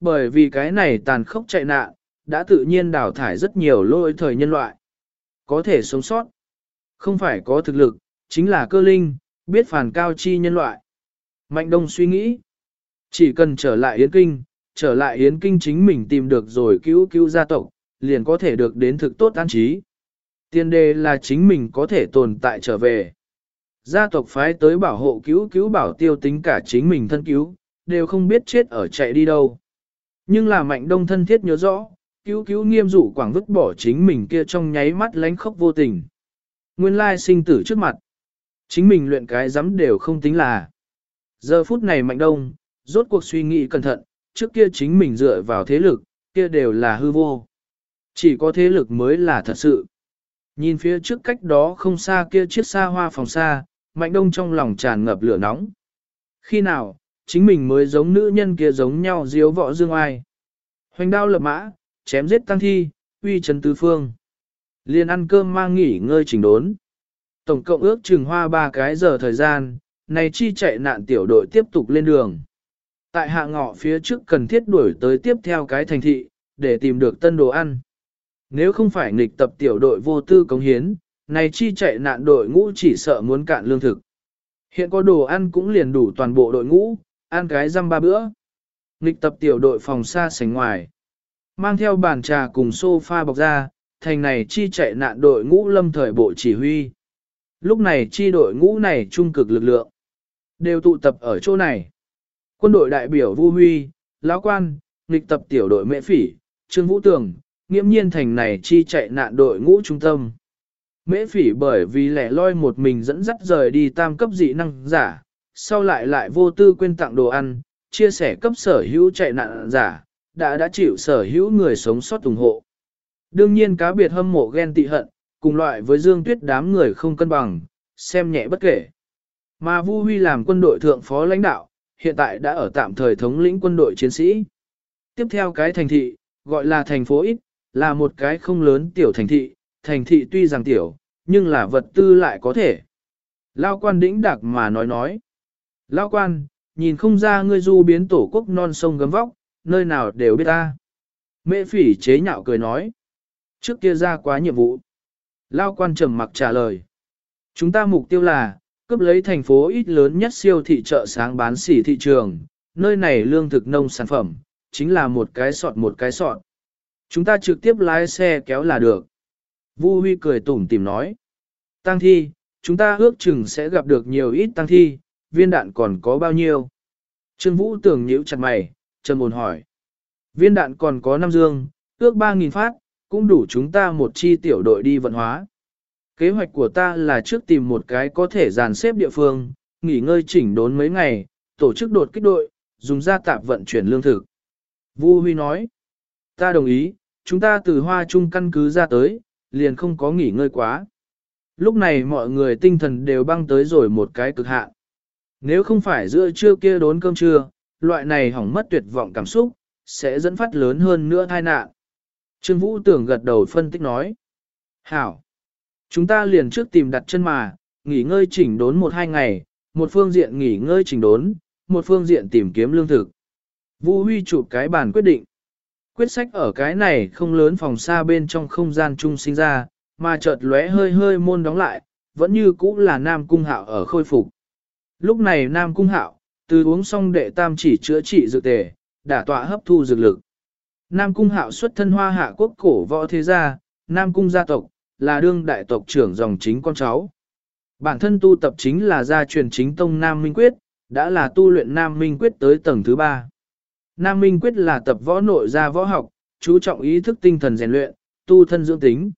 Bởi vì cái này tàn khốc chạy nạn, đã tự nhiên đào thải rất nhiều lôi thời nhân loại. Có thể sống sót. Không phải có thực lực, chính là cơ linh, biết phản cao chi nhân loại. Mạnh Đông suy nghĩ. Chỉ cần trở lại Yến Kinh, trở lại Yến Kinh chính mình tìm được rồi cứu cứu gia tộc, liền có thể được đến thực tốt an trí. Tiên đề là chính mình có thể tồn tại trở về. Gia tộc phái tới bảo hộ cứu cứu bảo tiêu tính cả chính mình thân cứu, đều không biết chết ở chạy đi đâu. Nhưng là mạnh đông thân thiết nhớ rõ, cứu cứu nghiêm dụ quảng vứt bỏ chính mình kia trong nháy mắt lánh khóc vô tình. Nguyên lai sinh tử trước mặt. Chính mình luyện cái dám đều không tính là. Giờ phút này mạnh đông, rốt cuộc suy nghĩ cẩn thận, trước kia chính mình dựa vào thế lực, kia đều là hư vô. Chỉ có thế lực mới là thật sự. Nhìn phía trước cách đó không xa kia chiếc xa hoa phòng xa, mạnh đông trong lòng tràn ngập lửa nóng. Khi nào, chính mình mới giống nữ nhân kia giống nhau diếu võ dương ai. Hoành đao lập mã, chém giết tăng thi, uy trấn tứ phương. Liên ăn cơm mang nghỉ ngơi chỉnh đốn. Tổng cộng ước chừng hoa ba cái giờ thời gian, này chi chạy nạn tiểu đội tiếp tục lên đường. Tại hạ ngọ phía trước cần thiết đuổi tới tiếp theo cái thành thị, để tìm được tân đồ ăn. Nếu không phải nghịch tập tiểu đội vô tư cống hiến, này chi chạy nạn đội ngũ chỉ sợ muốn cạn lương thực. Hiện có đồ ăn cũng liền đủ toàn bộ đội ngũ, ăn cái răm ba bữa. Nghịch tập tiểu đội phòng xa sánh ngoài. Mang theo bàn trà cùng sofa bọc ra, thành này chi chạy nạn đội ngũ lâm thời bộ chỉ huy. Lúc này chi đội ngũ này trung cực lực lượng. Đều tụ tập ở chỗ này. Quân đội đại biểu Vu Huy, Lão Quan, nghịch tập tiểu đội Mễ Phỉ, Trương Vũ Tường, nghiễm nhiên thành này chi chạy nạn đội ngũ trung tâm. Mễ Phỉ bởi vì lẻ loi một mình dẫn dắt rời đi tam cấp dị năng giả, sau lại lại vô tư quên tặng đồ ăn, chia sẻ cấp sở hữu chạy nạn giả, đã đã chịu sở hữu người sống sót ủng hộ. Đương nhiên cá biệt hâm mộ ghen tị hận, cùng loại với Dương Tuyết đám người không cân bằng, xem nhẹ bất kể. Mà Vu Huy làm quân đội thượng phó lãnh đạo, hiện tại đã ở tạm thời thống lĩnh quân đội chiến sĩ. Tiếp theo cái thành thị, gọi là thành phố ít, là một cái không lớn tiểu thành thị, thành thị tuy rằng tiểu, nhưng là vật tư lại có thể. Lao quan đĩnh đặc mà nói nói. Lão quan, nhìn không ra ngươi du biến tổ quốc non sông gấm vóc, nơi nào đều biết ta. Mẹ phỉ chế nhạo cười nói. Trước kia ra quá nhiệm vụ. Lao quan trầm mặc trả lời. Chúng ta mục tiêu là, cướp lấy thành phố ít lớn nhất siêu thị chợ sáng bán xỉ thị trường, nơi này lương thực nông sản phẩm, chính là một cái sọt một cái sọt. Chúng ta trực tiếp lái xe kéo là được. Vu Huy cười tủm tìm nói. Tăng thi, chúng ta ước chừng sẽ gặp được nhiều ít tăng thi, viên đạn còn có bao nhiêu? Trương Vũ tưởng nhíu chặt mày, trần buồn hỏi. Viên đạn còn có 5 dương, ước 3.000 phát, cũng đủ chúng ta một chi tiểu đội đi vận hóa. Kế hoạch của ta là trước tìm một cái có thể dàn xếp địa phương, nghỉ ngơi chỉnh đốn mấy ngày, tổ chức đột kích đội, dùng ra tạp vận chuyển lương thực. Vu Huy nói, ta đồng ý, chúng ta từ hoa trung căn cứ ra tới, liền không có nghỉ ngơi quá. Lúc này mọi người tinh thần đều băng tới rồi một cái cực hạn. Nếu không phải giữa trưa kia đốn cơm trưa, loại này hỏng mất tuyệt vọng cảm xúc, sẽ dẫn phát lớn hơn nữa tai nạn. Trương Vũ tưởng gật đầu phân tích nói. Hảo! Chúng ta liền trước tìm đặt chân mà, nghỉ ngơi chỉnh đốn một hai ngày, một phương diện nghỉ ngơi chỉnh đốn, một phương diện tìm kiếm lương thực. Vũ Huy chụp cái bàn quyết định. Quyết sách ở cái này không lớn phòng xa bên trong không gian chung sinh ra, mà chợt lóe hơi hơi môn đóng lại, vẫn như cũ là Nam Cung Hạo ở khôi phục. Lúc này Nam Cung Hạo, từ uống xong đệ tam chỉ chữa trị dược tề, đả tọa hấp thu dược lực. Nam Cung Hạo xuất thân hoa hạ quốc cổ võ thế gia, Nam Cung gia tộc, là đương đại tộc trưởng dòng chính con cháu. Bản thân tu tập chính là gia truyền chính tông Nam Minh Quyết, đã là tu luyện Nam Minh Quyết tới tầng thứ ba. Nam Minh Quyết là tập võ nội gia võ học, chú trọng ý thức tinh thần rèn luyện, tu thân dưỡng tính.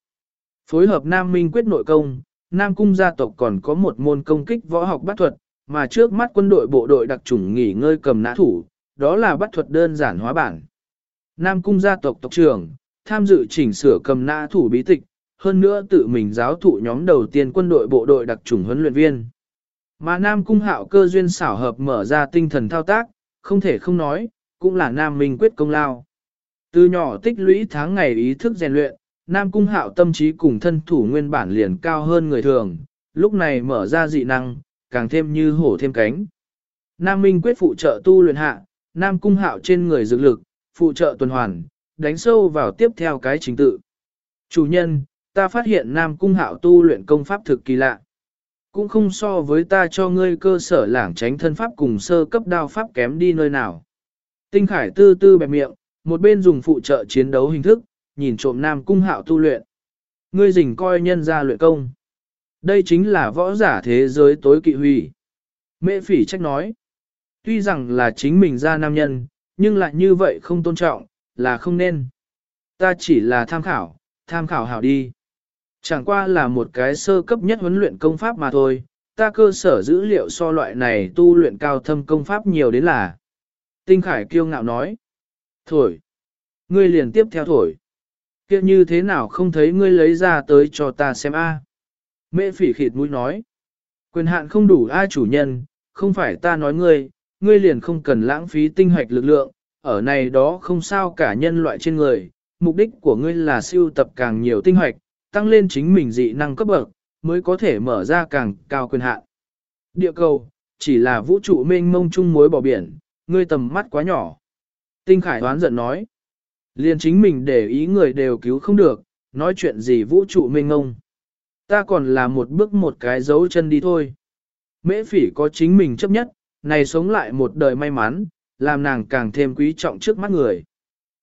Phối hợp Nam Minh Quyết nội công, Nam Cung gia tộc còn có một môn công kích võ học bát thuật, mà trước mắt quân đội bộ đội đặc chủng nghỉ ngơi cầm nã thủ, đó là bắt thuật đơn giản hóa bản. Nam Cung gia tộc tộc trưởng, tham dự chỉnh sửa cầm nã thủ bí tịch, hơn nữa tự mình giáo thụ nhóm đầu tiên quân đội bộ đội đặc chủng huấn luyện viên. Mà Nam Cung hạo cơ duyên xảo hợp mở ra tinh thần thao tác, không thể không nói, cũng là Nam Minh quyết công lao. Từ nhỏ tích lũy tháng ngày ý thức rèn luyện, Nam Cung hạo tâm trí cùng thân thủ nguyên bản liền cao hơn người thường, lúc này mở ra dị năng, càng thêm như hổ thêm cánh. Nam Minh quyết phụ trợ tu luyện hạ, Nam Cung hạo trên người dược lực, phụ trợ tuần hoàn, đánh sâu vào tiếp theo cái trình tự. Chủ nhân, ta phát hiện Nam Cung Hạo tu luyện công pháp thực kỳ lạ. Cũng không so với ta cho ngươi cơ sở lảng tránh thân pháp cùng sơ cấp đao pháp kém đi nơi nào. Tinh Khải tư tư bẹp miệng, một bên dùng phụ trợ chiến đấu hình thức, nhìn trộm Nam Cung Hạo tu luyện. Ngươi dình coi nhân ra luyện công. Đây chính là võ giả thế giới tối kỵ hủy. Mễ phỉ trách nói. Tuy rằng là chính mình ra nam nhân, nhưng lại như vậy không tôn trọng, là không nên. Ta chỉ là tham khảo, tham khảo hảo đi. Chẳng qua là một cái sơ cấp nhất huấn luyện công pháp mà thôi, ta cơ sở dữ liệu so loại này tu luyện cao thâm công pháp nhiều đến là. Tinh Khải kiêu ngạo nói. Thổi. Ngươi liền tiếp theo thổi. kia như thế nào không thấy ngươi lấy ra tới cho ta xem a? À. Mễ phỉ khịt mũi nói. Quyền hạn không đủ ai chủ nhân, không phải ta nói ngươi, ngươi liền không cần lãng phí tinh hoạch lực lượng, ở này đó không sao cả nhân loại trên người, mục đích của ngươi là siêu tập càng nhiều tinh hoạch, tăng lên chính mình dị năng cấp bậc, mới có thể mở ra càng cao quyền hạn. Địa cầu, chỉ là vũ trụ mênh mông chung muối bỏ biển, ngươi tầm mắt quá nhỏ. Tinh Khải đoán giận nói, liền chính mình để ý người đều cứu không được, nói chuyện gì vũ trụ mênh mông. Ta còn là một bước một cái dấu chân đi thôi. Mễ phỉ có chính mình chấp nhất, này sống lại một đời may mắn, làm nàng càng thêm quý trọng trước mắt người.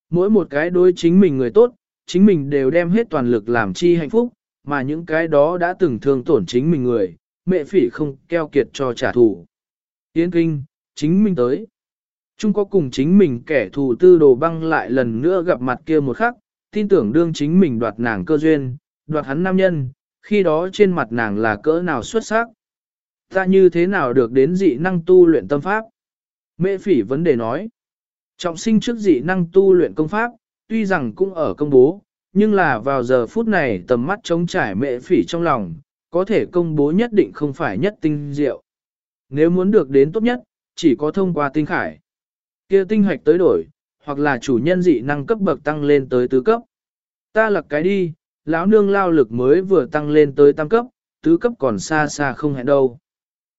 Mỗi một cái đối chính mình người tốt, chính mình đều đem hết toàn lực làm chi hạnh phúc, mà những cái đó đã từng thương tổn chính mình người, mẹ phỉ không keo kiệt cho trả thù. Yến kinh, chính mình tới. Chung có cùng chính mình kẻ thù tư đồ băng lại lần nữa gặp mặt kia một khắc, tin tưởng đương chính mình đoạt nàng cơ duyên, đoạt hắn nam nhân, khi đó trên mặt nàng là cỡ nào xuất sắc. Ta như thế nào được đến dị năng tu luyện tâm pháp? Mễ phỉ vấn đề nói. Trọng sinh trước dị năng tu luyện công pháp, tuy rằng cũng ở công bố, nhưng là vào giờ phút này tầm mắt trống trải mễ phỉ trong lòng, có thể công bố nhất định không phải nhất tinh diệu. Nếu muốn được đến tốt nhất, chỉ có thông qua tinh khải. kia tinh hoạch tới đổi, hoặc là chủ nhân dị năng cấp bậc tăng lên tới tứ cấp. Ta lật cái đi, lão nương lao lực mới vừa tăng lên tới tam cấp, tứ cấp còn xa xa không hẹn đâu.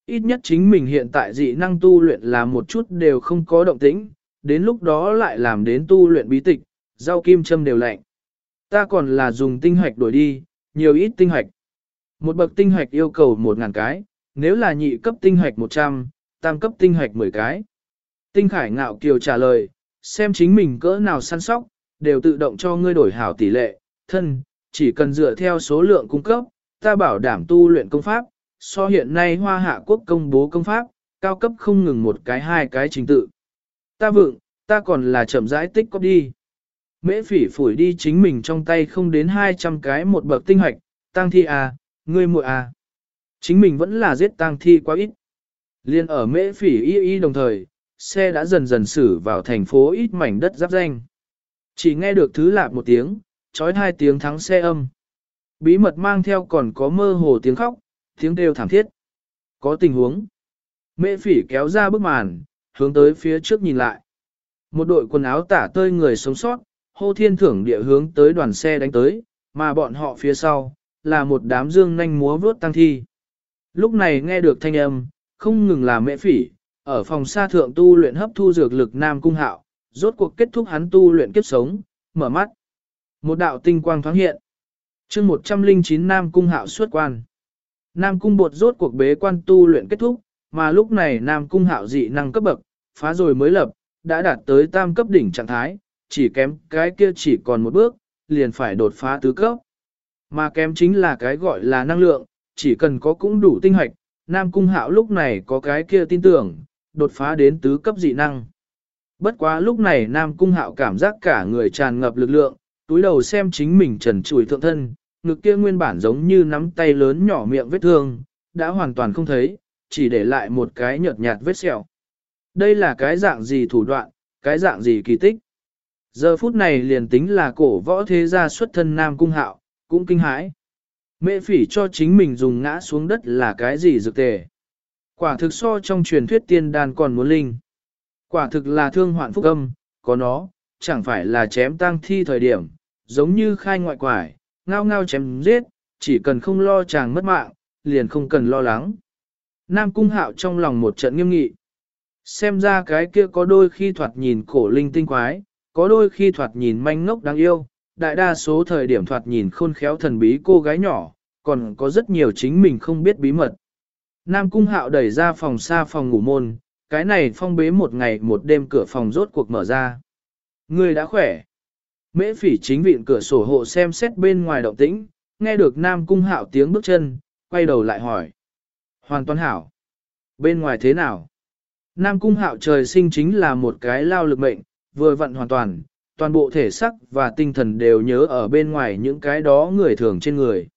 Ít nhất chính mình hiện tại dị năng tu luyện là một chút đều không có động tĩnh, đến lúc đó lại làm đến tu luyện bí tịch, rau kim châm đều lạnh. Ta còn là dùng tinh hoạch đổi đi, nhiều ít tinh hoạch. Một bậc tinh hoạch yêu cầu một ngàn cái, nếu là nhị cấp tinh hoạch 100, tam cấp tinh hoạch 10 cái. Tinh Khải ngạo kiều trả lời, xem chính mình cỡ nào săn sóc, đều tự động cho ngươi đổi hảo tỷ lệ, thân, chỉ cần dựa theo số lượng cung cấp, ta bảo đảm tu luyện công pháp, so hiện nay hoa hạ quốc công bố công pháp, cao cấp không ngừng một cái hai cái trình tự. Ta vượng, ta còn là chậm rãi tích cóp đi. Mễ phỉ phủi đi chính mình trong tay không đến 200 cái một bậc tinh hoạch, tăng thi à, ngươi muội à. Chính mình vẫn là giết tăng thi quá ít. Liên ở mễ phỉ y y đồng thời, xe đã dần dần xử vào thành phố ít mảnh đất giáp danh. Chỉ nghe được thứ lạp một tiếng, trói hai tiếng thắng xe âm. Bí mật mang theo còn có mơ hồ tiếng khóc, tiếng kêu thảm thiết. Có tình huống. Mễ phỉ kéo ra bức màn, hướng tới phía trước nhìn lại. Một đội quần áo tả tơi người sống sót, hô thiên thưởng địa hướng tới đoàn xe đánh tới, mà bọn họ phía sau, là một đám dương nhanh múa vớt tăng thi. Lúc này nghe được thanh âm, không ngừng là mễ phỉ, ở phòng xa thượng tu luyện hấp thu dược lực Nam Cung Hạo, rốt cuộc kết thúc hắn tu luyện kiếp sống, mở mắt. Một đạo tinh quang thoáng hiện. chương 109 Nam Cung Hạo xuất quan. Nam Cung bột rốt cuộc bế quan tu luyện kết thúc, mà lúc này Nam Cung Hạo dị năng cấp bậc, phá rồi mới lập, đã đạt tới tam cấp đỉnh trạng thái, chỉ kém cái kia chỉ còn một bước, liền phải đột phá tứ cấp. Mà kém chính là cái gọi là năng lượng, chỉ cần có cũng đủ tinh hoạch, Nam Cung Hạo lúc này có cái kia tin tưởng, đột phá đến tứ cấp dị năng. Bất quá lúc này Nam Cung Hạo cảm giác cả người tràn ngập lực lượng, túi đầu xem chính mình trần trụi thượng thân, ngực kia nguyên bản giống như nắm tay lớn nhỏ miệng vết thương, đã hoàn toàn không thấy, chỉ để lại một cái nhợt nhạt vết sẹo. Đây là cái dạng gì thủ đoạn, cái dạng gì kỳ tích. Giờ phút này liền tính là cổ võ thế gia xuất thân Nam Cung Hạo, cũng kinh hãi. Mẹ phỉ cho chính mình dùng ngã xuống đất là cái gì dược tề. Quả thực so trong truyền thuyết tiên đàn còn muốn linh. Quả thực là thương hoạn phúc âm, có nó, chẳng phải là chém tăng thi thời điểm, giống như khai ngoại quải, ngao ngao chém giết, chỉ cần không lo chàng mất mạng, liền không cần lo lắng. Nam Cung Hạo trong lòng một trận nghiêm nghị. Xem ra cái kia có đôi khi thoạt nhìn cổ linh tinh quái, có đôi khi thoạt nhìn manh ngốc đáng yêu, đại đa số thời điểm thoạt nhìn khôn khéo thần bí cô gái nhỏ, còn có rất nhiều chính mình không biết bí mật. Nam Cung Hạo đẩy ra phòng xa phòng ngủ môn, cái này phong bế một ngày một đêm cửa phòng rốt cuộc mở ra. Người đã khỏe. Mễ phỉ chính vịn cửa sổ hộ xem xét bên ngoài động tĩnh, nghe được Nam Cung Hạo tiếng bước chân, quay đầu lại hỏi. Hoàn toàn hảo. Bên ngoài thế nào? Nam Cung Hạo trời sinh chính là một cái lao lực mệnh, vừa vận hoàn toàn, toàn bộ thể sắc và tinh thần đều nhớ ở bên ngoài những cái đó người thường trên người.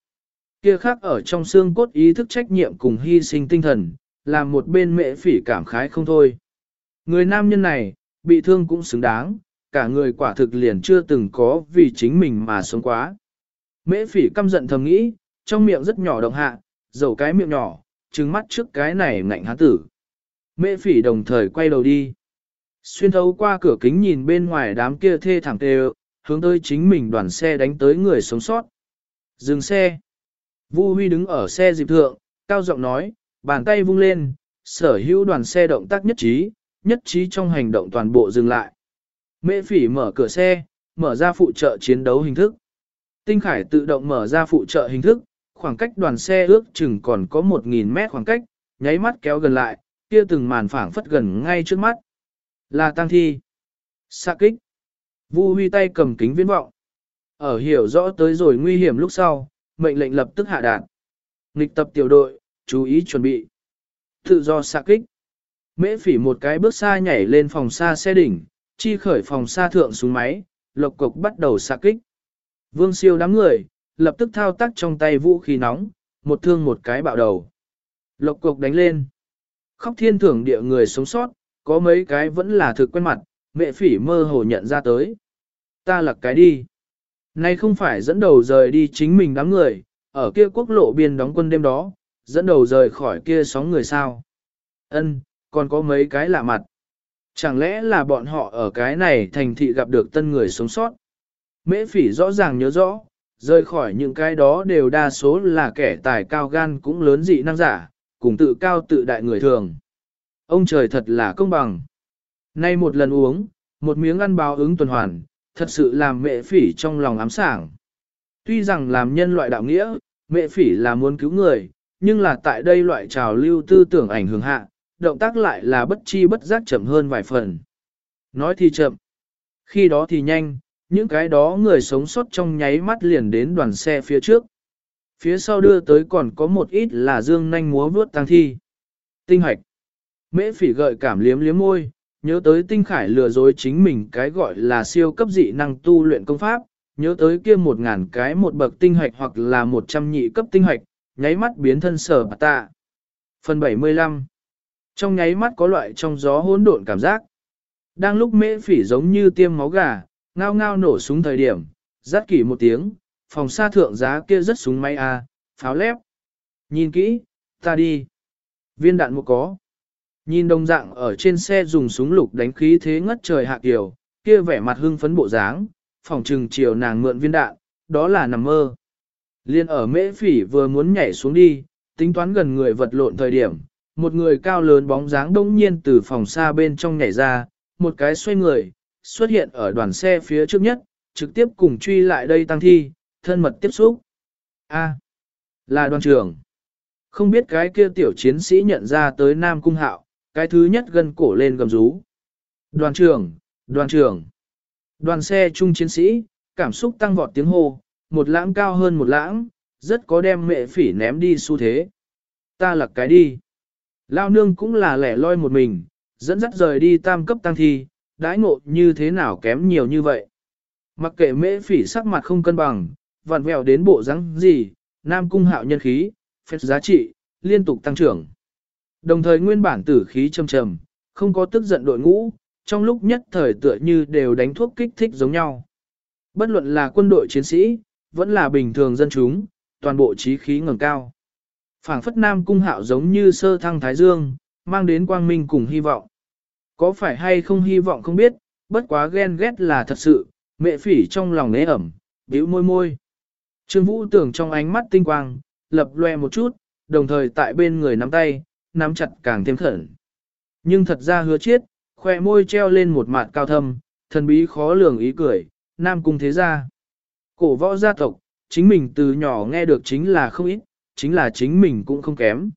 Kia khác ở trong xương cốt ý thức trách nhiệm cùng hy sinh tinh thần, làm một bên Mễ phỉ cảm khái không thôi. Người nam nhân này, bị thương cũng xứng đáng, cả người quả thực liền chưa từng có vì chính mình mà sống quá. Mễ phỉ căm giận thầm nghĩ, trong miệng rất nhỏ động hạ, dầu cái miệng nhỏ, trừng mắt trước cái này ngạnh hán tử. Mễ phỉ đồng thời quay đầu đi. Xuyên thấu qua cửa kính nhìn bên ngoài đám kia thê thẳng tê hướng tới chính mình đoàn xe đánh tới người sống sót. Dừng xe. Vu Huy đứng ở xe dịp thượng, cao giọng nói, bàn tay vung lên, sở hữu đoàn xe động tác nhất trí, nhất trí trong hành động toàn bộ dừng lại. Mễ phỉ mở cửa xe, mở ra phụ trợ chiến đấu hình thức. Tinh Khải tự động mở ra phụ trợ hình thức, khoảng cách đoàn xe ước chừng còn có 1.000 mét khoảng cách, nháy mắt kéo gần lại, kia từng màn phảng phất gần ngay trước mắt. Là tăng thi. Xạ kích. Vu huy tay cầm kính viễn vọng. Ở hiểu rõ tới rồi nguy hiểm lúc sau, mệnh lệnh lập tức hạ đạn. Nghịch tập tiểu đội, chú ý chuẩn bị. Tự do xạ kích. Mễ phỉ một cái bước xa nhảy lên phòng xa xe đỉnh, chi khởi phòng xa thượng xuống máy, lộc cục bắt đầu xạ kích. Vương siêu đám người, lập tức thao tác trong tay vũ khí nóng, một thương một cái bạo đầu. Lộc cục đánh lên. Khóc thiên thưởng địa người sống sót, có mấy cái vẫn là thực quen mặt, mẹ phỉ mơ hồ nhận ra tới. Ta là cái đi. Nay không phải dẫn đầu rời đi chính mình đám người, ở kia quốc lộ biên đóng quân đêm đó, dẫn đầu rời khỏi kia sóng người sao. Ân, còn có mấy cái lạ mặt. Chẳng lẽ là bọn họ ở cái này thành thị gặp được tân người sống sót? Mễ phỉ rõ ràng nhớ rõ, rời khỏi những cái đó đều đa số là kẻ tài cao gan cũng lớn dị năng giả, cùng tự cao tự đại người thường. Ông trời thật là công bằng. Nay một lần uống, một miếng ăn báo ứng tuần hoàn, thật sự làm mẹ phỉ trong lòng ám sảng. Tuy rằng làm nhân loại đạo nghĩa, mẹ phỉ là muốn cứu người, nhưng là tại đây loại trào lưu tư tưởng ảnh hưởng hạ, động tác lại là bất chi bất giác chậm hơn vài phần. Nói thì chậm, khi đó thì nhanh, những cái đó người sống sót trong nháy mắt liền đến đoàn xe phía trước. Phía sau đưa tới còn có một ít là dương nanh múa vướt tăng thi. Tinh hoạch. Mễ phỉ gợi cảm liếm liếm môi, nhớ tới tinh khải lừa dối chính mình cái gọi là siêu cấp dị năng tu luyện công pháp, nhớ tới kia một ngàn cái một bậc tinh hoạch hoặc là một trăm nhị cấp tinh hoạch, nháy mắt biến thân sở bà tạ. Phần 75 trong nháy mắt có loại trong gió hỗn độn cảm giác. Đang lúc mễ phỉ giống như tiêm máu gà, ngao ngao nổ súng thời điểm, rát kỷ một tiếng, phòng xa thượng giá kia rất súng máy a, à, pháo lép. Nhìn kỹ, ta đi. Viên đạn một có. Nhìn đồng dạng ở trên xe dùng súng lục đánh khí thế ngất trời hạ kiều, kia vẻ mặt hưng phấn bộ dáng, phòng trừng chiều nàng mượn viên đạn, đó là nằm mơ. Liên ở mễ phỉ vừa muốn nhảy xuống đi, tính toán gần người vật lộn thời điểm, một người cao lớn bóng dáng đông nhiên từ phòng xa bên trong nhảy ra, một cái xoay người, xuất hiện ở đoàn xe phía trước nhất, trực tiếp cùng truy lại đây tăng thi, thân mật tiếp xúc. A, là đoàn trưởng. Không biết cái kia tiểu chiến sĩ nhận ra tới Nam Cung Hạo, cái thứ nhất gân cổ lên gầm rú. Đoàn trưởng, đoàn trưởng. Đoàn xe trung chiến sĩ, cảm xúc tăng vọt tiếng hô, một lãng cao hơn một lãng, rất có đem mẹ phỉ ném đi xu thế. Ta lặc cái đi. Lao nương cũng là lẻ loi một mình, dẫn dắt rời đi tam cấp tăng thi, đãi ngộ như thế nào kém nhiều như vậy. Mặc kệ mễ phỉ sắc mặt không cân bằng, vặn vẹo đến bộ rắn gì, nam cung hạo nhân khí, phép giá trị, liên tục tăng trưởng. Đồng thời nguyên bản tử khí trầm trầm, không có tức giận đội ngũ, trong lúc nhất thời tựa như đều đánh thuốc kích thích giống nhau. Bất luận là quân đội chiến sĩ, vẫn là bình thường dân chúng, toàn bộ trí khí ngẩng cao. Phảng phất nam cung hạo giống như sơ thăng thái dương, mang đến quang minh cùng hy vọng. Có phải hay không hy vọng không biết, bất quá ghen ghét là thật sự, mẹ phỉ trong lòng nế ẩm, bĩu môi môi. Trương Vũ tưởng trong ánh mắt tinh quang, lập loe một chút, đồng thời tại bên người nắm tay, nắm chặt càng thêm khẩn. Nhưng thật ra hứa chiết, khoe môi treo lên một mặt cao thâm, thần bí khó lường ý cười, Nam Cung thế gia. Cổ võ gia tộc, chính mình từ nhỏ nghe được chính là không ít, chính là chính mình cũng không kém.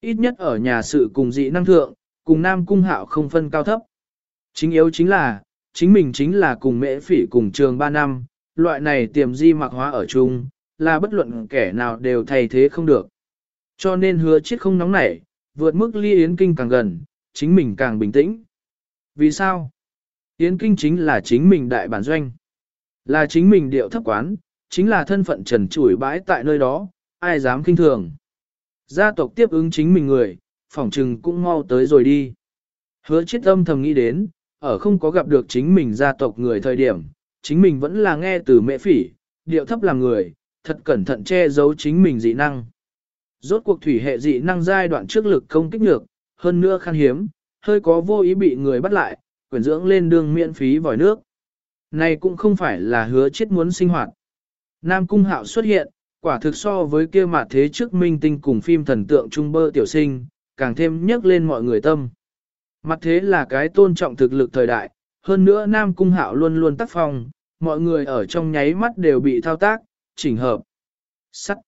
Ít nhất ở nhà sự cùng dị năng thượng, cùng Nam Cung hạo không phân cao thấp. Chính yếu chính là, chính mình chính là cùng mễ phỉ cùng trường 3 năm, loại này tiềm di mặc hóa ở chung, là bất luận kẻ nào đều thay thế không được. Cho nên hứa chết không nóng nảy, vượt mức ly Yến Kinh càng gần, chính mình càng bình tĩnh. Vì sao? Yến Kinh chính là chính mình đại bản doanh. Là chính mình điệu thấp quán, chính là thân phận trần trụi bãi tại nơi đó, ai dám kinh thường. Gia tộc tiếp ứng chính mình người, phỏng trừng cũng mau tới rồi đi. Hứa chết âm thầm nghĩ đến, ở không có gặp được chính mình gia tộc người thời điểm, chính mình vẫn là nghe từ mẹ phỉ, điệu thấp làm người, thật cẩn thận che giấu chính mình dị năng. Rốt cuộc thủy hệ dị năng giai đoạn trước lực công kích nhược, hơn nữa khan hiếm, hơi có vô ý bị người bắt lại, quyển dưỡng lên đường miễn phí vòi nước. Này cũng không phải là hứa chết muốn sinh hoạt. Nam Cung Hạo xuất hiện, quả thực so với kia mặt thế trước minh tinh cùng phim thần tượng trung bơ tiểu sinh, càng thêm nhắc lên mọi người tâm. Mặt thế là cái tôn trọng thực lực thời đại, hơn nữa Nam Cung Hạo luôn luôn tác phong, mọi người ở trong nháy mắt đều bị thao tác, chỉnh hợp. Sắt.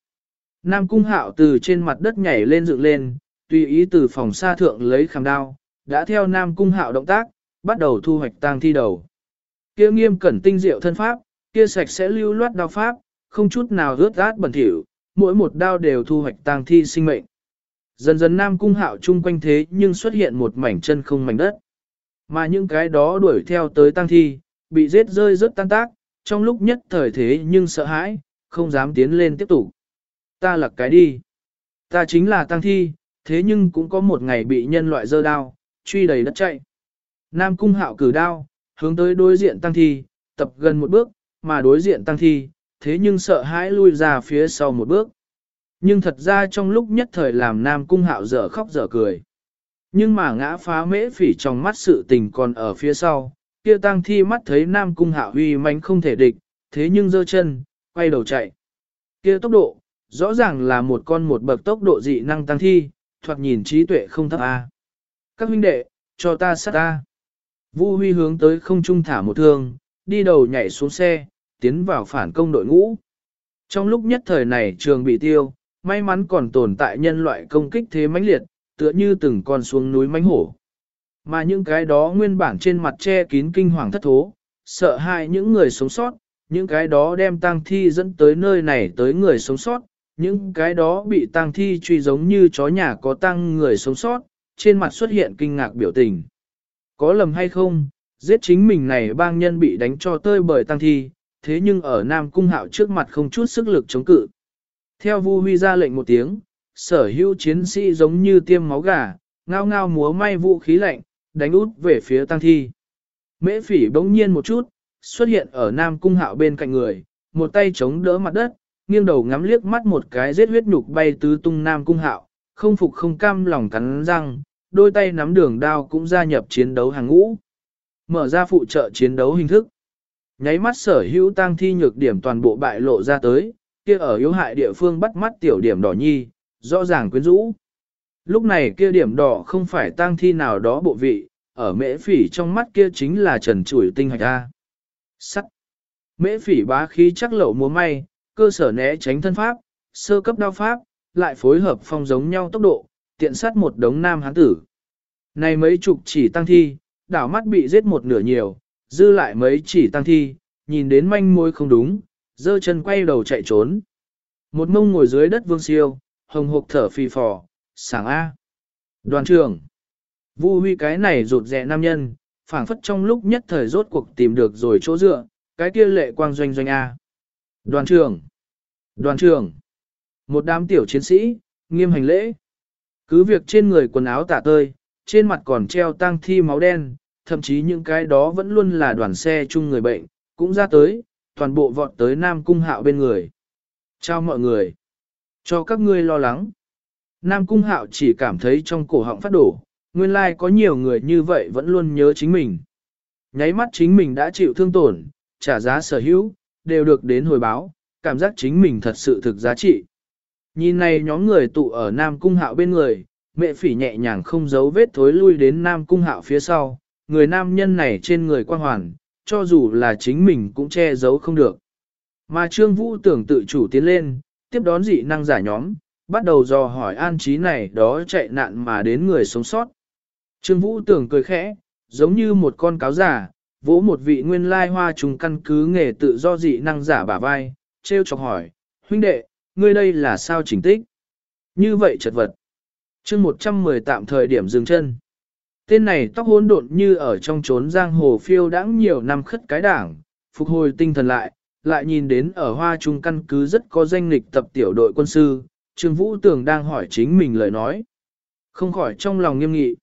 Nam Cung Hạo từ trên mặt đất nhảy lên dựng lên, tùy ý từ phòng xa thượng lấy khảm đao, đã theo Nam Cung Hạo động tác, bắt đầu thu hoạch tang thi đầu. Kia nghiêm cẩn tinh diệu thân pháp, kia sạch sẽ lưu loát đao pháp, không chút nào rớt rát bẩn thỉu, mỗi một đao đều thu hoạch tang thi sinh mệnh. Dần dần Nam Cung Hạo chung quanh thế nhưng xuất hiện một mảnh chân không mảnh đất. Mà những cái đó đuổi theo tới tang thi, bị giết rơi rất tan tác, trong lúc nhất thời thế nhưng sợ hãi, không dám tiến lên tiếp tục. Ta là cái đi. Ta chính là tang thi, thế nhưng cũng có một ngày bị nhân loại dơ đao, truy đầy đất chạy. Nam Cung Hạo cử đao, hướng tới đối diện tang thi, tập gần một bước, mà đối diện tang thi, thế nhưng sợ hãi lui ra phía sau một bước. Nhưng thật ra trong lúc nhất thời làm Nam Cung Hạo dở khóc dở cười. Nhưng mà ngã phá mễ phỉ trong mắt sự tình còn ở phía sau, kia tăng thi mắt thấy Nam Cung Hạo uy manh không thể địch, thế nhưng giơ chân, quay đầu chạy. Kia tốc độ, rõ ràng là một con một bậc tốc độ dị năng tăng thi, thoạt nhìn trí tuệ không thấp A. Các huynh đệ, cho ta sát ta. Vu Huy hướng tới không trung thả một thương, đi đầu nhảy xuống xe, tiến vào phản công đội ngũ. Trong lúc nhất thời này trường bị tiêu, may mắn còn tồn tại nhân loại công kích thế mãnh liệt, tựa như từng con xuống núi mãnh hổ. Mà những cái đó nguyên bản trên mặt che kín kinh hoàng thất thố, sợ hãi những người sống sót, những cái đó đem tang thi dẫn tới nơi này tới người sống sót, những cái đó bị tang thi truy giống như chó nhà có tăng người sống sót, trên mặt xuất hiện kinh ngạc biểu tình. Có lầm hay không, giết chính mình này bang nhân bị đánh cho tơi bởi tăng thi, thế nhưng ở Nam Cung Hạo trước mặt không chút sức lực chống cự. Theo Vu Huy ra lệnh một tiếng, sở hữu chiến sĩ giống như tiêm máu gà, ngao ngao múa may vũ khí lạnh, đánh út về phía tăng thi. Mễ phỉ bỗng nhiên một chút, xuất hiện ở Nam Cung Hạo bên cạnh người, một tay chống đỡ mặt đất, nghiêng đầu ngắm liếc mắt một cái giết huyết nhục bay tứ tung Nam Cung Hạo, không phục không cam lòng cắn răng, đôi tay nắm đường đao cũng gia nhập chiến đấu hàng ngũ. Mở ra phụ trợ chiến đấu hình thức. Nháy mắt sở hữu tăng thi nhược điểm toàn bộ bại lộ ra tới, kia ở yếu hại địa phương bắt mắt tiểu điểm đỏ nhi, rõ ràng quyến rũ. Lúc này kia điểm đỏ không phải tăng thi nào đó bộ vị, ở mễ phỉ trong mắt kia chính là trần chủi tinh hạch A. Sắt. Mễ phỉ bá khí chắc lậu múa may, cơ sở né tránh thân pháp, sơ cấp đao pháp, lại phối hợp phong giống nhau tốc độ, tiện sát một đống nam hán tử. Này mấy chục chỉ tăng thi, đảo mắt bị giết một nửa nhiều, dư lại mấy chỉ tăng thi, nhìn đến manh môi không đúng, dơ chân quay đầu chạy trốn. Một mông ngồi dưới đất vương siêu, hồng hộc thở phì phò, sảng A. Đoàn trưởng. Vu huy cái này rụt rẻ nam nhân, phảng phất trong lúc nhất thời rốt cuộc tìm được rồi chỗ dựa, cái kia lệ quang doanh doanh A. Đoàn trưởng. Đoàn trưởng. Một đám tiểu chiến sĩ, nghiêm hành lễ. Cứ việc trên người quần áo tả tơi, trên mặt còn treo tang thi máu đen, thậm chí những cái đó vẫn luôn là đoàn xe chung người bệnh, cũng ra tới, toàn bộ vọt tới Nam Cung Hạo bên người. Chào mọi người. Cho các ngươi lo lắng. Nam Cung Hạo chỉ cảm thấy trong cổ họng phát đổ, nguyên lai like có nhiều người như vậy vẫn luôn nhớ chính mình. Nháy mắt chính mình đã chịu thương tổn, trả giá sở hữu, đều được đến hồi báo, cảm giác chính mình thật sự thực giá trị. Nhìn này nhóm người tụ ở Nam Cung Hạo bên người, mẹ phỉ nhẹ nhàng không giấu vết thối lui đến Nam Cung Hạo phía sau, người nam nhân này trên người quang hoàn, cho dù là chính mình cũng che giấu không được. Mà Trương Vũ tưởng tự chủ tiến lên, tiếp đón dị năng giả nhóm, bắt đầu dò hỏi an trí này đó chạy nạn mà đến người sống sót. Trương Vũ tưởng cười khẽ, giống như một con cáo giả, vỗ một vị nguyên lai hoa trùng căn cứ nghề tự do dị năng giả bả vai, treo chọc hỏi, huynh đệ, ngươi đây là sao chỉnh tích? Như vậy chật vật. chương 110 tạm thời điểm dừng chân. Tên này tóc hỗn độn như ở trong trốn giang hồ phiêu đãng nhiều năm khất cái đảng, phục hồi tinh thần lại, lại nhìn đến ở hoa trung căn cứ rất có danh lịch tập tiểu đội quân sư, Trương Vũ Tường đang hỏi chính mình lời nói. Không khỏi trong lòng nghiêm nghị.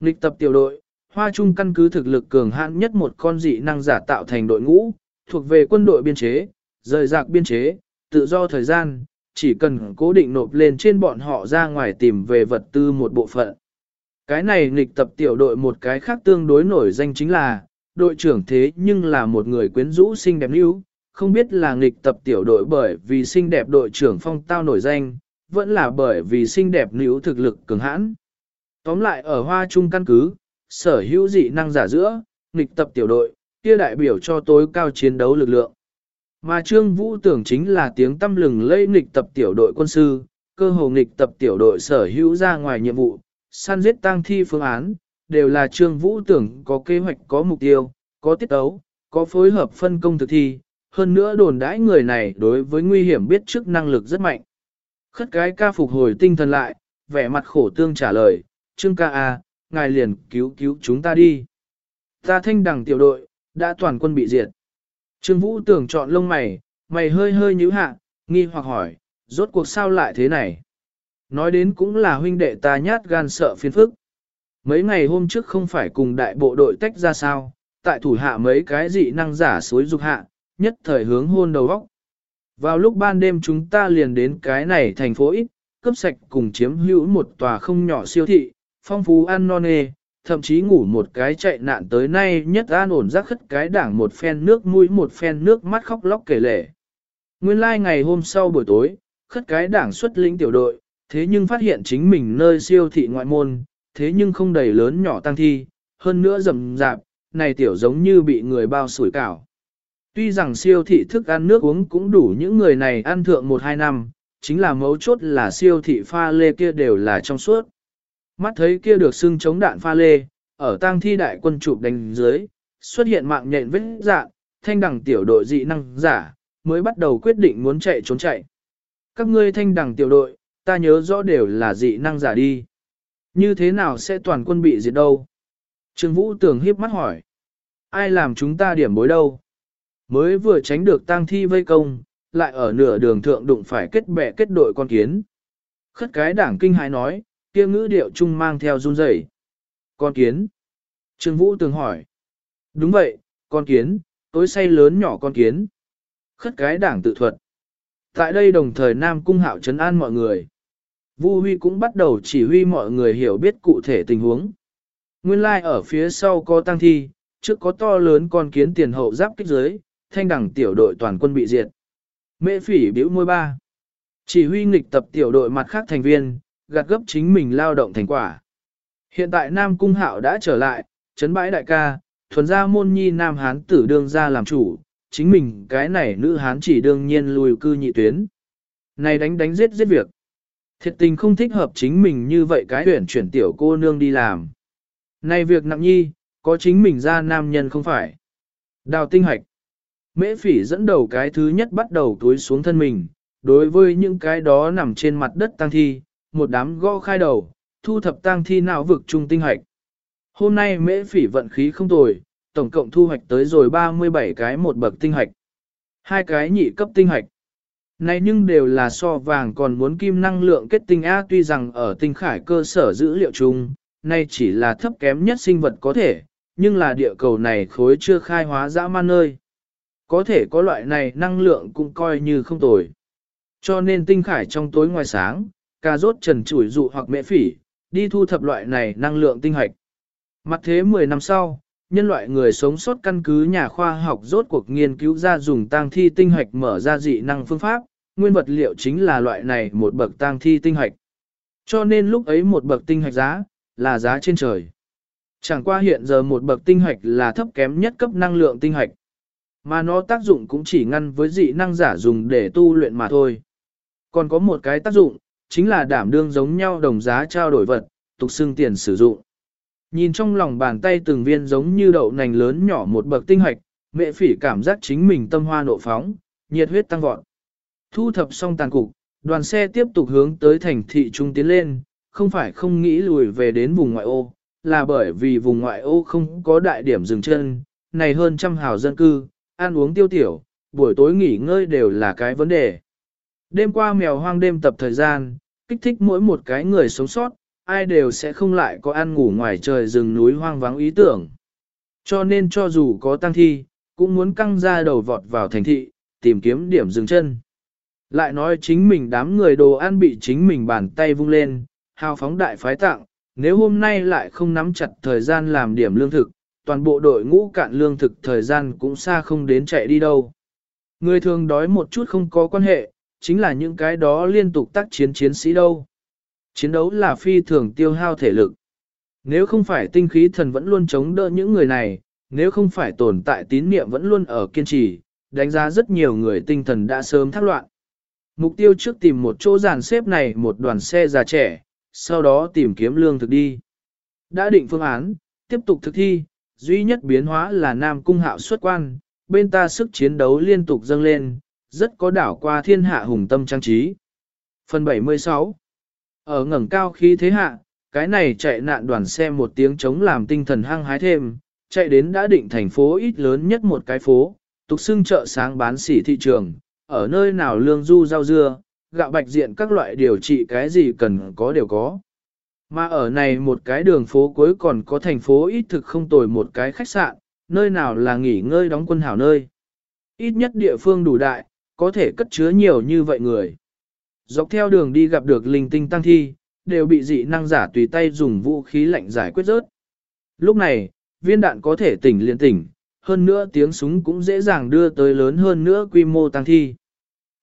Lịch tập tiểu đội, hoa trung căn cứ thực lực cường hãn nhất một con dị năng giả tạo thành đội ngũ, thuộc về quân đội biên chế, rời rạc biên chế, tự do thời gian, chỉ cần cố định nộp lên trên bọn họ ra ngoài tìm về vật tư một bộ phận. Cái này nghịch tập tiểu đội một cái khác tương đối nổi danh chính là, đội trưởng thế nhưng là một người quyến rũ xinh đẹp níu, không biết là nghịch tập tiểu đội bởi vì xinh đẹp đội trưởng phong tao nổi danh, vẫn là bởi vì xinh đẹp níu thực lực cường hãn. Tóm lại ở hoa trung căn cứ, sở hữu dị năng giả giữa, nghịch tập tiểu đội, kia đại biểu cho tối cao chiến đấu lực lượng. Mà Trương Vũ tưởng chính là tiếng tâm lừng lây nghịch tập tiểu đội quân sư, cơ hồ nghịch tập tiểu đội sở hữu ra ngoài nhiệm vụ, săn giết tang thi phương án, đều là Trương Vũ tưởng có kế hoạch có mục tiêu, có tiết ấu, có phối hợp phân công thực thi, hơn nữa đồn đãi người này đối với nguy hiểm biết trước năng lực rất mạnh. Khất cái ca phục hồi tinh thần lại, vẻ mặt khổ tương trả lời, Trương ca à, ngài liền cứu cứu chúng ta đi. Ta thanh đẳng tiểu đội, đã toàn quân bị diệt. Trương Vũ tưởng chọn lông mày, mày hơi hơi nhíu hạ, nghi hoặc hỏi, rốt cuộc sao lại thế này? Nói đến cũng là huynh đệ ta nhát gan sợ phiền phức. Mấy ngày hôm trước không phải cùng đại bộ đội tách ra sao, tại thủ hạ mấy cái dị năng giả suối dục hạ, nhất thời hướng hôn đầu góc. Vào lúc ban đêm chúng ta liền đến cái này thành phố ít, cướp sạch cùng chiếm hữu một tòa không nhỏ siêu thị, phong phú ăn non nê, thậm chí ngủ một cái chạy nạn tới nay nhất an ổn rắc khất cái đảng một phen nước mũi một phen nước mắt khóc lóc kể lể. Nguyên lai like ngày hôm sau buổi tối, khất cái đảng xuất lĩnh tiểu đội, thế nhưng phát hiện chính mình nơi siêu thị ngoại môn, thế nhưng không đầy lớn nhỏ tăng thi, hơn nữa rầm rạp, này tiểu giống như bị người bao sủi cảo. Tuy rằng siêu thị thức ăn nước uống cũng đủ những người này ăn thượng 1-2 năm, chính là mấu chốt là siêu thị pha lê kia đều là trong suốt. Mắt thấy kia được xưng chống đạn pha lê, ở tang thi đại quân chụp đánh dưới, xuất hiện mạng nhện vết dạng, thanh đẳng tiểu đội dị năng giả, mới bắt đầu quyết định muốn chạy trốn chạy. Các ngươi thanh đẳng tiểu đội, ta nhớ rõ đều là dị năng giả đi. Như thế nào sẽ toàn quân bị diệt đâu? Trương Vũ Tường hiếp mắt hỏi. Ai làm chúng ta điểm bối đâu? Mới vừa tránh được tang thi vây công, lại ở nửa đường thượng đụng phải kết bè kết đội con kiến. Khất cái đảng kinh hãi nói, kia ngữ điệu chung mang theo run rẩy. Con kiến. Trương Vũ Tường hỏi. Đúng vậy, con kiến, tối say lớn nhỏ con kiến. Khất cái đảng tự thuật. Tại đây đồng thời Nam Cung Hạo trấn an mọi người. Vu Huy cũng bắt đầu chỉ huy mọi người hiểu biết cụ thể tình huống. Nguyên lai like ở phía sau có tăng thi, trước có to lớn con kiến tiền hậu giáp kích giới, thanh đẳng tiểu đội toàn quân bị diệt. Mễ phỉ biểu môi ba. Chỉ huy nghịch tập tiểu đội mặt khác thành viên, gạt gấp chính mình lao động thành quả. Hiện tại Nam Cung Hạo đã trở lại, chấn bãi đại ca, thuần gia môn nhi Nam Hán tử đương ra làm chủ, chính mình cái này nữ Hán chỉ đương nhiên lùi cư nhị tuyến. Này đánh đánh giết giết việc. Thiệt tình không thích hợp chính mình như vậy cái tuyển chuyển tiểu cô nương đi làm. Này việc nặng nhi, có chính mình ra nam nhân không phải. Đào tinh hạch Mễ phỉ dẫn đầu cái thứ nhất bắt đầu túi xuống thân mình, đối với những cái đó nằm trên mặt đất tăng thi, một đám gõ khai đầu, thu thập tăng thi não vực trung tinh hạch Hôm nay mễ phỉ vận khí không tồi, tổng cộng thu hoạch tới rồi 37 cái một bậc tinh hạch Hai cái nhị cấp tinh hạch này nhưng đều là so vàng còn muốn kim năng lượng kết tinh A tuy rằng ở tinh khải cơ sở dữ liệu chung, nay chỉ là thấp kém nhất sinh vật có thể, nhưng là địa cầu này khối chưa khai hóa dã man nơi. Có thể có loại này năng lượng cũng coi như không tồi. Cho nên tinh khải trong tối ngoài sáng, cà rốt trần chủi dụ hoặc mẹ phỉ, đi thu thập loại này năng lượng tinh hạch. Mặt thế 10 năm sau, nhân loại người sống sót căn cứ nhà khoa học rốt cuộc nghiên cứu ra dùng tang thi tinh hạch mở ra dị năng phương pháp, nguyên vật liệu chính là loại này một bậc tang thi tinh hạch. Cho nên lúc ấy một bậc tinh hạch giá, là giá trên trời. Chẳng qua hiện giờ một bậc tinh hoạch là thấp kém nhất cấp năng lượng tinh hoạch. Mà nó tác dụng cũng chỉ ngăn với dị năng giả dùng để tu luyện mà thôi. Còn có một cái tác dụng, chính là đảm đương giống nhau đồng giá trao đổi vật, tục xưng tiền sử dụng. Nhìn trong lòng bàn tay từng viên giống như đậu nành lớn nhỏ một bậc tinh hoạch, mẹ phỉ cảm giác chính mình tâm hoa nộ phóng, nhiệt huyết tăng vọt. Thu thập xong tàn cục, đoàn xe tiếp tục hướng tới thành thị trung tiến lên, không phải không nghĩ lùi về đến vùng ngoại ô, là bởi vì vùng ngoại ô không có đại điểm dừng chân, này hơn trăm hào dân cư, ăn uống tiêu tiểu, buổi tối nghỉ ngơi đều là cái vấn đề. Đêm qua mèo hoang đêm tập thời gian, kích thích mỗi một cái người sống sót, ai đều sẽ không lại có ăn ngủ ngoài trời rừng núi hoang vắng ý tưởng. Cho nên cho dù có tăng thi, cũng muốn căng ra đầu vọt vào thành thị, tìm kiếm điểm dừng chân. Lại nói chính mình đám người đồ ăn bị chính mình bàn tay vung lên, hào phóng đại phái tặng, nếu hôm nay lại không nắm chặt thời gian làm điểm lương thực, toàn bộ đội ngũ cạn lương thực thời gian cũng xa không đến chạy đi đâu. Người thường đói một chút không có quan hệ, chính là những cái đó liên tục tác chiến chiến sĩ đâu. Chiến đấu là phi thường tiêu hao thể lực. Nếu không phải tinh khí thần vẫn luôn chống đỡ những người này, nếu không phải tồn tại tín niệm vẫn luôn ở kiên trì, đánh giá rất nhiều người tinh thần đã sớm thác loạn. Mục tiêu trước tìm một chỗ dàn xếp này một đoàn xe già trẻ, sau đó tìm kiếm lương thực đi. Đã định phương án, tiếp tục thực thi, duy nhất biến hóa là Nam Cung hạo xuất quan, bên ta sức chiến đấu liên tục dâng lên, rất có đảo qua thiên hạ hùng tâm trang trí. Phần 76 ở ngẩng cao khí thế hạ, cái này chạy nạn đoàn xe một tiếng chống làm tinh thần hăng hái thêm, chạy đến đã định thành phố ít lớn nhất một cái phố, tục xưng chợ sáng bán sỉ thị trường, ở nơi nào lương du rau dưa, gạo bạch diện các loại điều trị cái gì cần có đều có. Mà ở này một cái đường phố cuối còn có thành phố ít thực không tồi một cái khách sạn, nơi nào là nghỉ ngơi đóng quân hảo nơi. Ít nhất địa phương đủ đại, có thể cất chứa nhiều như vậy người. Dọc theo đường đi gặp được linh tinh tăng thi, đều bị dị năng giả tùy tay dùng vũ khí lạnh giải quyết rớt. Lúc này, viên đạn có thể tỉnh liên tỉnh, hơn nữa tiếng súng cũng dễ dàng đưa tới lớn hơn nữa quy mô tăng thi.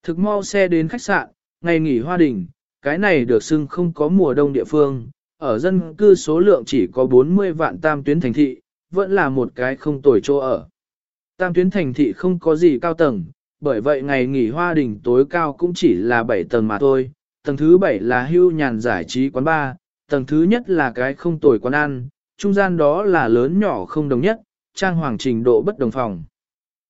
Thực mau xe đến khách sạn, ngày nghỉ hoa đình, cái này được xưng không có mùa đông địa phương, ở dân cư số lượng chỉ có 40 vạn tam tuyến thành thị, vẫn là một cái không tồi chỗ ở. Tam tuyến thành thị không có gì cao tầng, bởi vậy ngày nghỉ hoa đình tối cao cũng chỉ là 7 tầng mà thôi. Tầng thứ 7 là hưu nhàn giải trí quán bar, tầng thứ nhất là cái không tồi quán ăn, trung gian đó là lớn nhỏ không đồng nhất, trang hoàng trình độ bất đồng phòng.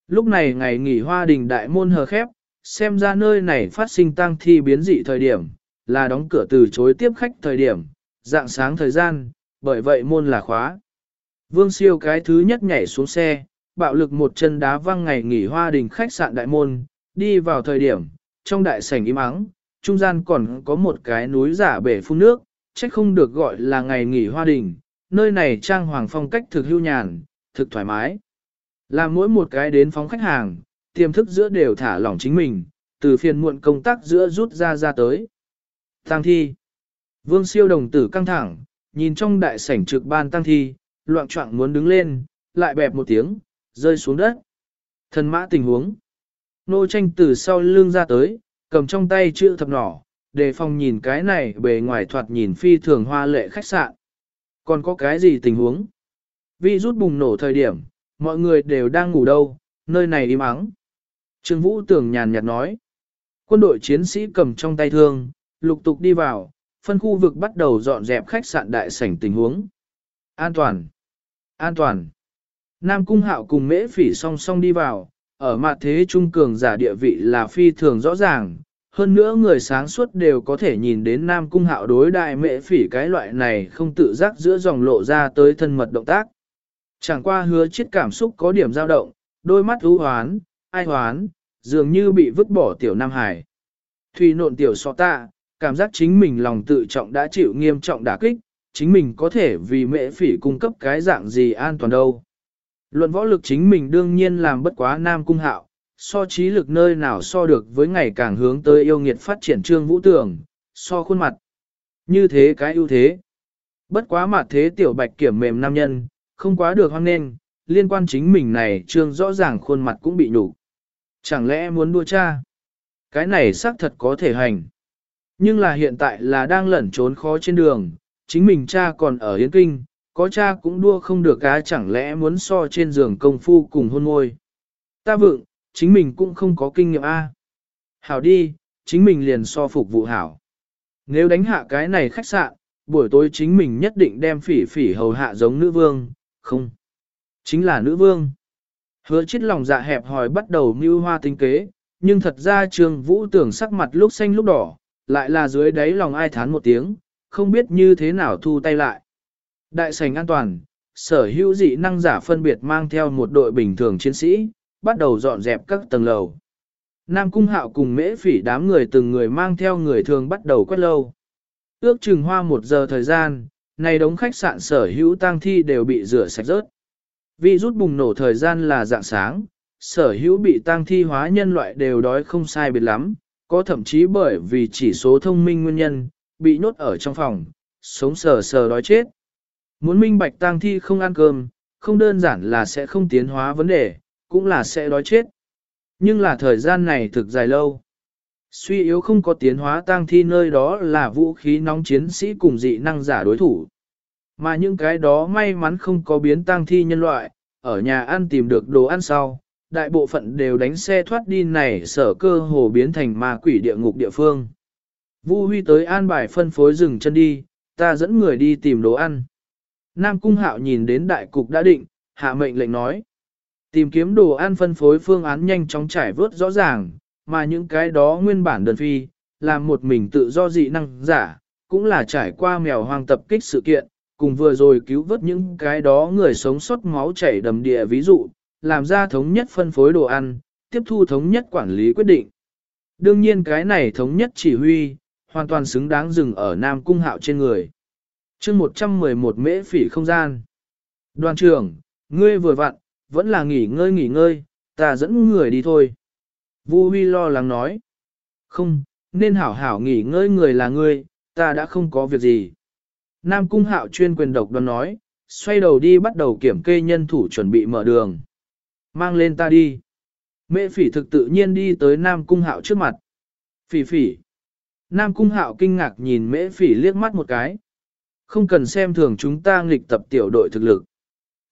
Lúc này ngày nghỉ hoa đình đại môn hờ khép, xem ra nơi này phát sinh tăng thi biến dị thời điểm, là đóng cửa từ chối tiếp khách thời điểm, dạng sáng thời gian, bởi vậy môn là khóa. Vương siêu cái thứ nhất nhảy xuống xe, bạo lực một chân đá văng ngày nghỉ hoa đình khách sạn đại môn, đi vào thời điểm, trong đại sảnh im ắng, trung gian còn có một cái núi giả bể phun nước, trách không được gọi là ngày nghỉ hoa đình, nơi này trang hoàng phong cách thực hưu nhàn, thực thoải mái. Làm mỗi một cái đến phóng khách hàng, tiềm thức giữa đều thả lỏng chính mình, từ phiền muộn công tác giữa rút ra ra tới. Tăng thi. Vương siêu đồng tử căng thẳng, nhìn trong đại sảnh trực ban tăng thi, loạn trọng muốn đứng lên, lại bẹp một tiếng, rơi xuống đất. Thần mã tình huống. Nô tranh từ sau lưng ra tới, cầm trong tay chữ thập nỏ, đề phòng nhìn cái này bề ngoài thoạt nhìn phi thường hoa lệ khách sạn. Còn có cái gì tình huống? Vi rút bùng nổ thời điểm, mọi người đều đang ngủ đâu, nơi này im ắng. Trương Vũ tưởng nhàn nhạt nói. Quân đội chiến sĩ cầm trong tay thương, lục tục đi vào, phân khu vực bắt đầu dọn dẹp khách sạn đại sảnh tình huống. An toàn. An toàn. Nam Cung Hạo cùng Mễ Phỉ song song đi vào, ở mặt thế trung cường giả địa vị là phi thường rõ ràng. Hơn nữa người sáng suốt đều có thể nhìn đến Nam Cung Hạo đối đại Mễ Phỉ cái loại này không tự giác giữa dòng lộ ra tới thân mật động tác. Chẳng qua hứa chết cảm xúc có điểm dao động, đôi mắt u hoán, ai hoán, dường như bị vứt bỏ tiểu Nam Hải. Thủy nộn tiểu so tạ, cảm giác chính mình lòng tự trọng đã chịu nghiêm trọng đả kích, chính mình có thể vì mẹ phỉ cung cấp cái dạng gì an toàn đâu. Luận võ lực chính mình đương nhiên làm bất quá nam cung hạo, so trí lực nơi nào so được với ngày càng hướng tới yêu nghiệt phát triển trương vũ tưởng, so khuôn mặt. Như thế cái ưu thế. Bất quá mặt thế tiểu bạch kiểm mềm nam nhân, không quá được hoang nên, liên quan chính mình này trương rõ ràng khuôn mặt cũng bị nhục Chẳng lẽ muốn đua cha? Cái này xác thật có thể hành. Nhưng là hiện tại là đang lẩn trốn khó trên đường, chính mình cha còn ở Yến Kinh, có cha cũng đua không được cá chẳng lẽ muốn so trên giường công phu cùng hôn môi. Ta vượng, chính mình cũng không có kinh nghiệm A. Hảo đi, chính mình liền so phục vụ hảo. Nếu đánh hạ cái này khách sạn, buổi tối chính mình nhất định đem phỉ phỉ hầu hạ giống nữ vương, không. Chính là nữ vương. Hứa chết lòng dạ hẹp hòi bắt đầu mưu hoa tinh kế, nhưng thật ra trường vũ tưởng sắc mặt lúc xanh lúc đỏ, lại là dưới đáy lòng ai thán một tiếng, không biết như thế nào thu tay lại. Đại sảnh an toàn, sở hữu dị năng giả phân biệt mang theo một đội bình thường chiến sĩ, bắt đầu dọn dẹp các tầng lầu. Nam Cung Hạo cùng mễ phỉ đám người từng người mang theo người thường bắt đầu quét lâu. Ước chừng hoa một giờ thời gian, này đống khách sạn sở hữu tang thi đều bị rửa sạch rớt. Vì rút bùng nổ thời gian là dạng sáng, sở hữu bị tang thi hóa nhân loại đều đói không sai biệt lắm, có thậm chí bởi vì chỉ số thông minh nguyên nhân, bị nhốt ở trong phòng, sống sờ sờ đói chết. Muốn minh bạch tang thi không ăn cơm, không đơn giản là sẽ không tiến hóa vấn đề, cũng là sẽ đói chết. Nhưng là thời gian này thực dài lâu. Suy yếu không có tiến hóa tang thi nơi đó là vũ khí nóng chiến sĩ cùng dị năng giả đối thủ. Mà những cái đó may mắn không có biến tang thi nhân loại, ở nhà ăn tìm được đồ ăn sau, đại bộ phận đều đánh xe thoát đi này sở cơ hồ biến thành ma quỷ địa ngục địa phương. Vu Huy tới an bài phân phối dừng chân đi, ta dẫn người đi tìm đồ ăn. Nam Cung Hạo nhìn đến đại cục đã định, hạ mệnh lệnh nói. Tìm kiếm đồ ăn phân phối phương án nhanh chóng trải vớt rõ ràng, mà những cái đó nguyên bản đơn phi, làm một mình tự do dị năng giả, cũng là trải qua mèo hoang tập kích sự kiện, cùng vừa rồi cứu vớt những cái đó người sống sót máu chảy đầm địa ví dụ, làm ra thống nhất phân phối đồ ăn, tiếp thu thống nhất quản lý quyết định. Đương nhiên cái này thống nhất chỉ huy, hoàn toàn xứng đáng dừng ở Nam Cung Hạo trên người chương 111 mễ phỉ không gian. Đoàn trưởng, ngươi vừa vặn, vẫn là nghỉ ngơi nghỉ ngơi, ta dẫn người đi thôi. Vu Huy lo lắng nói. Không, nên hảo hảo nghỉ ngơi người là ngươi, ta đã không có việc gì. Nam Cung Hạo chuyên quyền độc đoán nói, xoay đầu đi bắt đầu kiểm kê nhân thủ chuẩn bị mở đường. Mang lên ta đi. Mễ phỉ thực tự nhiên đi tới Nam Cung Hạo trước mặt. Phỉ phỉ. Nam Cung Hạo kinh ngạc nhìn mễ phỉ liếc mắt một cái. Không cần xem thường chúng ta nghịch tập tiểu đội thực lực.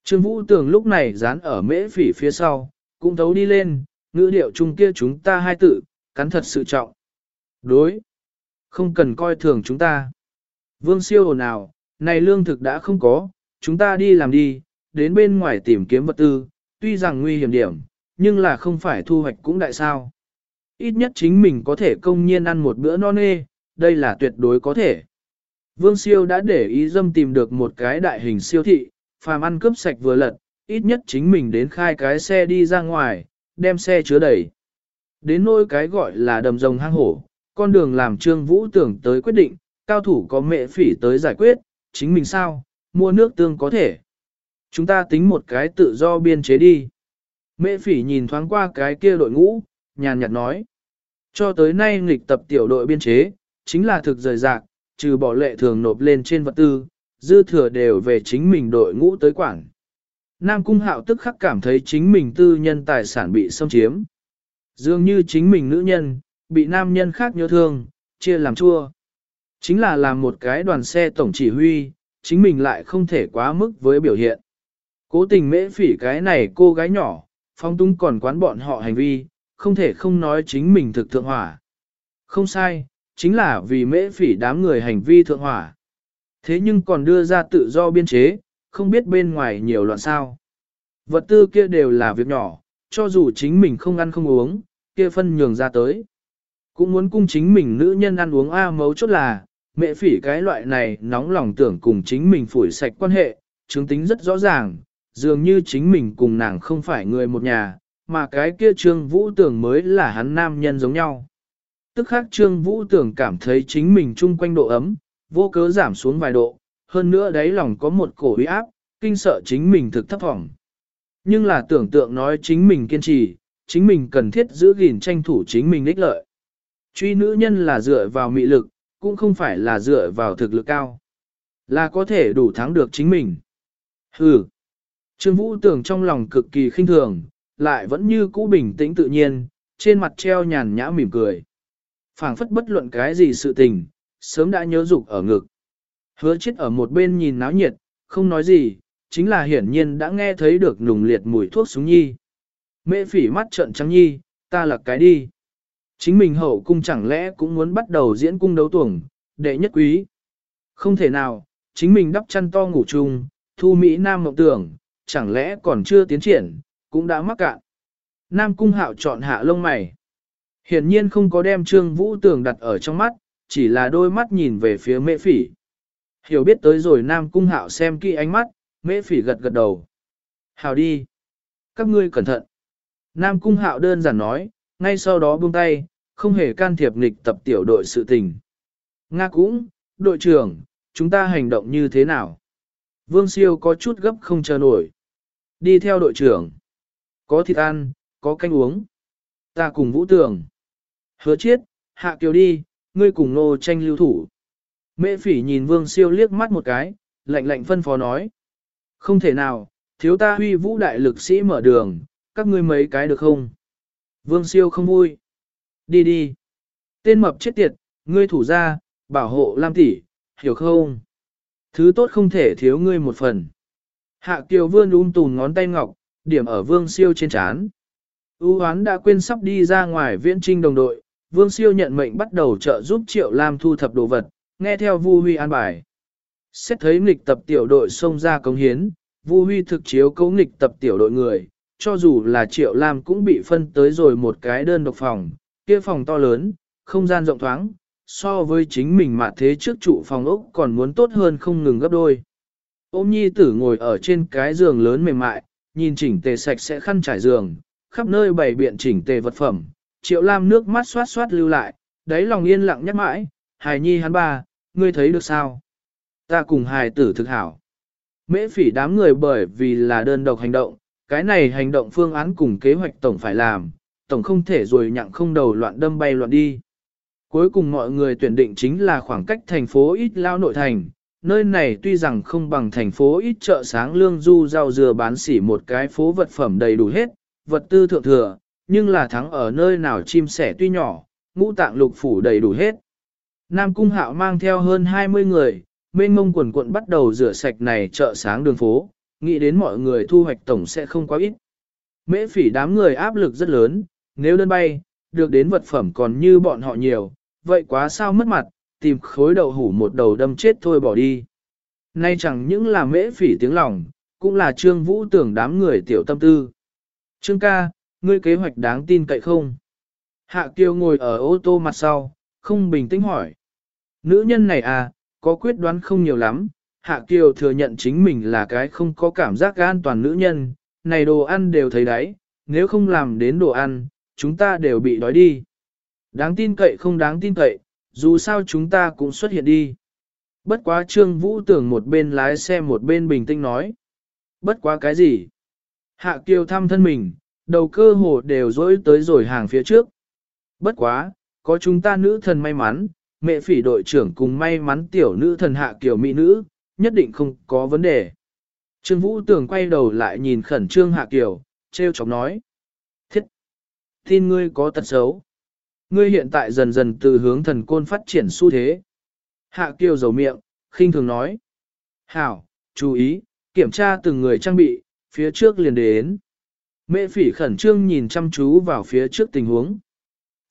Trương Vũ Tường lúc này dán ở mễ phỉ phía sau, cũng thấu đi lên, ngữ điệu chung kia chúng ta hai tự, cắn thật sự trọng. Đối. Không cần coi thường chúng ta. Vương siêu hồn nào, này lương thực đã không có, chúng ta đi làm đi, đến bên ngoài tìm kiếm vật tư, tuy rằng nguy hiểm điểm, nhưng là không phải thu hoạch cũng đại sao. Ít nhất chính mình có thể công nhiên ăn một bữa no nê, đây là tuyệt đối có thể. Vương siêu đã để ý dâm tìm được một cái đại hình siêu thị, phàm ăn cướp sạch vừa lật, ít nhất chính mình đến khai cái xe đi ra ngoài, đem xe chứa đầy. Đến nỗi cái gọi là đầm rồng hang hổ, con đường làm trương vũ tưởng tới quyết định, cao thủ có mẹ phỉ tới giải quyết, chính mình sao, mua nước tương có thể. Chúng ta tính một cái tự do biên chế đi. Mẹ phỉ nhìn thoáng qua cái kia đội ngũ, nhàn nhạt nói. Cho tới nay nghịch tập tiểu đội biên chế, chính là thực rời rạc, trừ bỏ lệ thường nộp lên trên vật tư, dư thừa đều về chính mình đội ngũ tới quản. Nam Cung Hạo tức khắc cảm thấy chính mình tư nhân tài sản bị xâm chiếm. Dường như chính mình nữ nhân, bị nam nhân khác nhớ thương, chia làm chua. Chính là làm một cái đoàn xe tổng chỉ huy, chính mình lại không thể quá mức với biểu hiện. Cố tình mễ phỉ cái này cô gái nhỏ, phong tung còn quán bọn họ hành vi, không thể không nói chính mình thực thượng hỏa. Không sai, chính là vì mễ phỉ đám người hành vi thượng hỏa. Thế nhưng còn đưa ra tự do biên chế, không biết bên ngoài nhiều loạn sao. Vật tư kia đều là việc nhỏ, cho dù chính mình không ăn không uống, kia phân nhường ra tới. Cũng muốn cung chính mình nữ nhân ăn uống A mấu chốt là, mẹ phỉ cái loại này nóng lòng tưởng cùng chính mình phủi sạch quan hệ, chứng tính rất rõ ràng, dường như chính mình cùng nàng không phải người một nhà, mà cái kia trương vũ tưởng mới là hắn nam nhân giống nhau. Tức khác trương vũ tưởng cảm thấy chính mình chung quanh độ ấm, vô cớ giảm xuống vài độ, hơn nữa đáy lòng có một cổ uy áp, kinh sợ chính mình thực thấp vọng. Nhưng là tưởng tượng nói chính mình kiên trì, chính mình cần thiết giữ gìn tranh thủ chính mình ích lợi. Truy nữ nhân là dựa vào mị lực, cũng không phải là dựa vào thực lực cao. Là có thể đủ thắng được chính mình. Hừ. Trương Vũ tưởng trong lòng cực kỳ khinh thường, lại vẫn như cũ bình tĩnh tự nhiên, trên mặt treo nhàn nhã mỉm cười phảng phất bất luận cái gì sự tình, sớm đã nhớ dục ở ngực. Hứa chết ở một bên nhìn náo nhiệt, không nói gì, chính là hiển nhiên đã nghe thấy được nùng liệt mùi thuốc súng nhi. Mễ phỉ mắt trợn trắng nhi, ta là cái đi. Chính mình hậu cung chẳng lẽ cũng muốn bắt đầu diễn cung đấu tuồng, đệ nhất quý. Không thể nào, chính mình đắp chăn to ngủ chung, thu Mỹ Nam mộng tưởng, chẳng lẽ còn chưa tiến triển, cũng đã mắc cạn. Nam cung hạo chọn hạ lông mày. Hiển nhiên không có đem trương vũ tường đặt ở trong mắt, chỉ là đôi mắt nhìn về phía mễ phỉ. Hiểu biết tới rồi Nam cung hạo xem kỹ ánh mắt, mễ phỉ gật gật đầu. Hào đi. Các ngươi cẩn thận. Nam cung hạo đơn giản nói, ngay sau đó buông tay, không hề can thiệp nghịch tập tiểu đội sự tình. Nga cũng, đội trưởng, chúng ta hành động như thế nào? Vương siêu có chút gấp không chờ nổi. Đi theo đội trưởng. Có thịt ăn, có canh uống. Ta cùng vũ tường. Hứa chiết, hạ kiều đi, ngươi cùng nô tranh lưu thủ. Mễ phỉ nhìn vương siêu liếc mắt một cái, lạnh lạnh phân phó nói. Không thể nào, thiếu ta huy vũ đại lực sĩ mở đường, các ngươi mấy cái được không? Vương siêu không vui. Đi đi. Tên mập chết tiệt, ngươi thủ ra, bảo hộ Lam tỷ, hiểu không? Thứ tốt không thể thiếu ngươi một phần. Hạ Kiều vươn ung tùn ngón tay ngọc, điểm ở Vương Siêu trên chán. U hoán đã quên sắp đi ra ngoài viễn trinh đồng đội, Vương Siêu nhận mệnh bắt đầu trợ giúp Triệu Lam thu thập đồ vật, nghe theo Vu Huy an bài. Xét thấy nghịch tập tiểu đội xông ra cống hiến, Vu Huy thực chiếu cấu nghịch tập tiểu đội người, cho dù là Triệu Lam cũng bị phân tới rồi một cái đơn độc phòng, kia phòng to lớn, không gian rộng thoáng, so với chính mình mà thế trước trụ phòng ốc còn muốn tốt hơn không ngừng gấp đôi. Ôm nhi tử ngồi ở trên cái giường lớn mềm mại, nhìn chỉnh tề sạch sẽ khăn trải giường, khắp nơi bày biện chỉnh tề vật phẩm, triệu lam nước mắt xoát xoát lưu lại, đáy lòng yên lặng nhắc mãi, hài nhi hắn ba, ngươi thấy được sao? Ta cùng hài tử thực hảo. Mễ phỉ đám người bởi vì là đơn độc hành động, cái này hành động phương án cùng kế hoạch tổng phải làm, tổng không thể rồi nhặng không đầu loạn đâm bay loạn đi. Cuối cùng mọi người tuyển định chính là khoảng cách thành phố ít lao nội thành, nơi này tuy rằng không bằng thành phố ít chợ sáng lương du rau dừa bán xỉ một cái phố vật phẩm đầy đủ hết, vật tư thượng thừa, nhưng là thắng ở nơi nào chim sẻ tuy nhỏ, ngũ tạng lục phủ đầy đủ hết. Nam Cung Hạo mang theo hơn 20 người, mênh mông quần quận bắt đầu rửa sạch này chợ sáng đường phố, nghĩ đến mọi người thu hoạch tổng sẽ không quá ít. Mễ phỉ đám người áp lực rất lớn, nếu đơn bay, được đến vật phẩm còn như bọn họ nhiều, vậy quá sao mất mặt, tìm khối đầu hủ một đầu đâm chết thôi bỏ đi. Nay chẳng những là mễ phỉ tiếng lòng, cũng là trương vũ tưởng đám người tiểu tâm tư. Trương ca, ngươi kế hoạch đáng tin cậy không? Hạ Kiều ngồi ở ô tô mặt sau, không bình tĩnh hỏi. Nữ nhân này à, có quyết đoán không nhiều lắm. Hạ Kiều thừa nhận chính mình là cái không có cảm giác an toàn nữ nhân, này đồ ăn đều thấy đấy, nếu không làm đến đồ ăn, chúng ta đều bị đói đi. Đáng tin cậy không đáng tin cậy, dù sao chúng ta cũng xuất hiện đi. Bất quá Trương Vũ tưởng một bên lái xe một bên bình tĩnh nói. Bất quá cái gì? Hạ Kiều thăm thân mình, đầu cơ hồ đều dối tới rồi hàng phía trước. Bất quá, có chúng ta nữ thần may mắn, mẹ phỉ đội trưởng cùng may mắn tiểu nữ thần Hạ Kiều mỹ nữ, nhất định không có vấn đề. Trương Vũ tưởng quay đầu lại nhìn khẩn trương Hạ Kiều, treo chọc nói. Thiết! Tin ngươi có tật xấu. Ngươi hiện tại dần dần từ hướng thần côn phát triển xu thế. Hạ Kiều dầu miệng, khinh thường nói. Hảo, chú ý, kiểm tra từng người trang bị, phía trước liền đến. Mẹ phỉ khẩn trương nhìn chăm chú vào phía trước tình huống.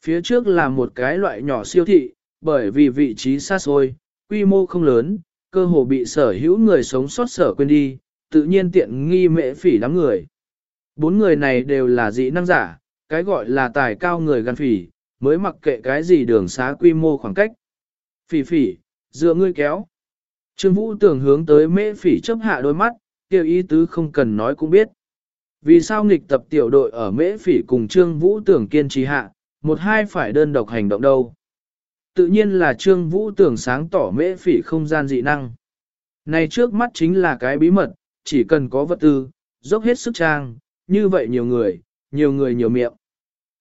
Phía trước là một cái loại nhỏ siêu thị, bởi vì vị trí xa xôi, quy mô không lớn, cơ hồ bị sở hữu người sống sót sở quên đi, tự nhiên tiện nghi mẹ phỉ đám người. Bốn người này đều là dị năng giả, cái gọi là tài cao người gan phỉ, mới mặc kệ cái gì đường xá quy mô khoảng cách. Phỉ phỉ, dựa ngươi kéo. Trương Vũ tưởng hướng tới mễ phỉ chấp hạ đôi mắt, kêu ý tứ không cần nói cũng biết. Vì sao nghịch tập tiểu đội ở mễ phỉ cùng Trương Vũ tưởng kiên trì hạ, một hai phải đơn độc hành động đâu. Tự nhiên là Trương Vũ tưởng sáng tỏ mễ phỉ không gian dị năng. Này trước mắt chính là cái bí mật, chỉ cần có vật tư, dốc hết sức trang, như vậy nhiều người, nhiều người nhiều miệng.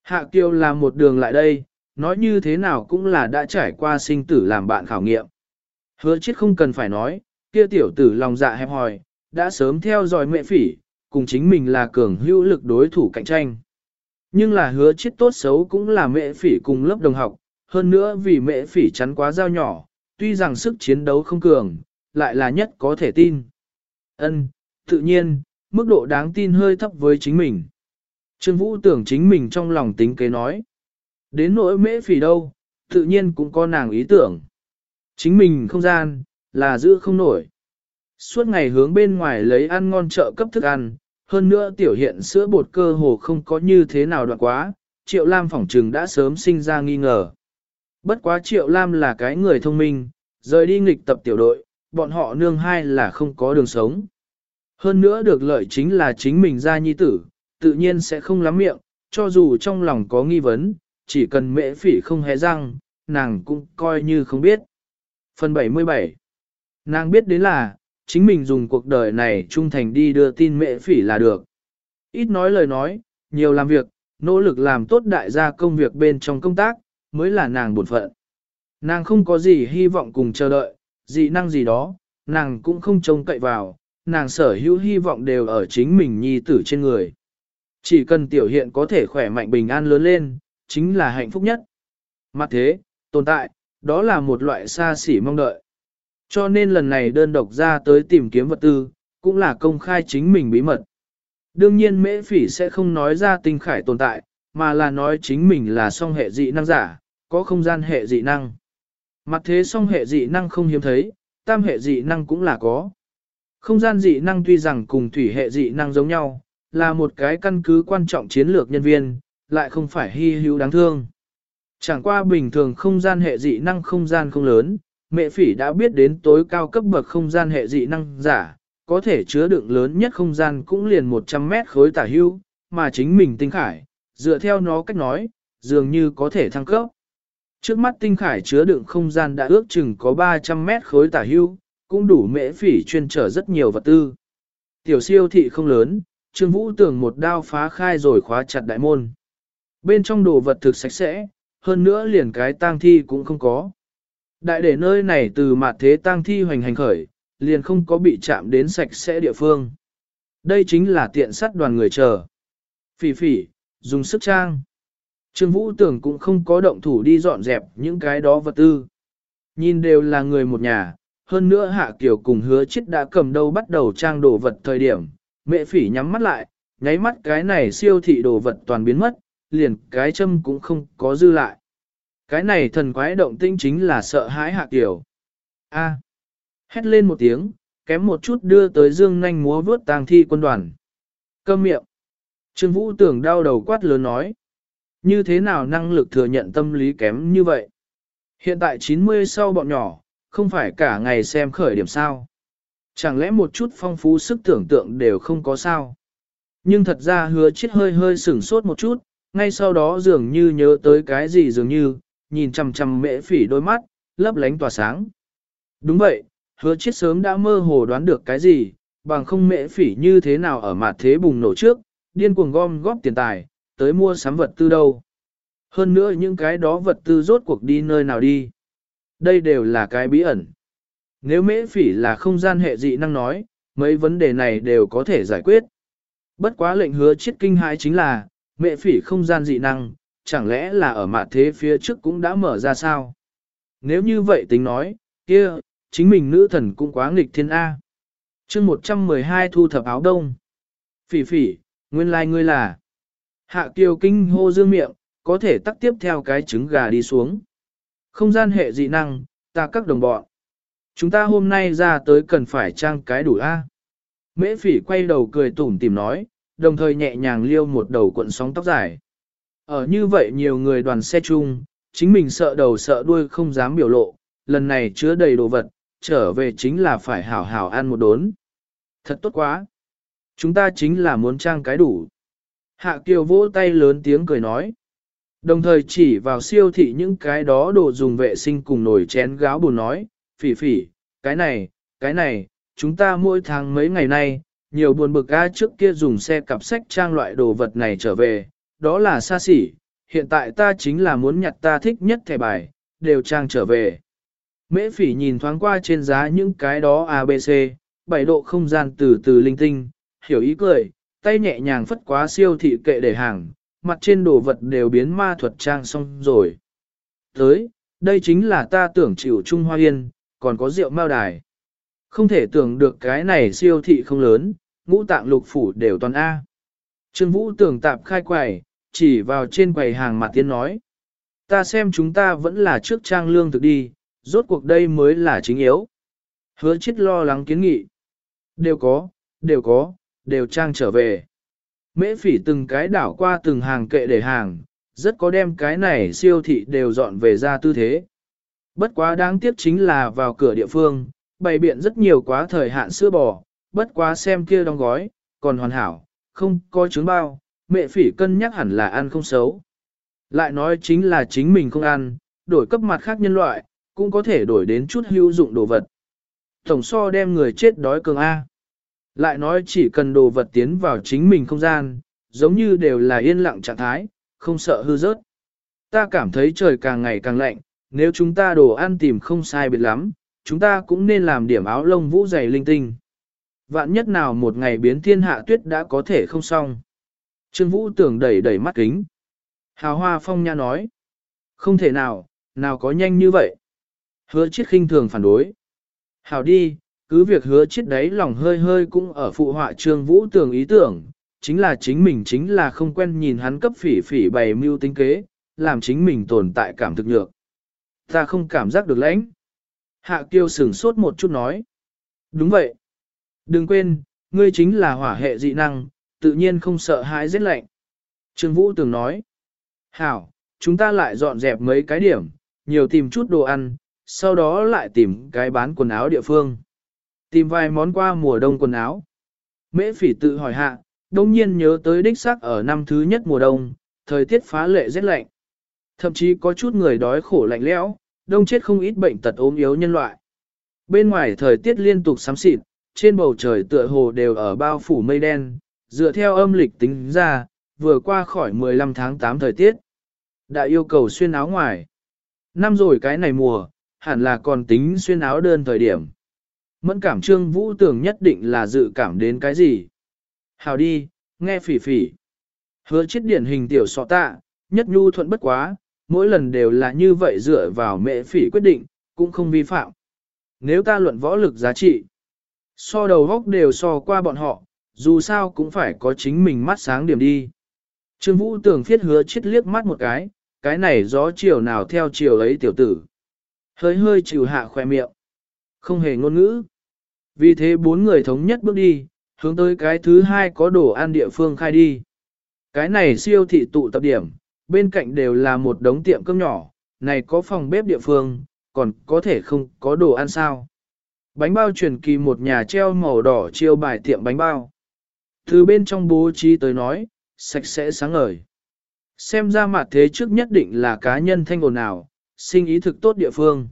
Hạ Kiều là một đường lại đây, nói như thế nào cũng là đã trải qua sinh tử làm bạn khảo nghiệm. Hứa chết không cần phải nói, kia tiểu tử lòng dạ hẹp hòi, đã sớm theo dõi mẹ phỉ, cùng chính mình là cường hữu lực đối thủ cạnh tranh. Nhưng là hứa chết tốt xấu cũng là mẹ phỉ cùng lớp đồng học, hơn nữa vì mẹ phỉ chắn quá dao nhỏ, tuy rằng sức chiến đấu không cường, lại là nhất có thể tin. Ân, tự nhiên, mức độ đáng tin hơi thấp với chính mình. Trương Vũ tưởng chính mình trong lòng tính kế nói. Đến nỗi mễ phỉ đâu, tự nhiên cũng có nàng ý tưởng. Chính mình không gian, là giữ không nổi. Suốt ngày hướng bên ngoài lấy ăn ngon chợ cấp thức ăn, hơn nữa tiểu hiện sữa bột cơ hồ không có như thế nào đoạn quá, Triệu Lam phỏng trừng đã sớm sinh ra nghi ngờ. Bất quá Triệu Lam là cái người thông minh, rời đi nghịch tập tiểu đội, bọn họ nương hai là không có đường sống. Hơn nữa được lợi chính là chính mình ra nhi tử, tự nhiên sẽ không lắm miệng, cho dù trong lòng có nghi vấn, chỉ cần mễ phỉ không hé răng, nàng cũng coi như không biết. Phần 77 Nàng biết đến là, chính mình dùng cuộc đời này trung thành đi đưa tin mệ phỉ là được. Ít nói lời nói, nhiều làm việc, nỗ lực làm tốt đại gia công việc bên trong công tác, mới là nàng buồn phận. Nàng không có gì hy vọng cùng chờ đợi, dị năng gì đó, nàng cũng không trông cậy vào, nàng sở hữu hy vọng đều ở chính mình nhi tử trên người. Chỉ cần tiểu hiện có thể khỏe mạnh bình an lớn lên, chính là hạnh phúc nhất. Mặt thế, tồn tại, đó là một loại xa xỉ mong đợi. Cho nên lần này đơn độc ra tới tìm kiếm vật tư, cũng là công khai chính mình bí mật. Đương nhiên mễ phỉ sẽ không nói ra tinh khải tồn tại, mà là nói chính mình là song hệ dị năng giả, có không gian hệ dị năng. Mặt thế song hệ dị năng không hiếm thấy, tam hệ dị năng cũng là có. Không gian dị năng tuy rằng cùng thủy hệ dị năng giống nhau, là một cái căn cứ quan trọng chiến lược nhân viên, lại không phải hy hữu đáng thương. Chẳng qua bình thường không gian hệ dị năng không gian không lớn, mẹ phỉ đã biết đến tối cao cấp bậc không gian hệ dị năng giả, có thể chứa đựng lớn nhất không gian cũng liền 100 mét khối tả hưu, mà chính mình tinh khải, dựa theo nó cách nói, dường như có thể thăng cấp. Trước mắt tinh khải chứa đựng không gian đã ước chừng có 300 mét khối tả hưu, cũng đủ mễ phỉ chuyên trở rất nhiều vật tư. Tiểu siêu thị không lớn, Trương Vũ tưởng một đao phá khai rồi khóa chặt đại môn. Bên trong đồ vật thực sạch sẽ, hơn nữa liền cái tang thi cũng không có. Đại để nơi này từ mặt thế tang thi hoành hành khởi, liền không có bị chạm đến sạch sẽ địa phương. Đây chính là tiện sắt đoàn người chờ. Phỉ phỉ, dùng sức trang. Trương Vũ tưởng cũng không có động thủ đi dọn dẹp những cái đó vật tư. Nhìn đều là người một nhà, hơn nữa Hạ Kiều cùng hứa chết đã cầm đâu bắt đầu trang đồ vật thời điểm. Mẹ phỉ nhắm mắt lại, nháy mắt cái này siêu thị đồ vật toàn biến mất, liền cái châm cũng không có dư lại. Cái này thần quái động tinh chính là sợ hãi Hạ tiểu A. Hét lên một tiếng, kém một chút đưa tới dương nhanh múa vướt tang thi quân đoàn. Câm miệng. Trương Vũ tưởng đau đầu quát lớn nói. Như thế nào năng lực thừa nhận tâm lý kém như vậy? Hiện tại 90 sau bọn nhỏ, không phải cả ngày xem khởi điểm sao. Chẳng lẽ một chút phong phú sức tưởng tượng đều không có sao? Nhưng thật ra hứa chết hơi hơi sửng sốt một chút, ngay sau đó dường như nhớ tới cái gì dường như, nhìn chằm chằm mễ phỉ đôi mắt, lấp lánh tỏa sáng. Đúng vậy, hứa chết sớm đã mơ hồ đoán được cái gì, bằng không mễ phỉ như thế nào ở mặt thế bùng nổ trước, điên cuồng gom góp tiền tài, tới mua sắm vật tư đâu. Hơn nữa những cái đó vật tư rốt cuộc đi nơi nào đi. Đây đều là cái bí ẩn. Nếu mễ phỉ là không gian hệ dị năng nói, mấy vấn đề này đều có thể giải quyết. Bất quá lệnh hứa chết kinh hãi chính là, mễ phỉ không gian dị năng, chẳng lẽ là ở mặt thế phía trước cũng đã mở ra sao? Nếu như vậy tính nói, kia, chính mình nữ thần cũng quá nghịch thiên A. chương 112 thu thập áo đông. Phỉ phỉ, nguyên lai like ngươi là. Hạ kiều kinh hô dương miệng, có thể tắt tiếp theo cái trứng gà đi xuống. Không gian hệ dị năng, ta các đồng bọn. Chúng ta hôm nay ra tới cần phải trang cái đủ A. Mễ phỉ quay đầu cười tủm tìm nói, đồng thời nhẹ nhàng liêu một đầu cuộn sóng tóc dài. Ở như vậy nhiều người đoàn xe chung, chính mình sợ đầu sợ đuôi không dám biểu lộ, lần này chứa đầy đồ vật, trở về chính là phải hảo hảo ăn một đốn. Thật tốt quá. Chúng ta chính là muốn trang cái đủ. Hạ Kiều vỗ tay lớn tiếng cười nói. Đồng thời chỉ vào siêu thị những cái đó đồ dùng vệ sinh cùng nồi chén gáo buồn nói, phỉ phỉ, cái này, cái này, chúng ta mỗi tháng mấy ngày nay, nhiều buồn bực ga trước kia dùng xe cặp sách trang loại đồ vật này trở về, đó là xa xỉ, hiện tại ta chính là muốn nhặt ta thích nhất thẻ bài, đều trang trở về. Mễ phỉ nhìn thoáng qua trên giá những cái đó ABC, bảy độ không gian từ từ linh tinh, hiểu ý cười, tay nhẹ nhàng phất quá siêu thị kệ để hàng, mặt trên đồ vật đều biến ma thuật trang xong rồi. Tới, đây chính là ta tưởng chịu Trung Hoa Yên, còn có rượu mao đài. Không thể tưởng được cái này siêu thị không lớn, ngũ tạng lục phủ đều toàn A. Trương Vũ tưởng tạp khai quầy, chỉ vào trên quầy hàng mặt tiên nói. Ta xem chúng ta vẫn là trước trang lương thực đi, rốt cuộc đây mới là chính yếu. Hứa chết lo lắng kiến nghị. Đều có, đều có, đều trang trở về. Mễ phỉ từng cái đảo qua từng hàng kệ để hàng, rất có đem cái này siêu thị đều dọn về ra tư thế. Bất quá đáng tiếc chính là vào cửa địa phương, bày biện rất nhiều quá thời hạn sữa bò, bất quá xem kia đóng gói, còn hoàn hảo, không có trứng bao, mẹ phỉ cân nhắc hẳn là ăn không xấu. Lại nói chính là chính mình không ăn, đổi cấp mặt khác nhân loại, cũng có thể đổi đến chút hữu dụng đồ vật. Tổng so đem người chết đói cường A. Lại nói chỉ cần đồ vật tiến vào chính mình không gian, giống như đều là yên lặng trạng thái, không sợ hư rớt. Ta cảm thấy trời càng ngày càng lạnh, nếu chúng ta đồ ăn tìm không sai biệt lắm, chúng ta cũng nên làm điểm áo lông vũ dày linh tinh. Vạn nhất nào một ngày biến thiên hạ tuyết đã có thể không xong. Trương Vũ tưởng đẩy đẩy mắt kính. Hào hoa phong nha nói. Không thể nào, nào có nhanh như vậy. Hứa chiết khinh thường phản đối. Hào đi, cứ việc hứa chiết đấy lòng hơi hơi cũng ở phụ họa Trương Vũ tưởng ý tưởng, chính là chính mình chính là không quen nhìn hắn cấp phỉ phỉ bày mưu tính kế, làm chính mình tồn tại cảm thực nhược. Ta không cảm giác được lãnh. Hạ kiêu sửng sốt một chút nói. Đúng vậy. Đừng quên, ngươi chính là hỏa hệ dị năng, tự nhiên không sợ hãi rét lạnh. Trương Vũ từng nói. Hảo, chúng ta lại dọn dẹp mấy cái điểm, nhiều tìm chút đồ ăn, sau đó lại tìm cái bán quần áo địa phương. Tìm vài món qua mùa đông quần áo. Mễ phỉ tự hỏi hạ, đông nhiên nhớ tới đích xác ở năm thứ nhất mùa đông, thời tiết phá lệ rét lạnh. Thậm chí có chút người đói khổ lạnh lẽo, đông chết không ít bệnh tật ốm yếu nhân loại. Bên ngoài thời tiết liên tục xám xịt, trên bầu trời tựa hồ đều ở bao phủ mây đen, dựa theo âm lịch tính ra, vừa qua khỏi 15 tháng 8 thời tiết. Đã yêu cầu xuyên áo ngoài. Năm rồi cái này mùa, hẳn là còn tính xuyên áo đơn thời điểm. Mẫn cảm trương vũ tưởng nhất định là dự cảm đến cái gì. Hào đi, nghe phỉ phỉ. Hứa chết điển hình tiểu sọ tạ, nhất nhu thuận bất quá, mỗi lần đều là như vậy dựa vào mẹ phỉ quyết định, cũng không vi phạm. Nếu ta luận võ lực giá trị, so đầu góc đều so qua bọn họ, dù sao cũng phải có chính mình mắt sáng điểm đi. Trương Vũ tưởng phiết hứa chết liếc mắt một cái, cái này gió chiều nào theo chiều ấy tiểu tử. Hơi hơi chịu hạ khoe miệng. Không hề ngôn ngữ. Vì thế bốn người thống nhất bước đi, hướng tới cái thứ hai có đồ ăn địa phương khai đi. Cái này siêu thị tụ tập điểm, bên cạnh đều là một đống tiệm cơm nhỏ, này có phòng bếp địa phương, còn có thể không có đồ ăn sao. Bánh bao truyền kỳ một nhà treo màu đỏ chiêu bài tiệm bánh bao. Từ bên trong bố trí tới nói, sạch sẽ sáng ngời. Xem ra mặt thế trước nhất định là cá nhân thanh ồn nào, sinh ý thực tốt địa phương.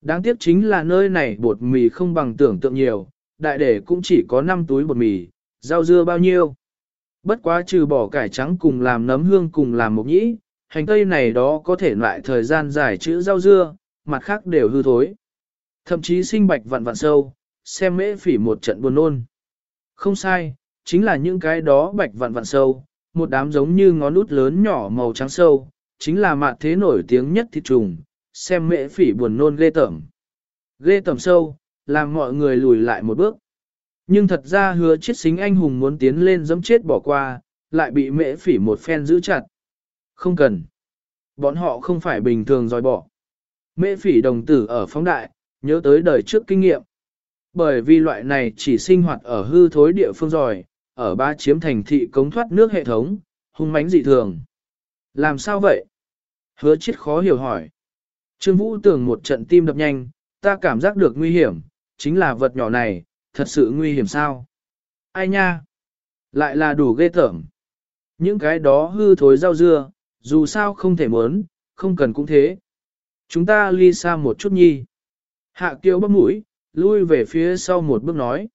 Đáng tiếc chính là nơi này bột mì không bằng tưởng tượng nhiều, đại để cũng chỉ có 5 túi bột mì, rau dưa bao nhiêu. Bất quá trừ bỏ cải trắng cùng làm nấm hương cùng làm mộc nhĩ, hành tây này đó có thể loại thời gian dài chữ rau dưa, mặt khác đều hư thối. Thậm chí sinh bạch vặn vặn sâu, xem mễ phỉ một trận buồn nôn. Không sai, chính là những cái đó bạch vặn vặn sâu, một đám giống như ngón út lớn nhỏ màu trắng sâu, chính là mặt thế nổi tiếng nhất thịt trùng, xem mễ phỉ buồn nôn ghê tởm. Ghê tởm sâu, làm mọi người lùi lại một bước. Nhưng thật ra hứa chết xính anh hùng muốn tiến lên dẫm chết bỏ qua, lại bị mễ phỉ một phen giữ chặt. Không cần. Bọn họ không phải bình thường dòi bỏ. Mễ phỉ đồng tử ở phóng đại, nhớ tới đời trước kinh nghiệm. Bởi vì loại này chỉ sinh hoạt ở hư thối địa phương rồi, ở ba chiếm thành thị cống thoát nước hệ thống, hung mãnh dị thường. Làm sao vậy? Hứa chết khó hiểu hỏi. Trương Vũ tưởng một trận tim đập nhanh, ta cảm giác được nguy hiểm, chính là vật nhỏ này, thật sự nguy hiểm sao? Ai nha? Lại là đủ ghê tởm. Những cái đó hư thối rau dưa, dù sao không thể muốn, không cần cũng thế. Chúng ta ly xa một chút nhi. Hạ kiêu bấm mũi, lui về phía sau một bước nói.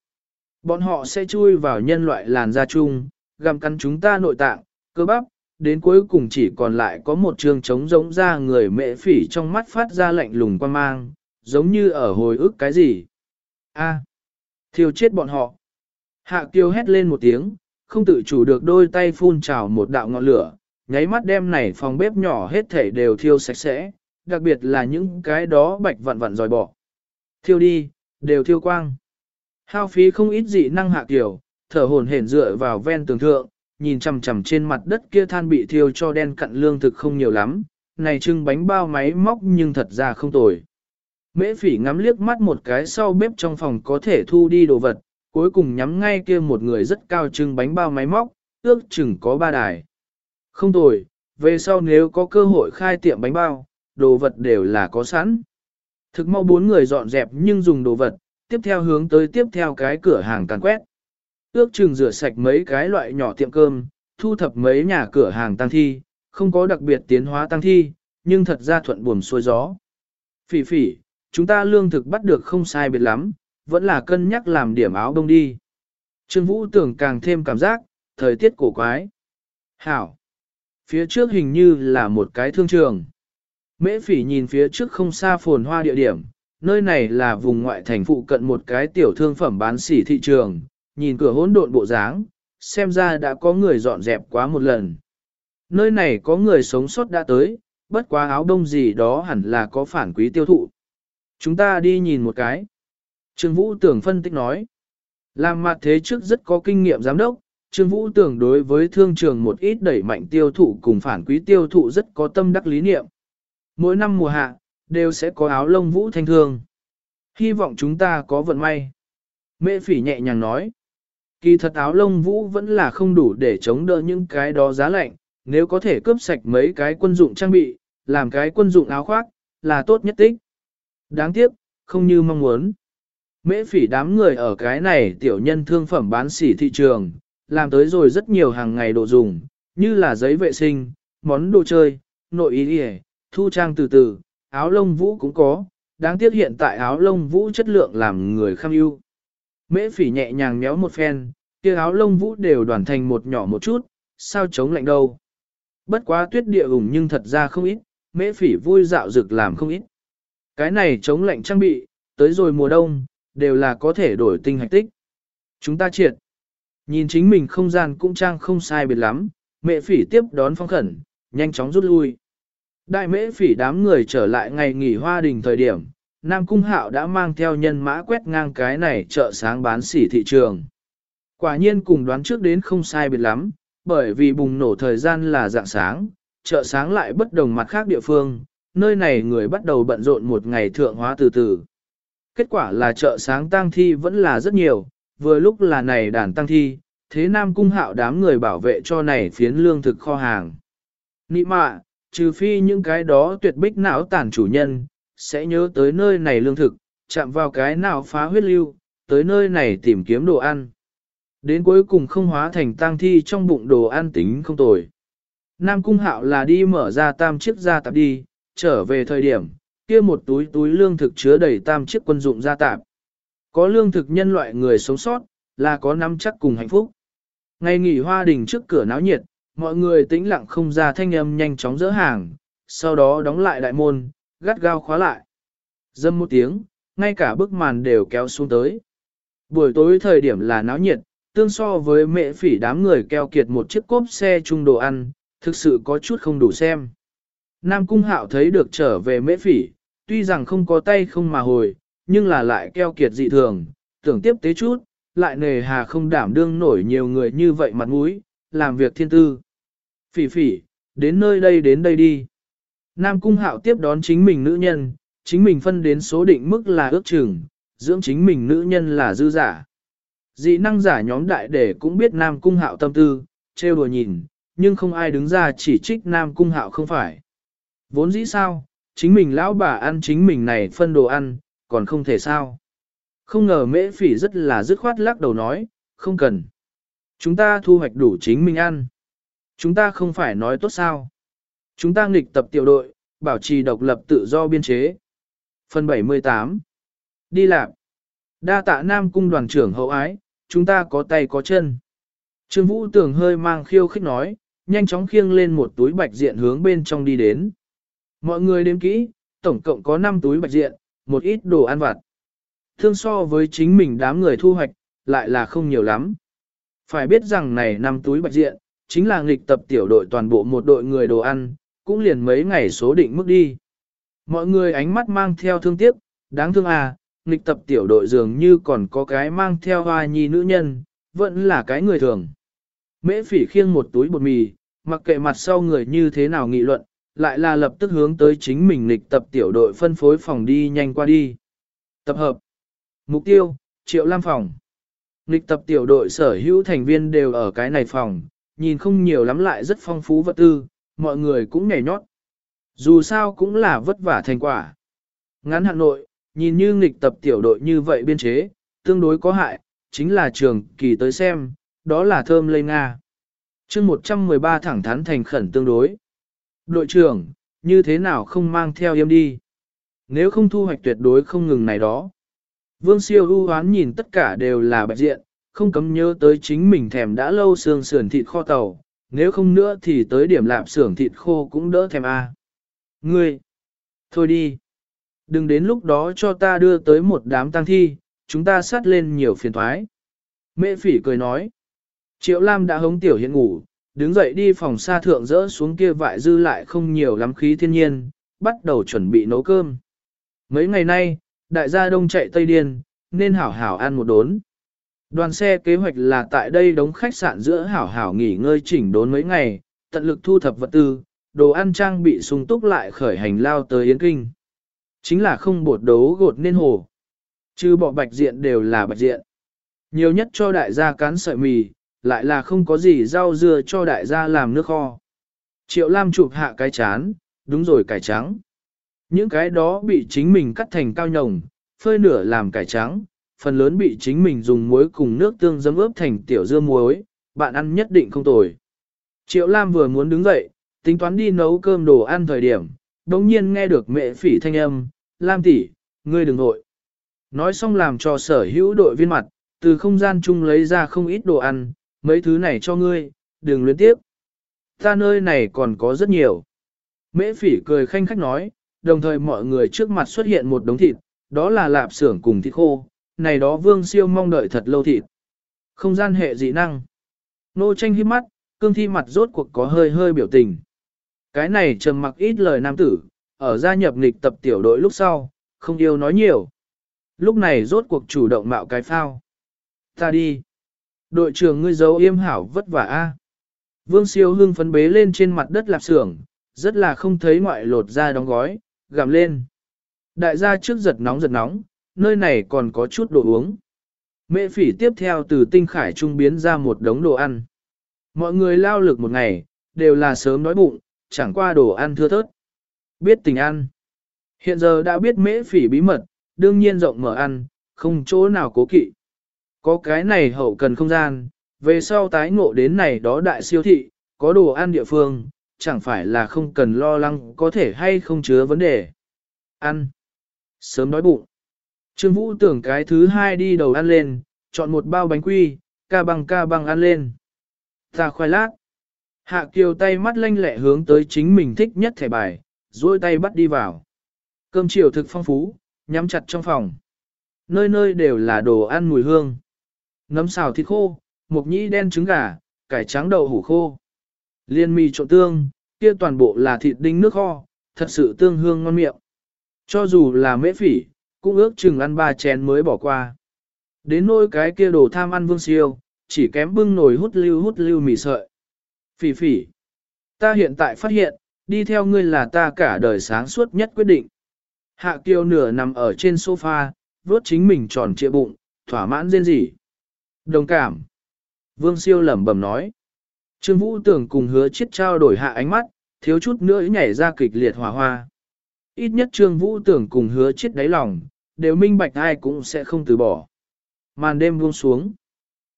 Bọn họ sẽ chui vào nhân loại làn da chung, gặm cắn chúng ta nội tạng, cơ bắp, đến cuối cùng chỉ còn lại có một trường trống giống ra người mẹ phỉ trong mắt phát ra lạnh lùng quan mang, giống như ở hồi ức cái gì. A. Thiêu chết bọn họ. Hạ kiêu hét lên một tiếng, không tự chủ được đôi tay phun trào một đạo ngọn lửa, nháy mắt đem này phòng bếp nhỏ hết thể đều thiêu sạch sẽ, đặc biệt là những cái đó bạch vặn vặn dòi bỏ. Thiêu đi, đều thiêu quang. Hao phí không ít dị năng hạ kiểu, thở hồn hển dựa vào ven tường thượng, nhìn chằm chằm trên mặt đất kia than bị thiêu cho đen cặn lương thực không nhiều lắm, này trưng bánh bao máy móc nhưng thật ra không tồi. Mễ phỉ ngắm liếc mắt một cái sau bếp trong phòng có thể thu đi đồ vật, cuối cùng nhắm ngay kia một người rất cao trưng bánh bao máy móc, ước chừng có ba đài. Không tồi, về sau nếu có cơ hội khai tiệm bánh bao, đồ vật đều là có sẵn. Thực mau bốn người dọn dẹp nhưng dùng đồ vật, tiếp theo hướng tới tiếp theo cái cửa hàng càng quét. Ước chừng rửa sạch mấy cái loại nhỏ tiệm cơm, thu thập mấy nhà cửa hàng tăng thi, không có đặc biệt tiến hóa tăng thi, nhưng thật ra thuận buồm xuôi gió. Phỉ phỉ, chúng ta lương thực bắt được không sai biệt lắm, vẫn là cân nhắc làm điểm áo đông đi. Trương Vũ tưởng càng thêm cảm giác, thời tiết cổ quái. Hảo! Phía trước hình như là một cái thương trường. Mễ phỉ nhìn phía trước không xa phồn hoa địa điểm, nơi này là vùng ngoại thành phụ cận một cái tiểu thương phẩm bán sỉ thị trường, nhìn cửa hỗn độn bộ dáng, xem ra đã có người dọn dẹp quá một lần. Nơi này có người sống sót đã tới, bất quá áo đông gì đó hẳn là có phản quý tiêu thụ. Chúng ta đi nhìn một cái. Trương Vũ Tưởng phân tích nói. Làm mặt thế trước rất có kinh nghiệm giám đốc, Trương Vũ Tưởng đối với thương trường một ít đẩy mạnh tiêu thụ cùng phản quý tiêu thụ rất có tâm đắc lý niệm. Mỗi năm mùa hạ, đều sẽ có áo lông vũ thanh thương. Hy vọng chúng ta có vận may. Mẹ phỉ nhẹ nhàng nói. Kỳ thật áo lông vũ vẫn là không đủ để chống đỡ những cái đó giá lạnh, nếu có thể cướp sạch mấy cái quân dụng trang bị, làm cái quân dụng áo khoác, là tốt nhất tích. Đáng tiếc, không như mong muốn. Mễ phỉ đám người ở cái này tiểu nhân thương phẩm bán sỉ thị trường, làm tới rồi rất nhiều hàng ngày đồ dùng, như là giấy vệ sinh, món đồ chơi, nội y đi thu trang từ từ, áo lông vũ cũng có, đáng tiếc hiện tại áo lông vũ chất lượng làm người kham ưu. Mễ phỉ nhẹ nhàng méo một phen, kia áo lông vũ đều đoàn thành một nhỏ một chút, sao chống lạnh đâu. Bất quá tuyết địa ủng nhưng thật ra không ít, mễ phỉ vui dạo dực làm không ít. Cái này chống lạnh trang bị, tới rồi mùa đông, đều là có thể đổi tinh hạch tích. Chúng ta triệt. Nhìn chính mình không gian cũng trang không sai biệt lắm, mẹ phỉ tiếp đón phong khẩn, nhanh chóng rút lui. Đại mễ phỉ đám người trở lại ngày nghỉ hoa đình thời điểm, Nam Cung Hạo đã mang theo nhân mã quét ngang cái này chợ sáng bán sỉ thị trường. Quả nhiên cùng đoán trước đến không sai biệt lắm, bởi vì bùng nổ thời gian là dạng sáng, chợ sáng lại bất đồng mặt khác địa phương, nơi này người bắt đầu bận rộn một ngày thượng hóa từ từ. Kết quả là chợ sáng tang thi vẫn là rất nhiều, vừa lúc là này đàn tang thi, thế Nam Cung Hạo đám người bảo vệ cho này phiến lương thực kho hàng. Nị mạ, trừ phi những cái đó tuyệt bích não tàn chủ nhân, sẽ nhớ tới nơi này lương thực, chạm vào cái nào phá huyết lưu, tới nơi này tìm kiếm đồ ăn. Đến cuối cùng không hóa thành tang thi trong bụng đồ ăn tính không tồi. Nam Cung Hạo là đi mở ra tam chiếc gia tạp đi, trở về thời điểm, kia một túi túi lương thực chứa đầy tam chiếc quân dụng gia tạp. Có lương thực nhân loại người sống sót, là có năm chắc cùng hạnh phúc. Ngày nghỉ hoa đình trước cửa náo nhiệt, mọi người tĩnh lặng không ra thanh âm nhanh chóng dỡ hàng, sau đó đóng lại đại môn, gắt gao khóa lại. Dâm một tiếng, ngay cả bức màn đều kéo xuống tới. Buổi tối thời điểm là náo nhiệt, tương so với mẹ phỉ đám người keo kiệt một chiếc cốp xe chung đồ ăn, thực sự có chút không đủ xem. Nam Cung Hạo thấy được trở về mễ phỉ, tuy rằng không có tay không mà hồi, nhưng là lại keo kiệt dị thường, tưởng tiếp tế chút, lại nề hà không đảm đương nổi nhiều người như vậy mặt mũi, làm việc thiên tư. Phỉ phỉ, đến nơi đây đến đây đi. Nam Cung Hạo tiếp đón chính mình nữ nhân, chính mình phân đến số định mức là ước chừng, dưỡng chính mình nữ nhân là dư giả. Dị năng giả nhóm đại để cũng biết Nam Cung Hạo tâm tư, trêu đùa nhìn, nhưng không ai đứng ra chỉ trích Nam Cung Hạo không phải. Vốn dĩ sao, chính mình lão bà ăn chính mình này phân đồ ăn, còn không thể sao. Không ngờ mễ phỉ rất là dứt khoát lắc đầu nói, không cần. Chúng ta thu hoạch đủ chính mình ăn. Chúng ta không phải nói tốt sao. Chúng ta nghịch tập tiểu đội, bảo trì độc lập tự do biên chế. Phần 78 Đi lạc. Đa tạ Nam Cung đoàn trưởng hậu ái, chúng ta có tay có chân. Trương Vũ tưởng hơi mang khiêu khích nói, nhanh chóng khiêng lên một túi bạch diện hướng bên trong đi đến. Mọi người đếm kỹ, tổng cộng có 5 túi bạch diện, một ít đồ ăn vặt. Thương so với chính mình đám người thu hoạch, lại là không nhiều lắm. Phải biết rằng này 5 túi bạch diện, chính là nghịch tập tiểu đội toàn bộ một đội người đồ ăn, cũng liền mấy ngày số định mức đi. Mọi người ánh mắt mang theo thương tiếc, đáng thương à, nghịch tập tiểu đội dường như còn có cái mang theo hoa nhi nữ nhân, vẫn là cái người thường. Mễ phỉ khiêng một túi bột mì, mặc kệ mặt sau người như thế nào nghị luận, lại là lập tức hướng tới chính mình nghịch tập tiểu đội phân phối phòng đi nhanh qua đi. Tập hợp. Mục tiêu, triệu lam phòng. Nghịch tập tiểu đội sở hữu thành viên đều ở cái này phòng, nhìn không nhiều lắm lại rất phong phú vật tư, mọi người cũng nhảy nhót. Dù sao cũng là vất vả thành quả. Ngắn hạn nội, nhìn như nghịch tập tiểu đội như vậy biên chế, tương đối có hại, chính là trường kỳ tới xem, đó là thơm lây Nga. chương 113 thẳng thắn thành khẩn tương đối. Đội trưởng, như thế nào không mang theo yêm đi? Nếu không thu hoạch tuyệt đối không ngừng này đó. Vương siêu ưu hoán nhìn tất cả đều là bạch diện, không cấm nhớ tới chính mình thèm đã lâu xương sườn thịt kho tàu, nếu không nữa thì tới điểm lạp xưởng thịt khô cũng đỡ thèm a. Ngươi, thôi đi. Đừng đến lúc đó cho ta đưa tới một đám tang thi, chúng ta sát lên nhiều phiền thoái. Mễ phỉ cười nói. Triệu Lam đã hống tiểu hiện ngủ, đứng dậy đi phòng xa thượng dỡ xuống kia vại dư lại không nhiều lắm khí thiên nhiên, bắt đầu chuẩn bị nấu cơm. Mấy ngày nay, đại gia đông chạy Tây Điên, nên hảo hảo ăn một đốn. Đoàn xe kế hoạch là tại đây đóng khách sạn giữa hảo hảo nghỉ ngơi chỉnh đốn mấy ngày, tận lực thu thập vật tư, đồ ăn trang bị sung túc lại khởi hành lao tới Yến Kinh. Chính là không bột đấu gột nên hồ. Chứ bỏ bạch diện đều là bạch diện. Nhiều nhất cho đại gia cán sợi mì, lại là không có gì rau dưa cho đại gia làm nước kho. Triệu Lam chụp hạ cái chán, đúng rồi cải trắng. Những cái đó bị chính mình cắt thành cao nhồng, phơi nửa làm cải trắng, phần lớn bị chính mình dùng muối cùng nước tương dấm ướp thành tiểu dưa muối, bạn ăn nhất định không tồi. Triệu Lam vừa muốn đứng dậy, tính toán đi nấu cơm đồ ăn thời điểm, đồng nhiên nghe được mẹ phỉ thanh âm, Lam tỷ, ngươi đừng nội. Nói xong làm cho sở hữu đội viên mặt, từ không gian chung lấy ra không ít đồ ăn, mấy thứ này cho ngươi, đừng luyến tiếp. Ta nơi này còn có rất nhiều. Mễ phỉ cười khanh khách nói, đồng thời mọi người trước mặt xuất hiện một đống thịt, đó là lạp xưởng cùng thịt khô, này đó vương siêu mong đợi thật lâu thịt. Không gian hệ dị năng. Nô tranh hiếp mắt, cương thi mặt rốt cuộc có hơi hơi biểu tình. Cái này trầm mặc ít lời nam tử, ở gia nhập nghịch tập tiểu đội lúc sau, không yêu nói nhiều. Lúc này rốt cuộc chủ động mạo cái phao. Ta đi. Đội trưởng ngươi giấu yêm hảo vất vả a. Vương siêu hương phấn bế lên trên mặt đất lạp xưởng, rất là không thấy ngoại lột ra đóng gói, gặm lên. Đại gia trước giật nóng giật nóng, nơi này còn có chút đồ uống. Mẹ phỉ tiếp theo từ tinh khải trung biến ra một đống đồ ăn. Mọi người lao lực một ngày, đều là sớm đói bụng, chẳng qua đồ ăn thưa thớt. Biết tình ăn. Hiện giờ đã biết mễ phỉ bí mật, đương nhiên rộng mở ăn, không chỗ nào cố kỵ. Có cái này hậu cần không gian, về sau tái ngộ đến này đó đại siêu thị, có đồ ăn địa phương, chẳng phải là không cần lo lắng có thể hay không chứa vấn đề. Ăn. Sớm đói bụng. Trương Vũ tưởng cái thứ hai đi đầu ăn lên, chọn một bao bánh quy, ca bằng ca bằng ăn lên. Ta khoai lát. Hạ Kiều tay mắt lanh lẹ hướng tới chính mình thích nhất thẻ bài, duỗi tay bắt đi vào. Cơm chiều thực phong phú, nhắm chặt trong phòng. Nơi nơi đều là đồ ăn mùi hương. Nấm xào thịt khô, mộc nhĩ đen trứng gà, cải trắng đậu hủ khô. Liên mì trộn tương, kia toàn bộ là thịt đinh nước kho, thật sự tương hương ngon miệng. Cho dù là mễ phỉ, cũng ước chừng ăn ba chén mới bỏ qua. Đến nỗi cái kia đồ tham ăn vương siêu, chỉ kém bưng nồi hút lưu hút lưu mì sợi. Phỉ phỉ, ta hiện tại phát hiện, đi theo ngươi là ta cả đời sáng suốt nhất quyết định. Hạ kiều nửa nằm ở trên sofa, vớt chính mình tròn trịa bụng, thỏa mãn riêng gì. Đồng cảm. Vương siêu lẩm bẩm nói. Trương Vũ tưởng cùng hứa chiết trao đổi hạ ánh mắt, thiếu chút nữa nhảy ra kịch liệt hòa hoa. Ít nhất Trương Vũ tưởng cùng hứa chết đáy lòng, đều minh bạch ai cũng sẽ không từ bỏ. Màn đêm buông xuống.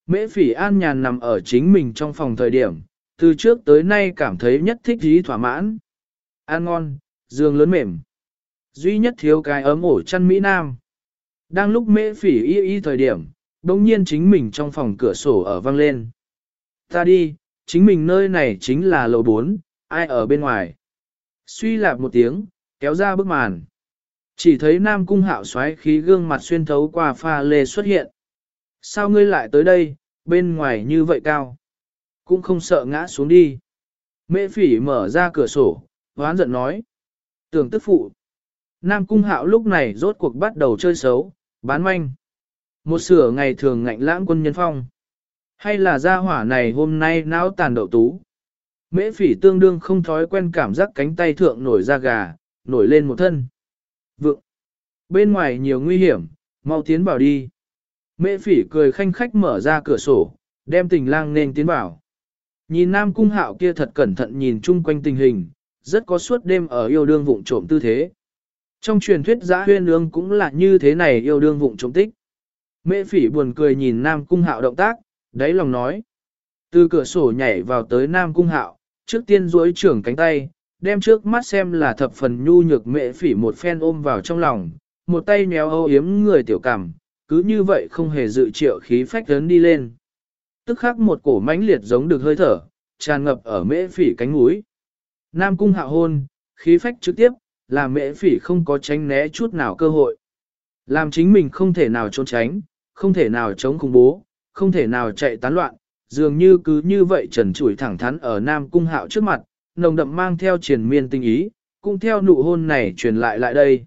Mễ phỉ an nhàn nằm ở chính mình trong phòng thời điểm, từ trước tới nay cảm thấy nhất thích ý thỏa mãn. an ngon, giường lớn mềm. Duy nhất thiếu cái ấm ổ chăn Mỹ Nam. Đang lúc mễ phỉ y y thời điểm, đồng nhiên chính mình trong phòng cửa sổ ở vang lên. Ta đi, chính mình nơi này chính là lầu 4, ai ở bên ngoài. Suy lạp một tiếng, kéo ra bức màn. Chỉ thấy Nam Cung hạo xoáy khí gương mặt xuyên thấu qua pha lê xuất hiện. Sao ngươi lại tới đây, bên ngoài như vậy cao? Cũng không sợ ngã xuống đi. Mễ phỉ mở ra cửa sổ, hoán giận nói. Tưởng tức phụ. Nam Cung hạo lúc này rốt cuộc bắt đầu chơi xấu, Bán manh. Một sửa ngày thường ngạnh lãng quân nhân phong. Hay là gia hỏa này hôm nay não tàn đậu tú. Mễ phỉ tương đương không thói quen cảm giác cánh tay thượng nổi da gà, nổi lên một thân. Vượng. Bên ngoài nhiều nguy hiểm, mau tiến vào đi. Mễ phỉ cười khanh khách mở ra cửa sổ, đem tình lang nên tiến vào. Nhìn nam cung hạo kia thật cẩn thận nhìn chung quanh tình hình, rất có suốt đêm ở yêu đương vụng trộm tư thế. Trong truyền thuyết giã huyên ương cũng là như thế này yêu đương vụng trộm tích. Mễ phỉ buồn cười nhìn nam cung hạo động tác, đáy lòng nói. Từ cửa sổ nhảy vào tới nam cung hạo, trước tiên duỗi trưởng cánh tay, đem trước mắt xem là thập phần nhu nhược mễ phỉ một phen ôm vào trong lòng, một tay nhéo âu yếm người tiểu cảm, cứ như vậy không hề dự triệu khí phách lớn đi lên. Tức khắc một cổ mãnh liệt giống được hơi thở, tràn ngập ở mễ phỉ cánh mũi. Nam cung hạ hôn, khí phách trực tiếp, làm mễ phỉ không có tránh né chút nào cơ hội. Làm chính mình không thể nào trốn tránh, không thể nào chống khủng bố, không thể nào chạy tán loạn, dường như cứ như vậy trần trụi thẳng thắn ở Nam cung hạo trước mặt, nồng đậm mang theo triền miên tình ý, cũng theo nụ hôn này truyền lại lại đây.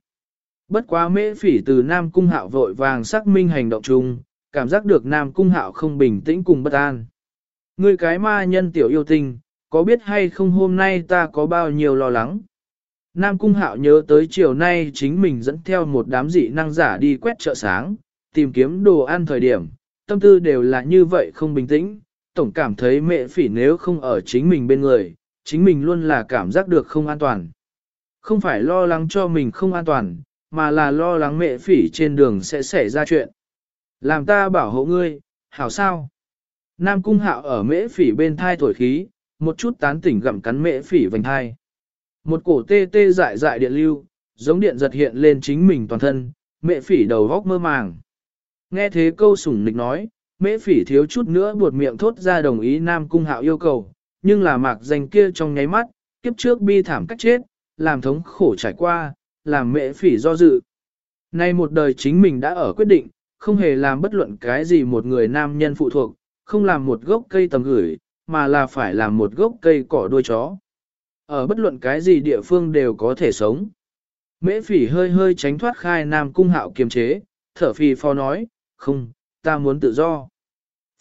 Bất quá mễ phỉ từ Nam Cung Hạo vội vàng xác minh hành động chung, cảm giác được Nam Cung Hạo không bình tĩnh cùng bất an. Ngươi cái ma nhân tiểu yêu tinh, có biết hay không hôm nay ta có bao nhiêu lo lắng? Nam Cung Hạo nhớ tới chiều nay chính mình dẫn theo một đám dị năng giả đi quét chợ sáng, tìm kiếm đồ ăn thời điểm, tâm tư đều là như vậy không bình tĩnh, tổng cảm thấy mẹ phỉ nếu không ở chính mình bên người, chính mình luôn là cảm giác được không an toàn. Không phải lo lắng cho mình không an toàn, mà là lo lắng mẹ phỉ trên đường sẽ xảy ra chuyện. Làm ta bảo hộ ngươi, hảo sao? Nam cung hạo ở mễ phỉ bên thai thổi khí, một chút tán tỉnh gặm cắn mễ phỉ vành thai. Một cổ tê tê dại dại điện lưu, giống điện giật hiện lên chính mình toàn thân, mẹ phỉ đầu góc mơ màng. Nghe thế câu sủng nịch nói, mễ phỉ thiếu chút nữa buột miệng thốt ra đồng ý Nam cung hạo yêu cầu, nhưng là mạc danh kia trong nháy mắt, kiếp trước bi thảm cách chết, làm thống khổ trải qua, làm mẹ phỉ do dự. Nay một đời chính mình đã ở quyết định, không hề làm bất luận cái gì một người nam nhân phụ thuộc, không làm một gốc cây tầm gửi, mà là phải làm một gốc cây cỏ đuôi chó. Ở bất luận cái gì địa phương đều có thể sống. Mễ phỉ hơi hơi tránh thoát khai nam cung hạo kiềm chế, thở phì phò nói, không, ta muốn tự do.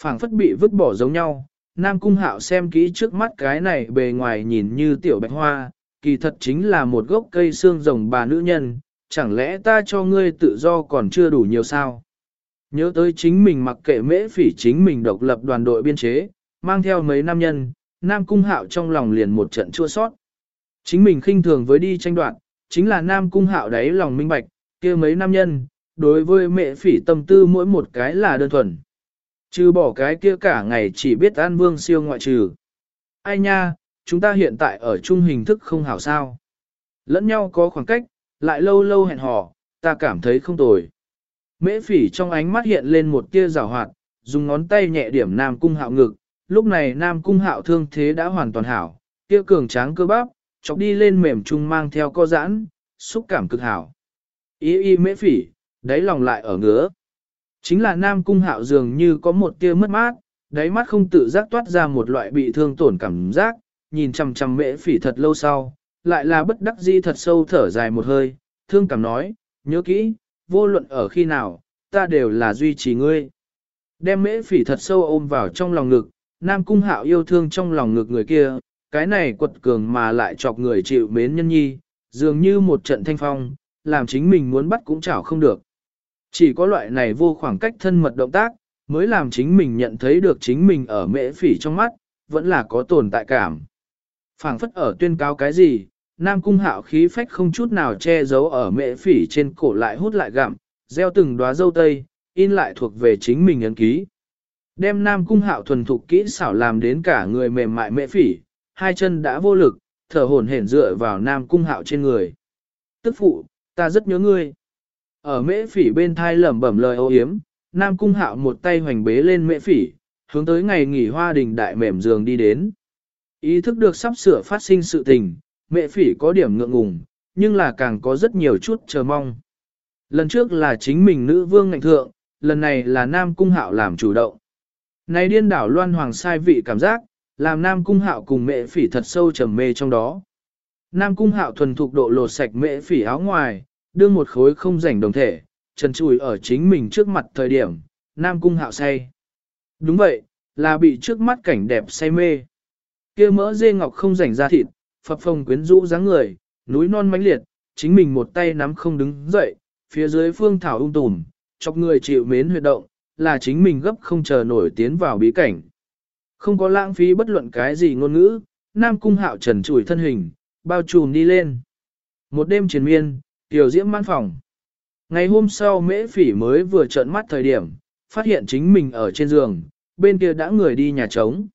phảng phất bị vứt bỏ giống nhau, nam cung hạo xem kỹ trước mắt cái này bề ngoài nhìn như tiểu bạch hoa, kỳ thật chính là một gốc cây xương rồng bà nữ nhân, chẳng lẽ ta cho ngươi tự do còn chưa đủ nhiều sao? Nhớ tới chính mình mặc kệ mễ phỉ chính mình độc lập đoàn đội biên chế, mang theo mấy nam nhân, Nam Cung Hạo trong lòng liền một trận chua sót. Chính mình khinh thường với đi tranh đoạt, chính là Nam Cung Hạo đấy lòng minh bạch, kia mấy nam nhân, đối với mẹ phỉ tâm tư mỗi một cái là đơn thuần. Trừ bỏ cái kia cả ngày chỉ biết an vương siêu ngoại trừ. Ai nha, chúng ta hiện tại ở chung hình thức không hảo sao. Lẫn nhau có khoảng cách, lại lâu lâu hẹn hò, ta cảm thấy không tồi. Mễ phỉ trong ánh mắt hiện lên một tia rào hoạt, dùng ngón tay nhẹ điểm Nam Cung Hạo ngực, lúc này Nam Cung Hạo thương thế đã hoàn toàn hảo, kia cường tráng cơ bắp, chọc đi lên mềm trung mang theo co giãn, xúc cảm cực hảo. Ý y mễ phỉ, đáy lòng lại ở ngứa. Chính là Nam Cung Hạo dường như có một tia mất mát, đáy mắt không tự giác toát ra một loại bị thương tổn cảm giác, nhìn chằm chằm mễ phỉ thật lâu sau, lại là bất đắc dĩ thật sâu thở dài một hơi, thương cảm nói, nhớ kỹ, vô luận ở khi nào, ta đều là duy trì ngươi. Đem mễ phỉ thật sâu ôm vào trong lòng ngực, nam cung hạo yêu thương trong lòng ngực người kia, cái này quật cường mà lại chọc người chịu mến nhân nhi, dường như một trận thanh phong, làm chính mình muốn bắt cũng chảo không được. Chỉ có loại này vô khoảng cách thân mật động tác, mới làm chính mình nhận thấy được chính mình ở mễ phỉ trong mắt, vẫn là có tồn tại cảm phảng phất ở tuyên cáo cái gì, Nam Cung Hạo khí phách không chút nào che giấu ở mễ phỉ trên cổ lại hút lại gặm, gieo từng đóa dâu tây, in lại thuộc về chính mình ấn ký. Đem Nam Cung Hạo thuần thục kỹ xảo làm đến cả người mềm mại mễ phỉ, hai chân đã vô lực, thở hổn hển dựa vào Nam Cung Hạo trên người. Tức phụ, ta rất nhớ ngươi. Ở mễ phỉ bên thai lẩm bẩm lời ô hiếm, Nam Cung Hạo một tay hoành bế lên mễ phỉ, hướng tới ngày nghỉ hoa đình đại mềm giường đi đến. Ý thức được sắp sửa phát sinh sự tình, mễ phỉ có điểm ngượng ngùng, nhưng là càng có rất nhiều chút chờ mong. Lần trước là chính mình nữ vương ngạnh thượng, lần này là Nam Cung Hạo làm chủ động. Này điên đảo loan hoàng sai vị cảm giác, làm Nam Cung Hạo cùng mẹ phỉ thật sâu trầm mê trong đó. Nam Cung Hạo thuần thục độ lột sạch mễ phỉ áo ngoài, đương một khối không rảnh đồng thể, trần trùi ở chính mình trước mặt thời điểm, Nam Cung Hạo say. Đúng vậy, là bị trước mắt cảnh đẹp say mê. kia mỡ dê ngọc không rảnh ra thịt, phập phồng quyến rũ dáng người, núi non mãnh liệt, chính mình một tay nắm không đứng dậy, phía dưới phương thảo ung tùm, chọc người chịu mến huyệt động, là chính mình gấp không chờ nổi tiến vào bí cảnh. Không có lãng phí bất luận cái gì ngôn ngữ, Nam Cung Hạo trần trùi thân hình, bao trùm đi lên. Một đêm triền miên, tiểu diễm mãn phòng. Ngày hôm sau mễ phỉ mới vừa trợn mắt thời điểm, phát hiện chính mình ở trên giường, bên kia đã người đi nhà trống.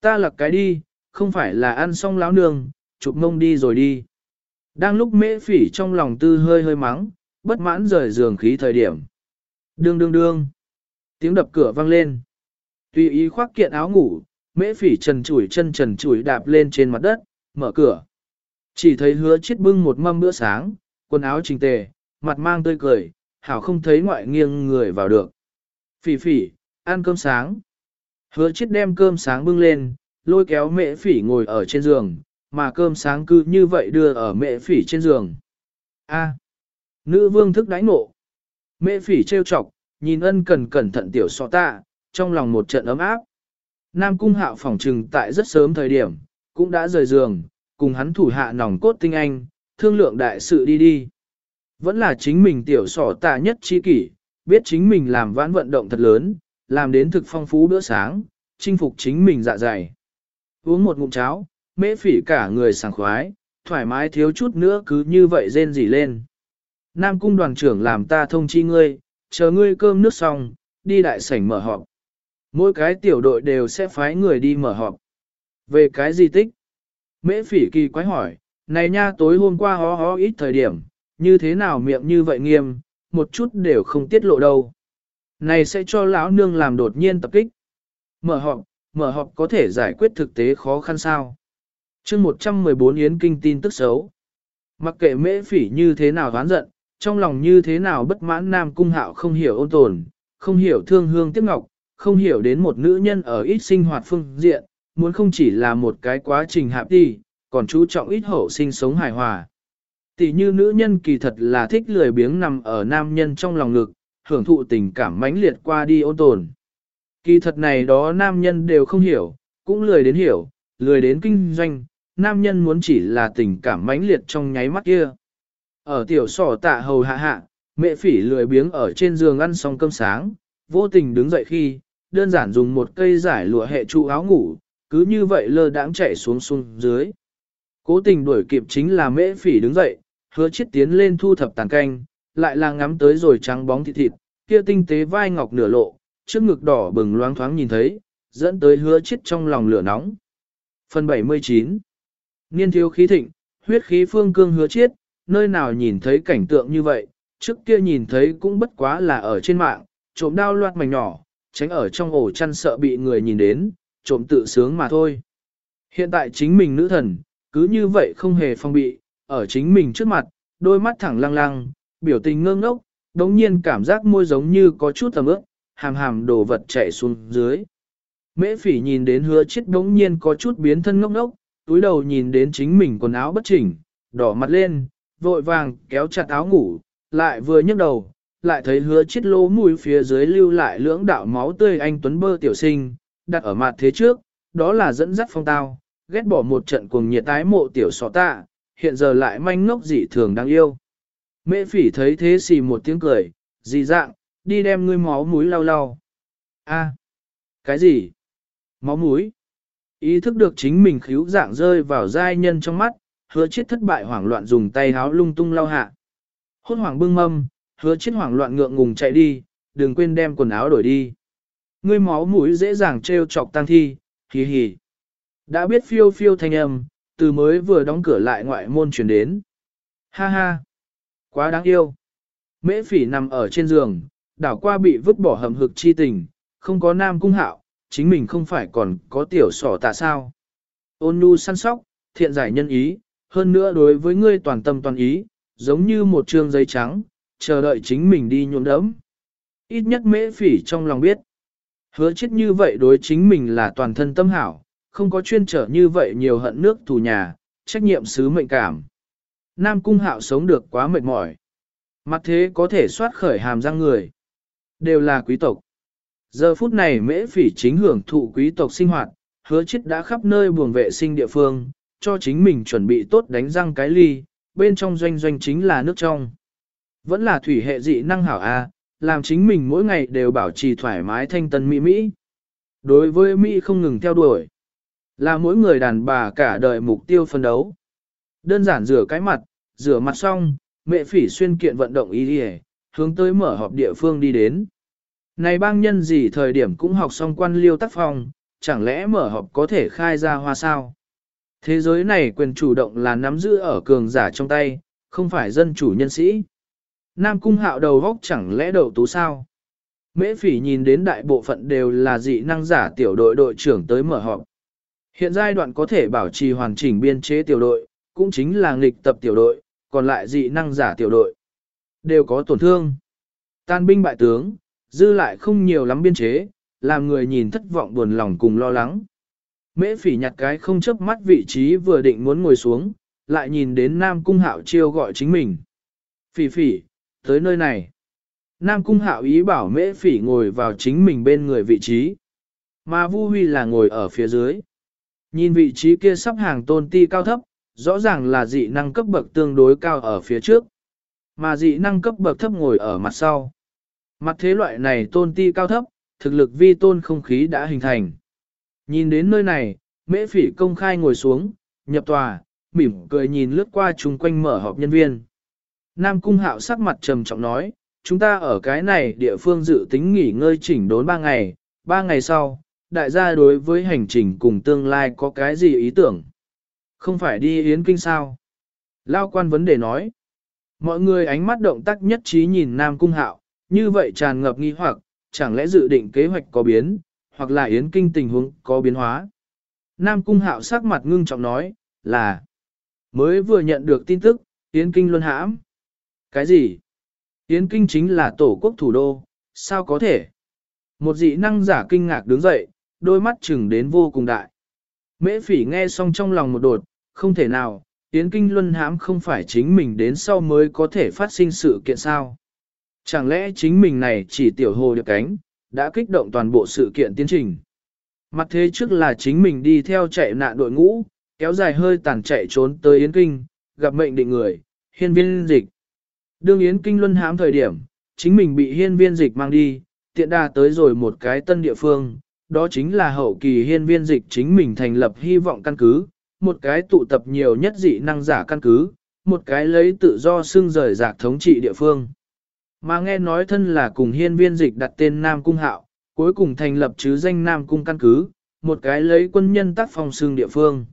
Ta lặc cái đi, không phải là ăn xong láo nương, chụp mông đi rồi đi. Đang lúc mễ phỉ trong lòng tư hơi hơi mắng, bất mãn rời giường khí thời điểm. Đương đương đương. Tiếng đập cửa vang lên. Tùy ý khoác kiện áo ngủ, mễ phỉ trần chủi chân trần chủi đạp lên trên mặt đất, mở cửa. Chỉ thấy hứa chết bưng một mâm bữa sáng, quần áo trình tề, mặt mang tươi cười, hảo không thấy ngoại nghiêng người vào được. Phỉ phỉ, ăn cơm sáng. Hứa chết đem cơm sáng bưng lên, lôi kéo mẹ phỉ ngồi ở trên giường, mà cơm sáng cứ như vậy đưa ở mẹ phỉ trên giường. A. nữ vương thức đánh nộ. Mẹ phỉ trêu chọc, nhìn ân cần cẩn thận tiểu sọ tạ, trong lòng một trận ấm áp. Nam cung hạo phòng trừng tại rất sớm thời điểm, cũng đã rời giường, cùng hắn thủ hạ nòng cốt tinh anh, thương lượng đại sự đi đi. Vẫn là chính mình tiểu sỏ tạ nhất chi kỷ, biết chính mình làm vãn vận động thật lớn, làm đến thực phong phú bữa sáng, chinh phục chính mình dạ dày. Uống một ngụm cháo, mễ phỉ cả người sảng khoái, thoải mái thiếu chút nữa cứ như vậy rên rỉ lên. Nam cung đoàn trưởng làm ta thông chi ngươi, chờ ngươi cơm nước xong, đi đại sảnh mở họp. Mỗi cái tiểu đội đều sẽ phái người đi mở họp. Về cái gì tích? Mễ phỉ kỳ quái hỏi, này nha tối hôm qua hó hó ít thời điểm, như thế nào miệng như vậy nghiêm, một chút đều không tiết lộ đâu. Này sẽ cho lão nương làm đột nhiên tập kích. Mở họp, mở họp có thể giải quyết thực tế khó khăn sao. chương 114 Yến Kinh tin tức xấu. Mặc kệ mễ phỉ như thế nào đoán giận, trong lòng như thế nào bất mãn nam cung hạo không hiểu ôn tồn, không hiểu thương hương tiếc ngọc, không hiểu đến một nữ nhân ở ít sinh hoạt phương diện, muốn không chỉ là một cái quá trình hạp đi, còn chú trọng ít hậu sinh sống hài hòa. Tỷ như nữ nhân kỳ thật là thích lười biếng nằm ở nam nhân trong lòng ngực, hưởng thụ tình cảm mãnh liệt qua đi ôn tồn. Kỳ thật này đó nam nhân đều không hiểu, cũng lười đến hiểu, lười đến kinh doanh, nam nhân muốn chỉ là tình cảm mãnh liệt trong nháy mắt kia. Ở tiểu sỏ tạ hầu hạ hạ, mẹ phỉ lười biếng ở trên giường ăn xong cơm sáng, vô tình đứng dậy khi, đơn giản dùng một cây giải lụa hệ trụ áo ngủ, cứ như vậy lơ đãng chạy xuống xuống dưới. Cố tình đuổi kịp chính là mễ phỉ đứng dậy, hứa chết tiến lên thu thập tàn canh, lại là ngắm tới rồi trắng bóng thịt thịt, kia tinh tế vai ngọc nửa lộ, trước ngực đỏ bừng loáng thoáng nhìn thấy, dẫn tới hứa chết trong lòng lửa nóng. Phần 79 Niên thiếu khí thịnh, huyết khí phương cương hứa chết, nơi nào nhìn thấy cảnh tượng như vậy, trước kia nhìn thấy cũng bất quá là ở trên mạng, trộm đao loạt mảnh nhỏ, tránh ở trong ổ chăn sợ bị người nhìn đến, trộm tự sướng mà thôi. Hiện tại chính mình nữ thần, cứ như vậy không hề phong bị, ở chính mình trước mặt, đôi mắt thẳng lăng lăng, biểu tình ngơ ngốc, đống nhiên cảm giác môi giống như có chút tầm ướp, hàm hàm đồ vật chạy xuống dưới. Mễ phỉ nhìn đến hứa chết đống nhiên có chút biến thân ngốc ngốc, túi đầu nhìn đến chính mình quần áo bất chỉnh, đỏ mặt lên, vội vàng kéo chặt áo ngủ, lại vừa nhấc đầu, lại thấy hứa chết lỗ mùi phía dưới lưu lại lưỡng đạo máu tươi anh Tuấn Bơ tiểu sinh, đặt ở mặt thế trước, đó là dẫn dắt phong tao, ghét bỏ một trận cuồng nhiệt tái mộ tiểu sọ tạ, hiện giờ lại manh ngốc dị thường đáng yêu. Mễ phỉ thấy thế xì một tiếng cười, dị dạng, đi đem ngươi máu mũi lau lau. A, cái gì? Máu mũi? Ý thức được chính mình khíu dạng rơi vào giai nhân trong mắt, hứa chết thất bại hoảng loạn dùng tay háo lung tung lau hạ. Hốt hoảng bưng mâm, hứa chết hoảng loạn ngượng ngùng chạy đi, đừng quên đem quần áo đổi đi. Ngươi máu mũi dễ dàng treo chọc tăng thi, hì hì. Đã biết phiêu phiêu thanh âm, từ mới vừa đóng cửa lại ngoại môn chuyển đến. Ha ha, quá đáng yêu. Mễ phỉ nằm ở trên giường, đảo qua bị vứt bỏ hầm hực chi tình, không có nam cung hạo, chính mình không phải còn có tiểu sỏ tạ sao. Ôn nhu săn sóc, thiện giải nhân ý, hơn nữa đối với ngươi toàn tâm toàn ý, giống như một trương giấy trắng, chờ đợi chính mình đi nhuộm đẫm. Ít nhất mễ phỉ trong lòng biết. Hứa chết như vậy đối chính mình là toàn thân tâm hảo, không có chuyên trở như vậy nhiều hận nước thù nhà, trách nhiệm sứ mệnh cảm. Nam cung hạo sống được quá mệt mỏi. Mặt thế có thể soát khởi hàm răng người. Đều là quý tộc. Giờ phút này mễ phỉ chính hưởng thụ quý tộc sinh hoạt, hứa chết đã khắp nơi buồng vệ sinh địa phương, cho chính mình chuẩn bị tốt đánh răng cái ly, bên trong doanh doanh chính là nước trong. Vẫn là thủy hệ dị năng hảo A, làm chính mình mỗi ngày đều bảo trì thoải mái thanh tân mỹ mỹ. Đối với Mỹ không ngừng theo đuổi, là mỗi người đàn bà cả đời mục tiêu phân đấu. Đơn giản rửa cái mặt, rửa mặt xong, mẹ phỉ xuyên kiện vận động ý đi hướng tới mở họp địa phương đi đến. Này bang nhân gì thời điểm cũng học xong quan liêu tác phong, chẳng lẽ mở họp có thể khai ra hoa sao? Thế giới này quyền chủ động là nắm giữ ở cường giả trong tay, không phải dân chủ nhân sĩ. Nam cung hạo đầu góc chẳng lẽ đầu tú sao? Mễ phỉ nhìn đến đại bộ phận đều là dị năng giả tiểu đội đội trưởng tới mở họp. Hiện giai đoạn có thể bảo trì hoàn chỉnh biên chế tiểu đội, cũng chính là nghịch tập tiểu đội, còn lại dị năng giả tiểu đội. Đều có tổn thương. Tan binh bại tướng, dư lại không nhiều lắm biên chế, làm người nhìn thất vọng buồn lòng cùng lo lắng. Mễ phỉ nhặt cái không chấp mắt vị trí vừa định muốn ngồi xuống, lại nhìn đến Nam Cung Hạo chiêu gọi chính mình. Phỉ phỉ, tới nơi này. Nam Cung Hạo ý bảo mễ phỉ ngồi vào chính mình bên người vị trí. Mà Vu Huy là ngồi ở phía dưới. Nhìn vị trí kia sắp hàng tôn ti cao thấp, rõ ràng là dị năng cấp bậc tương đối cao ở phía trước. Mà dị năng cấp bậc thấp ngồi ở mặt sau. Mặt thế loại này tôn ti cao thấp, thực lực vi tôn không khí đã hình thành. Nhìn đến nơi này, mễ phỉ công khai ngồi xuống, nhập tòa, mỉm cười nhìn lướt qua chung quanh mở họp nhân viên. Nam Cung Hạo sắc mặt trầm trọng nói, chúng ta ở cái này địa phương dự tính nghỉ ngơi chỉnh đốn 3 ngày, 3 ngày sau, đại gia đối với hành trình cùng tương lai có cái gì ý tưởng? Không phải đi yến kinh sao? Lao quan vấn đề nói. Mọi người ánh mắt động tác nhất trí nhìn Nam Cung Hạo, như vậy tràn ngập nghi hoặc, chẳng lẽ dự định kế hoạch có biến, hoặc là yến kinh tình huống có biến hóa. Nam Cung Hạo sắc mặt ngưng trọng nói, là mới vừa nhận được tin tức, yến kinh luân hãm. Cái gì? Yến kinh chính là tổ quốc thủ đô, sao có thể? Một dị năng giả kinh ngạc đứng dậy, đôi mắt chừng đến vô cùng đại. Mễ phỉ nghe xong trong lòng một đột, không thể nào, Yến Kinh Luân hãm không phải chính mình đến sau mới có thể phát sinh sự kiện sao. Chẳng lẽ chính mình này chỉ tiểu hồ được cánh, đã kích động toàn bộ sự kiện tiến trình. Mặt thế trước là chính mình đi theo chạy nạn đội ngũ, kéo dài hơi tàn chạy trốn tới Yến Kinh, gặp mệnh định người, hiên viên dịch. Đương Yến Kinh Luân hãm thời điểm, chính mình bị hiên viên dịch mang đi, tiện đà tới rồi một cái tân địa phương, đó chính là hậu kỳ hiên viên dịch chính mình thành lập hy vọng căn cứ, một cái tụ tập nhiều nhất dị năng giả căn cứ, một cái lấy tự do xưng rời giạc thống trị địa phương. Mà nghe nói thân là cùng hiên viên dịch đặt tên Nam Cung Hạo, cuối cùng thành lập chứ danh Nam Cung căn cứ, một cái lấy quân nhân tác phòng xưng địa phương.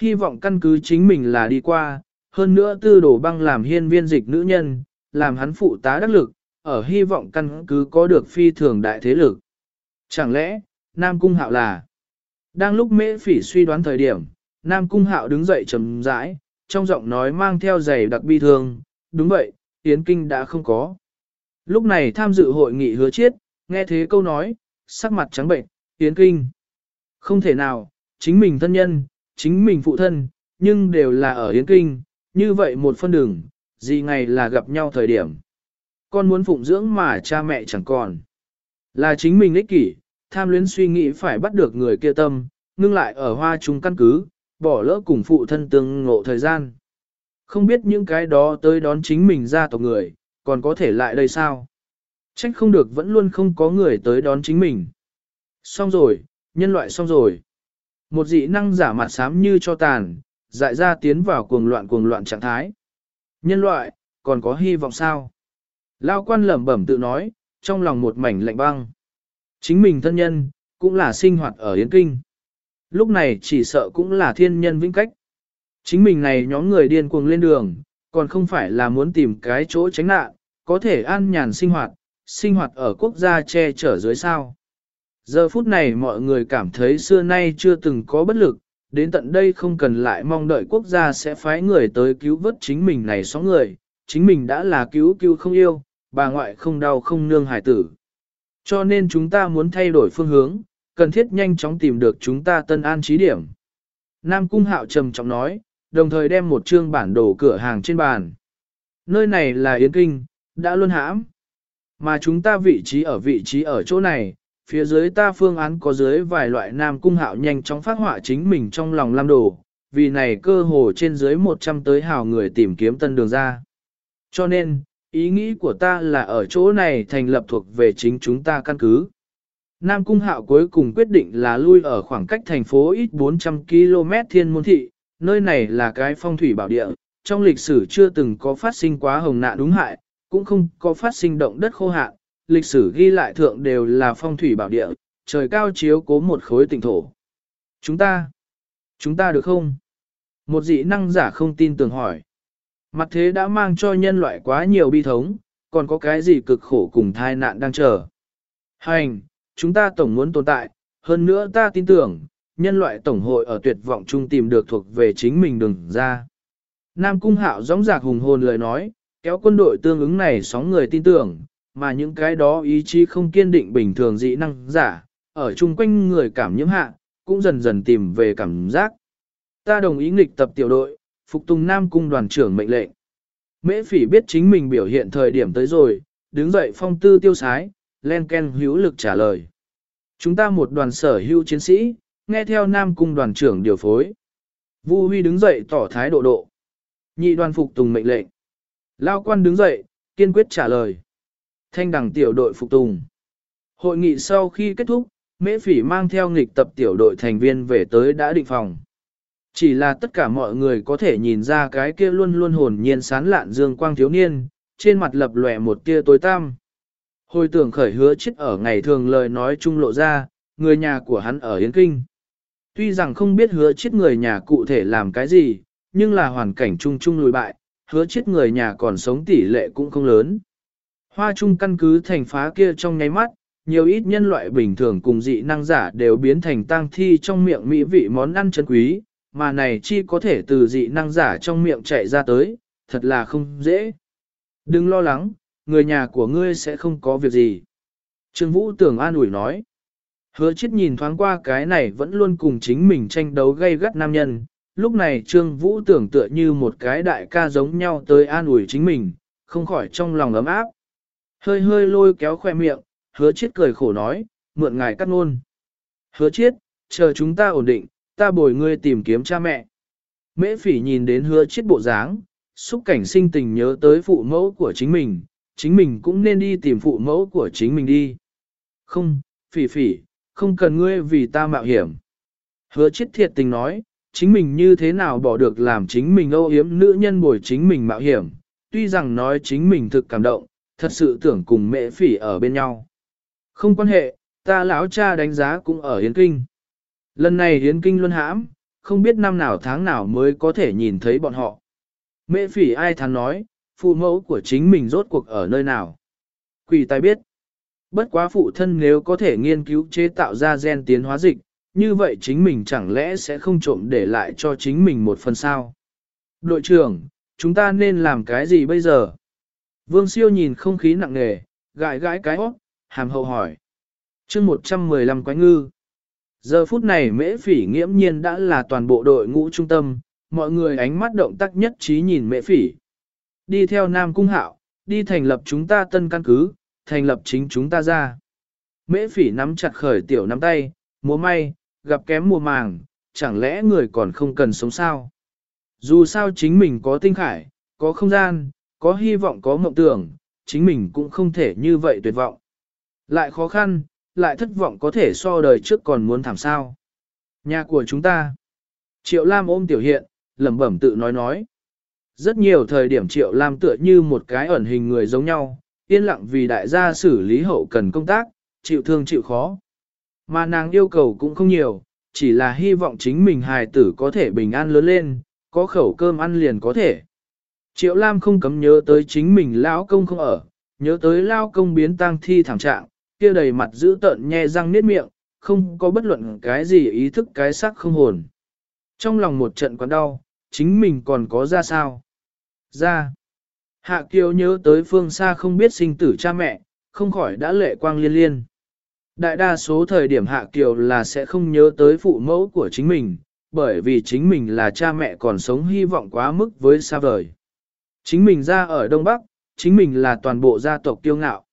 Hy vọng căn cứ chính mình là đi qua, hơn nữa tư đổ băng làm hiên viên dịch nữ nhân, làm hắn phụ tá đắc lực, ở hy vọng căn cứ có được phi thường đại thế lực. Chẳng lẽ, Nam Cung Hạo là... Đang lúc mễ phỉ suy đoán thời điểm, Nam Cung Hạo đứng dậy trầm rãi, trong giọng nói mang theo giày đặc bi thương, đúng vậy, Yến Kinh đã không có. Lúc này tham dự hội nghị hứa chiết, nghe thế câu nói, sắc mặt trắng bệnh, Yến Kinh. Không thể nào, chính mình thân nhân, chính mình phụ thân, nhưng đều là ở Yến Kinh, như vậy một phân đường, gì ngày là gặp nhau thời điểm. Con muốn phụng dưỡng mà cha mẹ chẳng còn. Là chính mình ích kỷ, tham luyến suy nghĩ phải bắt được người kia tâm, ngưng lại ở hoa trung căn cứ, bỏ lỡ cùng phụ thân tương ngộ thời gian. Không biết những cái đó tới đón chính mình ra tộc người, còn có thể lại đây sao? Trách không được vẫn luôn không có người tới đón chính mình. Xong rồi, nhân loại xong rồi. Một dị năng giả mặt xám như cho tàn, dại ra tiến vào cuồng loạn cuồng loạn trạng thái. Nhân loại, còn có hy vọng sao? Lao quan lẩm bẩm tự nói, trong lòng một mảnh lạnh băng. Chính mình thân nhân, cũng là sinh hoạt ở Yến Kinh. Lúc này chỉ sợ cũng là thiên nhân vĩnh cách. Chính mình này nhóm người điên cuồng lên đường, còn không phải là muốn tìm cái chỗ tránh nạn, có thể an nhàn sinh hoạt, sinh hoạt ở quốc gia che chở dưới sao. Giờ phút này mọi người cảm thấy xưa nay chưa từng có bất lực, đến tận đây không cần lại mong đợi quốc gia sẽ phái người tới cứu vớt chính mình này xóm người, chính mình đã là cứu cứu không yêu, bà ngoại không đau không nương hải tử. Cho nên chúng ta muốn thay đổi phương hướng, cần thiết nhanh chóng tìm được chúng ta tân an trí điểm. Nam Cung Hạo trầm trọng nói, đồng thời đem một chương bản đồ cửa hàng trên bàn. Nơi này là Yến Kinh, đã luôn hãm. Mà chúng ta vị trí ở vị trí ở chỗ này, phía dưới ta phương án có dưới vài loại nam cung hạo nhanh chóng phát họa chính mình trong lòng lam đồ, vì này cơ hồ trên dưới 100 tới hào người tìm kiếm tân đường ra. Cho nên, ý nghĩ của ta là ở chỗ này thành lập thuộc về chính chúng ta căn cứ. Nam Cung Hạo cuối cùng quyết định là lui ở khoảng cách thành phố ít 400 km thiên môn thị, nơi này là cái phong thủy bảo địa, trong lịch sử chưa từng có phát sinh quá hồng nạn đúng hại, cũng không có phát sinh động đất khô hạn, lịch sử ghi lại thượng đều là phong thủy bảo địa, trời cao chiếu cố một khối tỉnh thổ. Chúng ta, chúng ta được không? Một dị năng giả không tin tưởng hỏi. Mặt thế đã mang cho nhân loại quá nhiều bi thống, còn có cái gì cực khổ cùng thai nạn đang chờ. Hành, chúng ta tổng muốn tồn tại, hơn nữa ta tin tưởng, nhân loại tổng hội ở tuyệt vọng chung tìm được thuộc về chính mình đừng ra. Nam Cung Hạo gióng giạc hùng hồn lời nói, kéo quân đội tương ứng này sóng người tin tưởng, mà những cái đó ý chí không kiên định bình thường dị năng giả, ở chung quanh người cảm nhiễm hạ, cũng dần dần tìm về cảm giác. Ta đồng ý nghịch tập tiểu đội, phục tùng Nam Cung đoàn trưởng mệnh lệnh. Mễ phỉ biết chính mình biểu hiện thời điểm tới rồi, đứng dậy phong tư tiêu sái, len ken hữu lực trả lời. Chúng ta một đoàn sở hữu chiến sĩ, nghe theo Nam Cung đoàn trưởng điều phối. Vu Huy đứng dậy tỏ thái độ độ. Nhị đoàn phục tùng mệnh lệnh. Lao quan đứng dậy, kiên quyết trả lời. Thanh đẳng tiểu đội phục tùng. Hội nghị sau khi kết thúc, Mễ Phỉ mang theo nghịch tập tiểu đội thành viên về tới đã định phòng. Chỉ là tất cả mọi người có thể nhìn ra cái kia luôn luôn hồn nhiên sán lạn dương quang thiếu niên, trên mặt lập lòe một tia tối tăm. Hồi tưởng khởi hứa chết ở ngày thường lời nói chung lộ ra, người nhà của hắn ở Yến Kinh. Tuy rằng không biết hứa chết người nhà cụ thể làm cái gì, nhưng là hoàn cảnh chung chung lùi bại, hứa chết người nhà còn sống tỷ lệ cũng không lớn. Hoa trung căn cứ thành phá kia trong nháy mắt, nhiều ít nhân loại bình thường cùng dị năng giả đều biến thành tang thi trong miệng mỹ vị món ăn chân quý, mà này chi có thể từ dị năng giả trong miệng chạy ra tới, thật là không dễ. Đừng lo lắng, người nhà của ngươi sẽ không có việc gì. Trương Vũ tưởng an ủi nói. Hứa chết nhìn thoáng qua cái này vẫn luôn cùng chính mình tranh đấu gây gắt nam nhân, lúc này Trương Vũ tưởng tựa như một cái đại ca giống nhau tới an ủi chính mình, không khỏi trong lòng ấm áp. Hơi hơi lôi kéo khoe miệng, hứa chết cười khổ nói, mượn ngài cắt ngôn. Hứa chết, chờ chúng ta ổn định, ta bồi ngươi tìm kiếm cha mẹ. Mễ phỉ nhìn đến hứa chết bộ dáng, xúc cảnh sinh tình nhớ tới phụ mẫu của chính mình, chính mình cũng nên đi tìm phụ mẫu của chính mình đi. Không, phỉ phỉ, không cần ngươi vì ta mạo hiểm. Hứa chết thiệt tình nói, chính mình như thế nào bỏ được làm chính mình âu yếm nữ nhân bồi chính mình mạo hiểm, tuy rằng nói chính mình thực cảm động, thật sự tưởng cùng mẹ phỉ ở bên nhau. Không quan hệ, ta lão cha đánh giá cũng ở Yến Kinh. Lần này hiến Kinh luân hãm, không biết năm nào tháng nào mới có thể nhìn thấy bọn họ. Mẹ phỉ ai thắn nói, phụ mẫu của chính mình rốt cuộc ở nơi nào. Quỷ tai biết. Bất quá phụ thân nếu có thể nghiên cứu chế tạo ra gen tiến hóa dịch, như vậy chính mình chẳng lẽ sẽ không trộm để lại cho chính mình một phần sao? Đội trưởng, chúng ta nên làm cái gì bây giờ? Vương siêu nhìn không khí nặng nề, gãi gãi cái óc, hàm hậu hỏi. chương 115 quái ngư. Giờ phút này mễ phỉ nghiễm nhiên đã là toàn bộ đội ngũ trung tâm, mọi người ánh mắt động tác nhất trí nhìn mễ phỉ. Đi theo Nam Cung Hạo, đi thành lập chúng ta tân căn cứ, thành lập chính chúng ta ra. Mễ phỉ nắm chặt khởi tiểu nắm tay, múa may, gặp kém mùa màng, chẳng lẽ người còn không cần sống sao? Dù sao chính mình có tinh khải, có không gian, có hy vọng có mộng tưởng, chính mình cũng không thể như vậy tuyệt vọng. Lại khó khăn, lại thất vọng có thể so đời trước còn muốn thảm sao. Nhà của chúng ta. Triệu Lam ôm tiểu hiện, lẩm bẩm tự nói nói. Rất nhiều thời điểm Triệu Lam tựa như một cái ẩn hình người giống nhau, yên lặng vì đại gia xử lý hậu cần công tác, chịu thương chịu khó. Mà nàng yêu cầu cũng không nhiều, chỉ là hy vọng chính mình hài tử có thể bình an lớn lên, có khẩu cơm ăn liền có thể. Triệu Lam không cấm nhớ tới chính mình lão công không ở, nhớ tới lao công biến tang thi thảm trạng, kia đầy mặt giữ tợn nhe răng niết miệng, không có bất luận cái gì ý thức cái sắc không hồn. Trong lòng một trận quán đau, chính mình còn có ra sao? Ra. Hạ Kiều nhớ tới phương xa không biết sinh tử cha mẹ, không khỏi đã lệ quang liên liên. Đại đa số thời điểm Hạ Kiều là sẽ không nhớ tới phụ mẫu của chính mình, bởi vì chính mình là cha mẹ còn sống hy vọng quá mức với xa vời. Chính mình ra ở Đông Bắc, chính mình là toàn bộ gia tộc kiêu ngạo.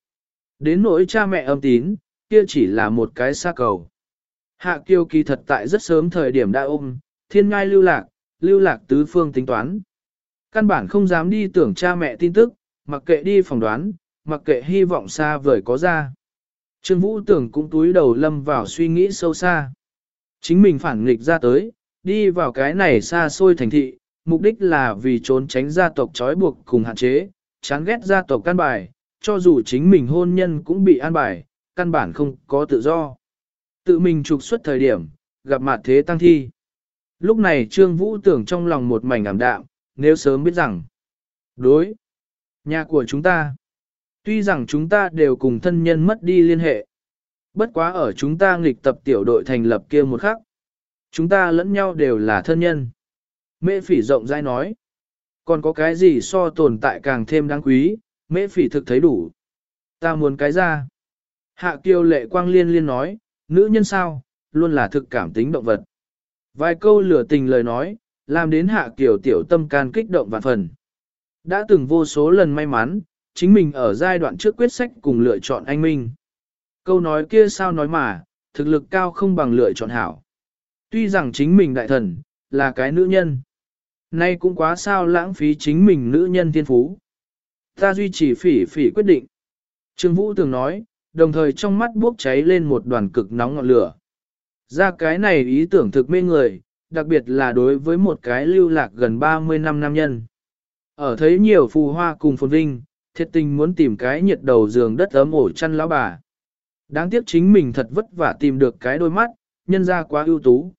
Đến nỗi cha mẹ âm tín, kia chỉ là một cái xa cầu. Hạ kiêu kỳ thật tại rất sớm thời điểm đã ôm, thiên ngai lưu lạc, lưu lạc tứ phương tính toán. Căn bản không dám đi tưởng cha mẹ tin tức, mặc kệ đi phỏng đoán, mặc kệ hy vọng xa vời có ra. Trương Vũ tưởng cũng túi đầu lâm vào suy nghĩ sâu xa. Chính mình phản nghịch ra tới, đi vào cái này xa xôi thành thị, mục đích là vì trốn tránh gia tộc trói buộc cùng hạn chế, chán ghét gia tộc căn bài, cho dù chính mình hôn nhân cũng bị an bài, căn bản không có tự do. Tự mình trục xuất thời điểm, gặp mặt thế tăng thi. Lúc này Trương Vũ tưởng trong lòng một mảnh ảm đạm, nếu sớm biết rằng, đối, nhà của chúng ta, tuy rằng chúng ta đều cùng thân nhân mất đi liên hệ, bất quá ở chúng ta nghịch tập tiểu đội thành lập kia một khắc, chúng ta lẫn nhau đều là thân nhân. Mễ phỉ rộng rãi nói, còn có cái gì so tồn tại càng thêm đáng quý, mễ phỉ thực thấy đủ. Ta muốn cái ra. Hạ kiều lệ quang liên liên nói, nữ nhân sao, luôn là thực cảm tính động vật. Vài câu lửa tình lời nói, làm đến hạ kiều tiểu tâm can kích động vạn phần. Đã từng vô số lần may mắn, chính mình ở giai đoạn trước quyết sách cùng lựa chọn anh Minh. Câu nói kia sao nói mà, thực lực cao không bằng lựa chọn hảo. Tuy rằng chính mình đại thần, là cái nữ nhân. Nay cũng quá sao lãng phí chính mình nữ nhân thiên phú. Ta duy trì phỉ phỉ quyết định. Trương Vũ từng nói, đồng thời trong mắt bốc cháy lên một đoàn cực nóng ngọn lửa. Ra cái này ý tưởng thực mê người, đặc biệt là đối với một cái lưu lạc gần 30 năm nam nhân. Ở thấy nhiều phù hoa cùng phồn vinh, thiệt tình muốn tìm cái nhiệt đầu giường đất ấm ổ chăn lão bà. Đáng tiếc chính mình thật vất vả tìm được cái đôi mắt, nhân ra quá ưu tú.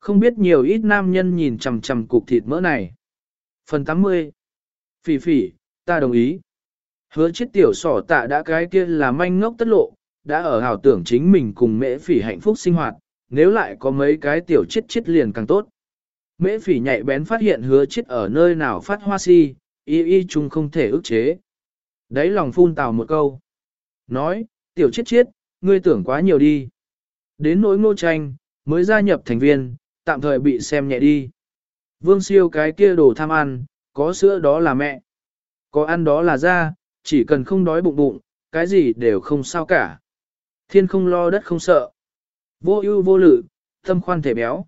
Không biết nhiều ít nam nhân nhìn chằm chằm cục thịt mỡ này. Phần 80 Phỉ phỉ, ta đồng ý. Hứa chết tiểu sỏ tạ đã cái kia là manh ngốc tất lộ, đã ở hào tưởng chính mình cùng mễ phỉ hạnh phúc sinh hoạt, nếu lại có mấy cái tiểu chết chết liền càng tốt. Mễ phỉ nhạy bén phát hiện hứa chết ở nơi nào phát hoa si, y y chung không thể ức chế. Đấy lòng phun tào một câu. Nói, tiểu chết chết, ngươi tưởng quá nhiều đi. Đến nỗi ngô tranh, mới gia nhập thành viên, tạm thời bị xem nhẹ đi. Vương siêu cái kia đồ tham ăn, có sữa đó là mẹ. Có ăn đó là ra, chỉ cần không đói bụng bụng, cái gì đều không sao cả. Thiên không lo đất không sợ. Vô ưu vô lự, tâm khoan thể béo.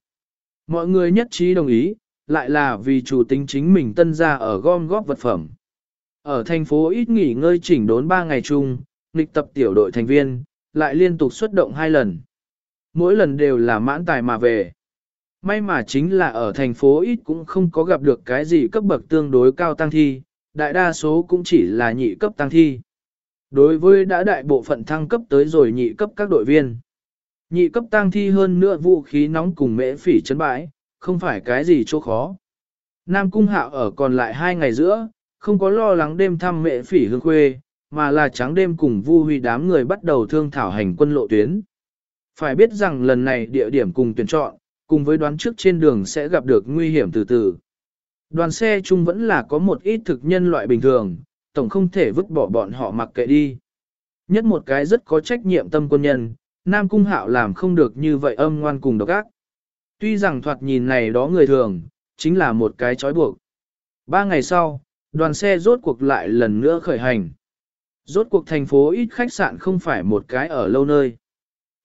Mọi người nhất trí đồng ý, lại là vì chủ tính chính mình tân ra ở gom góp vật phẩm. Ở thành phố ít nghỉ ngơi chỉnh đốn 3 ngày chung, nghịch tập tiểu đội thành viên, lại liên tục xuất động hai lần. Mỗi lần đều là mãn tài mà về. May mà chính là ở thành phố ít cũng không có gặp được cái gì cấp bậc tương đối cao tăng thi, đại đa số cũng chỉ là nhị cấp tăng thi. Đối với đã đại bộ phận thăng cấp tới rồi nhị cấp các đội viên. Nhị cấp tăng thi hơn nữa vũ khí nóng cùng mễ phỉ chấn bãi, không phải cái gì chỗ khó. Nam Cung Hạo ở còn lại hai ngày giữa, không có lo lắng đêm thăm mễ phỉ hương khuê, mà là trắng đêm cùng vu huy đám người bắt đầu thương thảo hành quân lộ tuyến. Phải biết rằng lần này địa điểm cùng tuyển chọn, cùng với đoán trước trên đường sẽ gặp được nguy hiểm từ từ. Đoàn xe chung vẫn là có một ít thực nhân loại bình thường, tổng không thể vứt bỏ bọn họ mặc kệ đi. Nhất một cái rất có trách nhiệm tâm quân nhân, Nam Cung Hạo làm không được như vậy âm ngoan cùng độc ác. Tuy rằng thoạt nhìn này đó người thường, chính là một cái trói buộc. Ba ngày sau, đoàn xe rốt cuộc lại lần nữa khởi hành. Rốt cuộc thành phố ít khách sạn không phải một cái ở lâu nơi.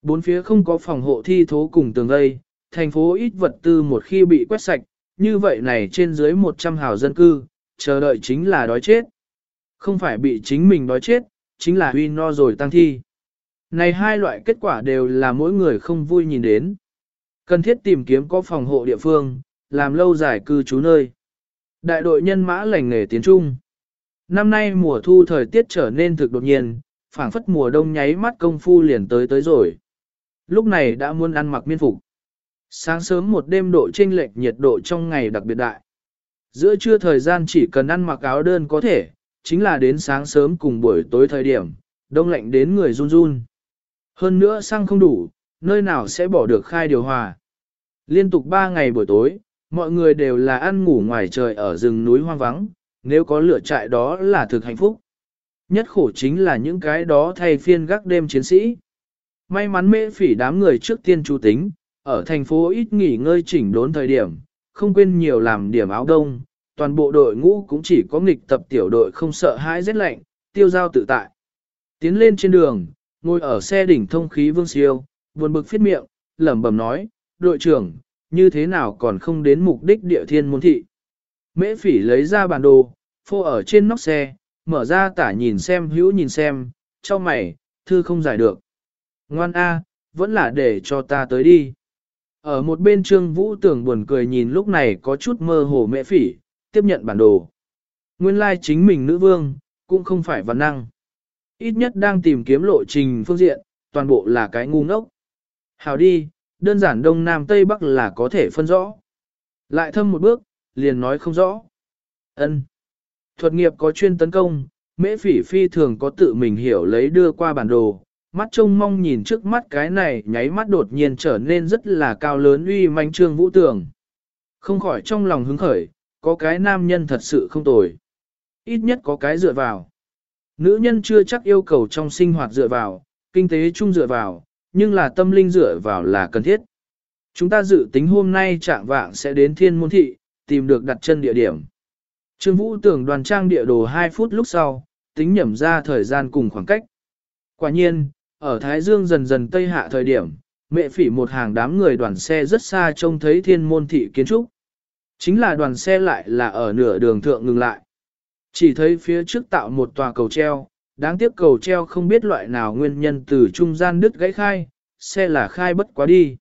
Bốn phía không có phòng hộ thi thố cùng tường gây, thành phố ít vật tư một khi bị quét sạch, như vậy này trên dưới 100 hào dân cư, chờ đợi chính là đói chết. Không phải bị chính mình đói chết, chính là huy no rồi tăng thi. Này hai loại kết quả đều là mỗi người không vui nhìn đến. Cần thiết tìm kiếm có phòng hộ địa phương, làm lâu dài cư trú nơi. Đại đội nhân mã lành nghề tiến trung. Năm nay mùa thu thời tiết trở nên thực đột nhiên, phảng phất mùa đông nháy mắt công phu liền tới tới rồi. Lúc này đã muốn ăn mặc miên phục. Sáng sớm một đêm độ chênh lệch nhiệt độ trong ngày đặc biệt đại. Giữa trưa thời gian chỉ cần ăn mặc áo đơn có thể, chính là đến sáng sớm cùng buổi tối thời điểm, đông lạnh đến người run run. Hơn nữa xăng không đủ, nơi nào sẽ bỏ được khai điều hòa. Liên tục 3 ngày buổi tối, mọi người đều là ăn ngủ ngoài trời ở rừng núi hoang vắng, nếu có lửa trại đó là thực hạnh phúc. Nhất khổ chính là những cái đó thay phiên gác đêm chiến sĩ. May mắn mễ phỉ đám người trước tiên chú tính, ở thành phố ít nghỉ ngơi chỉnh đốn thời điểm, không quên nhiều làm điểm áo đông, toàn bộ đội ngũ cũng chỉ có nghịch tập tiểu đội không sợ hãi rét lạnh, tiêu giao tự tại. Tiến lên trên đường, ngồi ở xe đỉnh thông khí vương siêu, buồn bực phiết miệng, lẩm bẩm nói, đội trưởng, như thế nào còn không đến mục đích địa thiên môn thị. Mễ phỉ lấy ra bản đồ, phô ở trên nóc xe, mở ra tả nhìn xem hữu nhìn xem, cho mày, thư không giải được. Ngoan A, vẫn là để cho ta tới đi. Ở một bên trương vũ tưởng buồn cười nhìn lúc này có chút mơ hồ mẹ phỉ, tiếp nhận bản đồ. Nguyên lai chính mình nữ vương, cũng không phải văn năng. Ít nhất đang tìm kiếm lộ trình phương diện, toàn bộ là cái ngu ngốc. Hào đi, đơn giản đông nam tây bắc là có thể phân rõ. Lại thâm một bước, liền nói không rõ. ân Thuật nghiệp có chuyên tấn công, mễ phỉ phi thường có tự mình hiểu lấy đưa qua bản đồ, mắt trông mong nhìn trước mắt cái này nháy mắt đột nhiên trở nên rất là cao lớn uy manh trương vũ tường. Không khỏi trong lòng hứng khởi, có cái nam nhân thật sự không tồi. Ít nhất có cái dựa vào. Nữ nhân chưa chắc yêu cầu trong sinh hoạt dựa vào, kinh tế chung dựa vào, nhưng là tâm linh dựa vào là cần thiết. Chúng ta dự tính hôm nay trạng vạng sẽ đến thiên môn thị, tìm được đặt chân địa điểm. Trương Vũ tưởng đoàn trang địa đồ 2 phút lúc sau, tính nhẩm ra thời gian cùng khoảng cách. Quả nhiên, ở Thái Dương dần dần tây hạ thời điểm, mẹ phỉ một hàng đám người đoàn xe rất xa trông thấy thiên môn thị kiến trúc. Chính là đoàn xe lại là ở nửa đường thượng ngừng lại. Chỉ thấy phía trước tạo một tòa cầu treo, đáng tiếc cầu treo không biết loại nào nguyên nhân từ trung gian đứt gãy khai, xe là khai bất quá đi.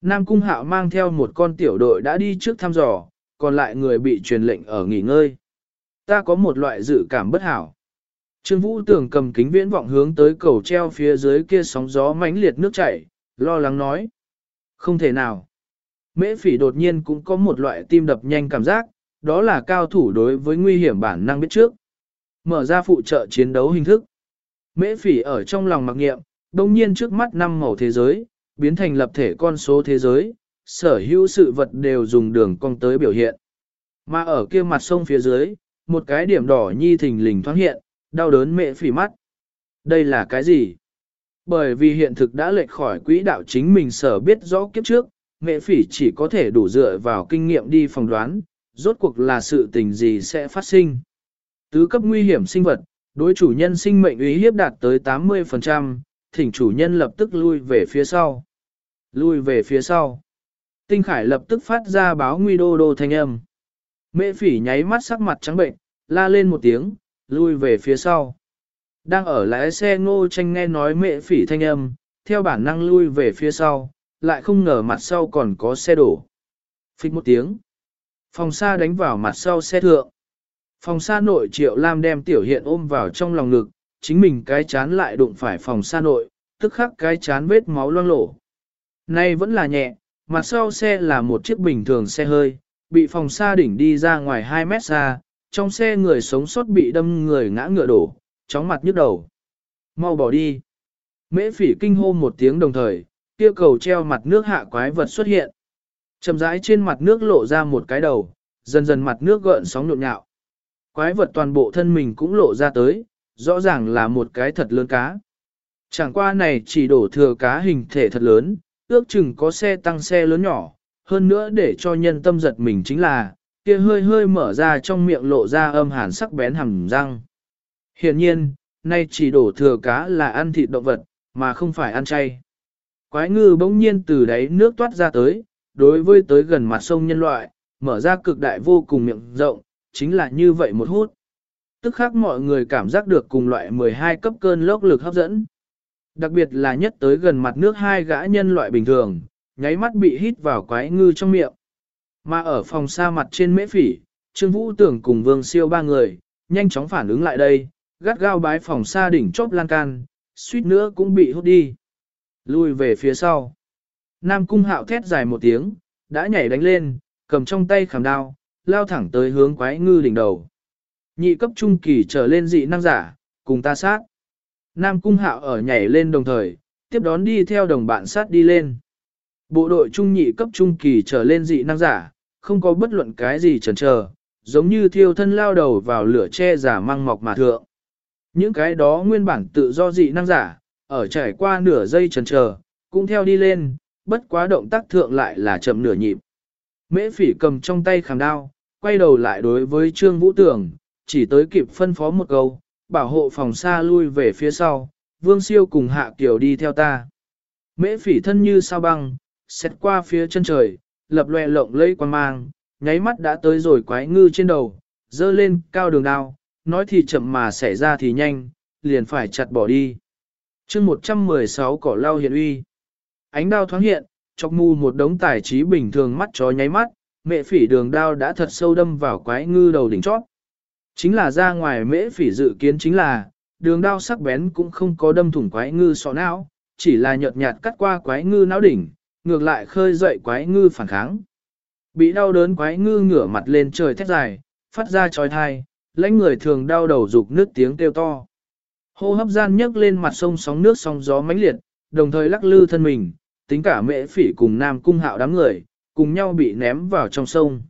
Nam Cung Hạo mang theo một con tiểu đội đã đi trước thăm dò, còn lại người bị truyền lệnh ở nghỉ ngơi. Ta có một loại dự cảm bất hảo. Trương Vũ tưởng cầm kính viễn vọng hướng tới cầu treo phía dưới kia sóng gió mãnh liệt nước chảy, lo lắng nói. Không thể nào. Mễ phỉ đột nhiên cũng có một loại tim đập nhanh cảm giác, đó là cao thủ đối với nguy hiểm bản năng biết trước. Mở ra phụ trợ chiến đấu hình thức. Mễ phỉ ở trong lòng mặc nghiệm, đồng nhiên trước mắt năm màu thế giới, biến thành lập thể con số thế giới, sở hữu sự vật đều dùng đường cong tới biểu hiện. Mà ở kia mặt sông phía dưới, một cái điểm đỏ nhi thình lình thoáng hiện, đau đớn mẹ phỉ mắt. Đây là cái gì? Bởi vì hiện thực đã lệch khỏi quỹ đạo chính mình sở biết rõ kiếp trước, mẹ phỉ chỉ có thể đủ dựa vào kinh nghiệm đi phòng đoán, rốt cuộc là sự tình gì sẽ phát sinh. Tứ cấp nguy hiểm sinh vật, đối chủ nhân sinh mệnh uy hiếp đạt tới 80%, thỉnh chủ nhân lập tức lui về phía sau. Lui về phía sau. Tinh Khải lập tức phát ra báo nguy đô đô thanh âm. Mẹ phỉ nháy mắt sắc mặt trắng bệnh, la lên một tiếng, lui về phía sau. Đang ở lái xe ngô tranh nghe nói mẹ phỉ thanh âm, theo bản năng lui về phía sau, lại không ngờ mặt sau còn có xe đổ. Phích một tiếng. Phòng xa đánh vào mặt sau xe thượng. Phòng xa nội triệu lam đem tiểu hiện ôm vào trong lòng ngực, chính mình cái chán lại đụng phải phòng xa nội, tức khắc cái chán vết máu loang lổ. Nay vẫn là nhẹ, mặt sau xe là một chiếc bình thường xe hơi, bị phòng xa đỉnh đi ra ngoài 2 mét xa, trong xe người sống sót bị đâm người ngã ngựa đổ, chóng mặt nhức đầu. Mau bỏ đi. Mễ phỉ kinh hô một tiếng đồng thời, kia cầu treo mặt nước hạ quái vật xuất hiện. Chầm rãi trên mặt nước lộ ra một cái đầu, dần dần mặt nước gợn sóng nhộn nhạo. Quái vật toàn bộ thân mình cũng lộ ra tới, rõ ràng là một cái thật lớn cá. Chẳng qua này chỉ đổ thừa cá hình thể thật lớn, ước chừng có xe tăng xe lớn nhỏ, hơn nữa để cho nhân tâm giật mình chính là, kia hơi hơi mở ra trong miệng lộ ra âm hàn sắc bén hầm răng. Hiện nhiên, nay chỉ đổ thừa cá là ăn thịt động vật, mà không phải ăn chay. Quái ngư bỗng nhiên từ đáy nước toát ra tới, đối với tới gần mặt sông nhân loại, mở ra cực đại vô cùng miệng rộng, chính là như vậy một hút. Tức khác mọi người cảm giác được cùng loại 12 cấp cơn lốc lực hấp dẫn. Đặc biệt là nhất tới gần mặt nước hai gã nhân loại bình thường, nháy mắt bị hít vào quái ngư trong miệng. Mà ở phòng xa mặt trên mễ phỉ, Trương Vũ tưởng cùng Vương Siêu ba người, nhanh chóng phản ứng lại đây, gắt gao bái phòng xa đỉnh chóp lan can, suýt nữa cũng bị hút đi. lùi về phía sau. Nam Cung Hạo thét dài một tiếng, đã nhảy đánh lên, cầm trong tay khảm đao, lao thẳng tới hướng quái ngư đỉnh đầu. Nhị cấp trung kỳ trở lên dị năng giả, cùng ta sát. Nam Cung Hạo ở nhảy lên đồng thời, tiếp đón đi theo đồng bạn sát đi lên. Bộ đội trung nhị cấp trung kỳ trở lên dị năng giả, không có bất luận cái gì chần chờ, giống như thiêu thân lao đầu vào lửa che giả măng mọc mà thượng. Những cái đó nguyên bản tự do dị năng giả, ở trải qua nửa giây chần chờ, cũng theo đi lên, bất quá động tác thượng lại là chậm nửa nhịp. Mễ phỉ cầm trong tay khảm đao, quay đầu lại đối với Trương Vũ Tưởng, chỉ tới kịp phân phó một câu, bảo hộ phòng xa lui về phía sau, Vương Siêu cùng Hạ Kiều đi theo ta. Mễ phỉ thân như sao băng, xét qua phía chân trời, lập loè lộng lẫy quan mang, nháy mắt đã tới rồi quái ngư trên đầu, dơ lên cao đường đao, nói thì chậm mà xảy ra thì nhanh, liền phải chặt bỏ đi. chương 116 cỏ lao hiện uy. Ánh đao thoáng hiện, chọc mù một đống tài trí bình thường mắt chó nháy mắt, mẹ phỉ đường đao đã thật sâu đâm vào quái ngư đầu đỉnh chót. Chính là ra ngoài mễ phỉ dự kiến chính là, đường đao sắc bén cũng không có đâm thủng quái ngư sọ não, chỉ là nhợt nhạt cắt qua quái ngư não đỉnh, ngược lại khơi dậy quái ngư phản kháng. Bị đau đớn quái ngư ngửa mặt lên trời thét dài, phát ra trói thai, lãnh người thường đau đầu dục nước tiếng kêu to. Hô hấp gian nhấc lên mặt sông sóng nước sóng gió mãnh liệt, đồng thời lắc lư thân mình, tính cả mễ phỉ cùng nam cung hạo đám người, cùng nhau bị ném vào trong sông.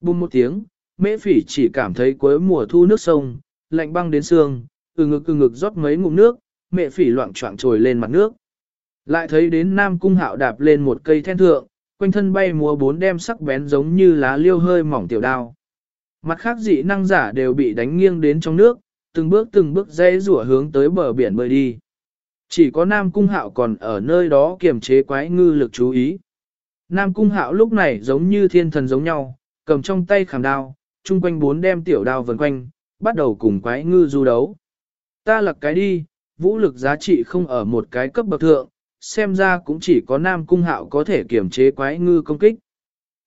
Bùm một tiếng, mễ phỉ chỉ cảm thấy cuối mùa thu nước sông, lạnh băng đến xương, từ ngực từ ngực rót mấy ngụm nước, mẹ phỉ loạn choạng trồi lên mặt nước. Lại thấy đến nam cung hạo đạp lên một cây then thượng, quanh thân bay múa bốn đem sắc bén giống như lá liêu hơi mỏng tiểu đao. Mặt khác dị năng giả đều bị đánh nghiêng đến trong nước, từng bước từng bước dây rủa hướng tới bờ biển bơi đi. Chỉ có Nam Cung Hạo còn ở nơi đó kiềm chế quái ngư lực chú ý. Nam Cung Hạo lúc này giống như thiên thần giống nhau, cầm trong tay khảm đao, chung quanh bốn đem tiểu đao vần quanh, bắt đầu cùng quái ngư du đấu. Ta lật cái đi, vũ lực giá trị không ở một cái cấp bậc thượng, xem ra cũng chỉ có Nam Cung Hạo có thể kiểm chế quái ngư công kích.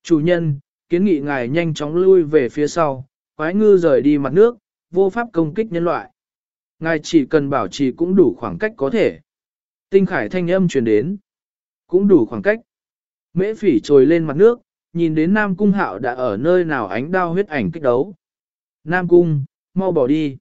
Chủ nhân, kiến nghị ngài nhanh chóng lui về phía sau, quái ngư rời đi mặt nước, vô pháp công kích nhân loại. Ngài chỉ cần bảo trì cũng đủ khoảng cách có thể. Tinh khải thanh âm truyền đến. Cũng đủ khoảng cách. Mễ phỉ trồi lên mặt nước, nhìn đến Nam Cung Hạo đã ở nơi nào ánh đao huyết ảnh kích đấu. Nam Cung, mau bỏ đi.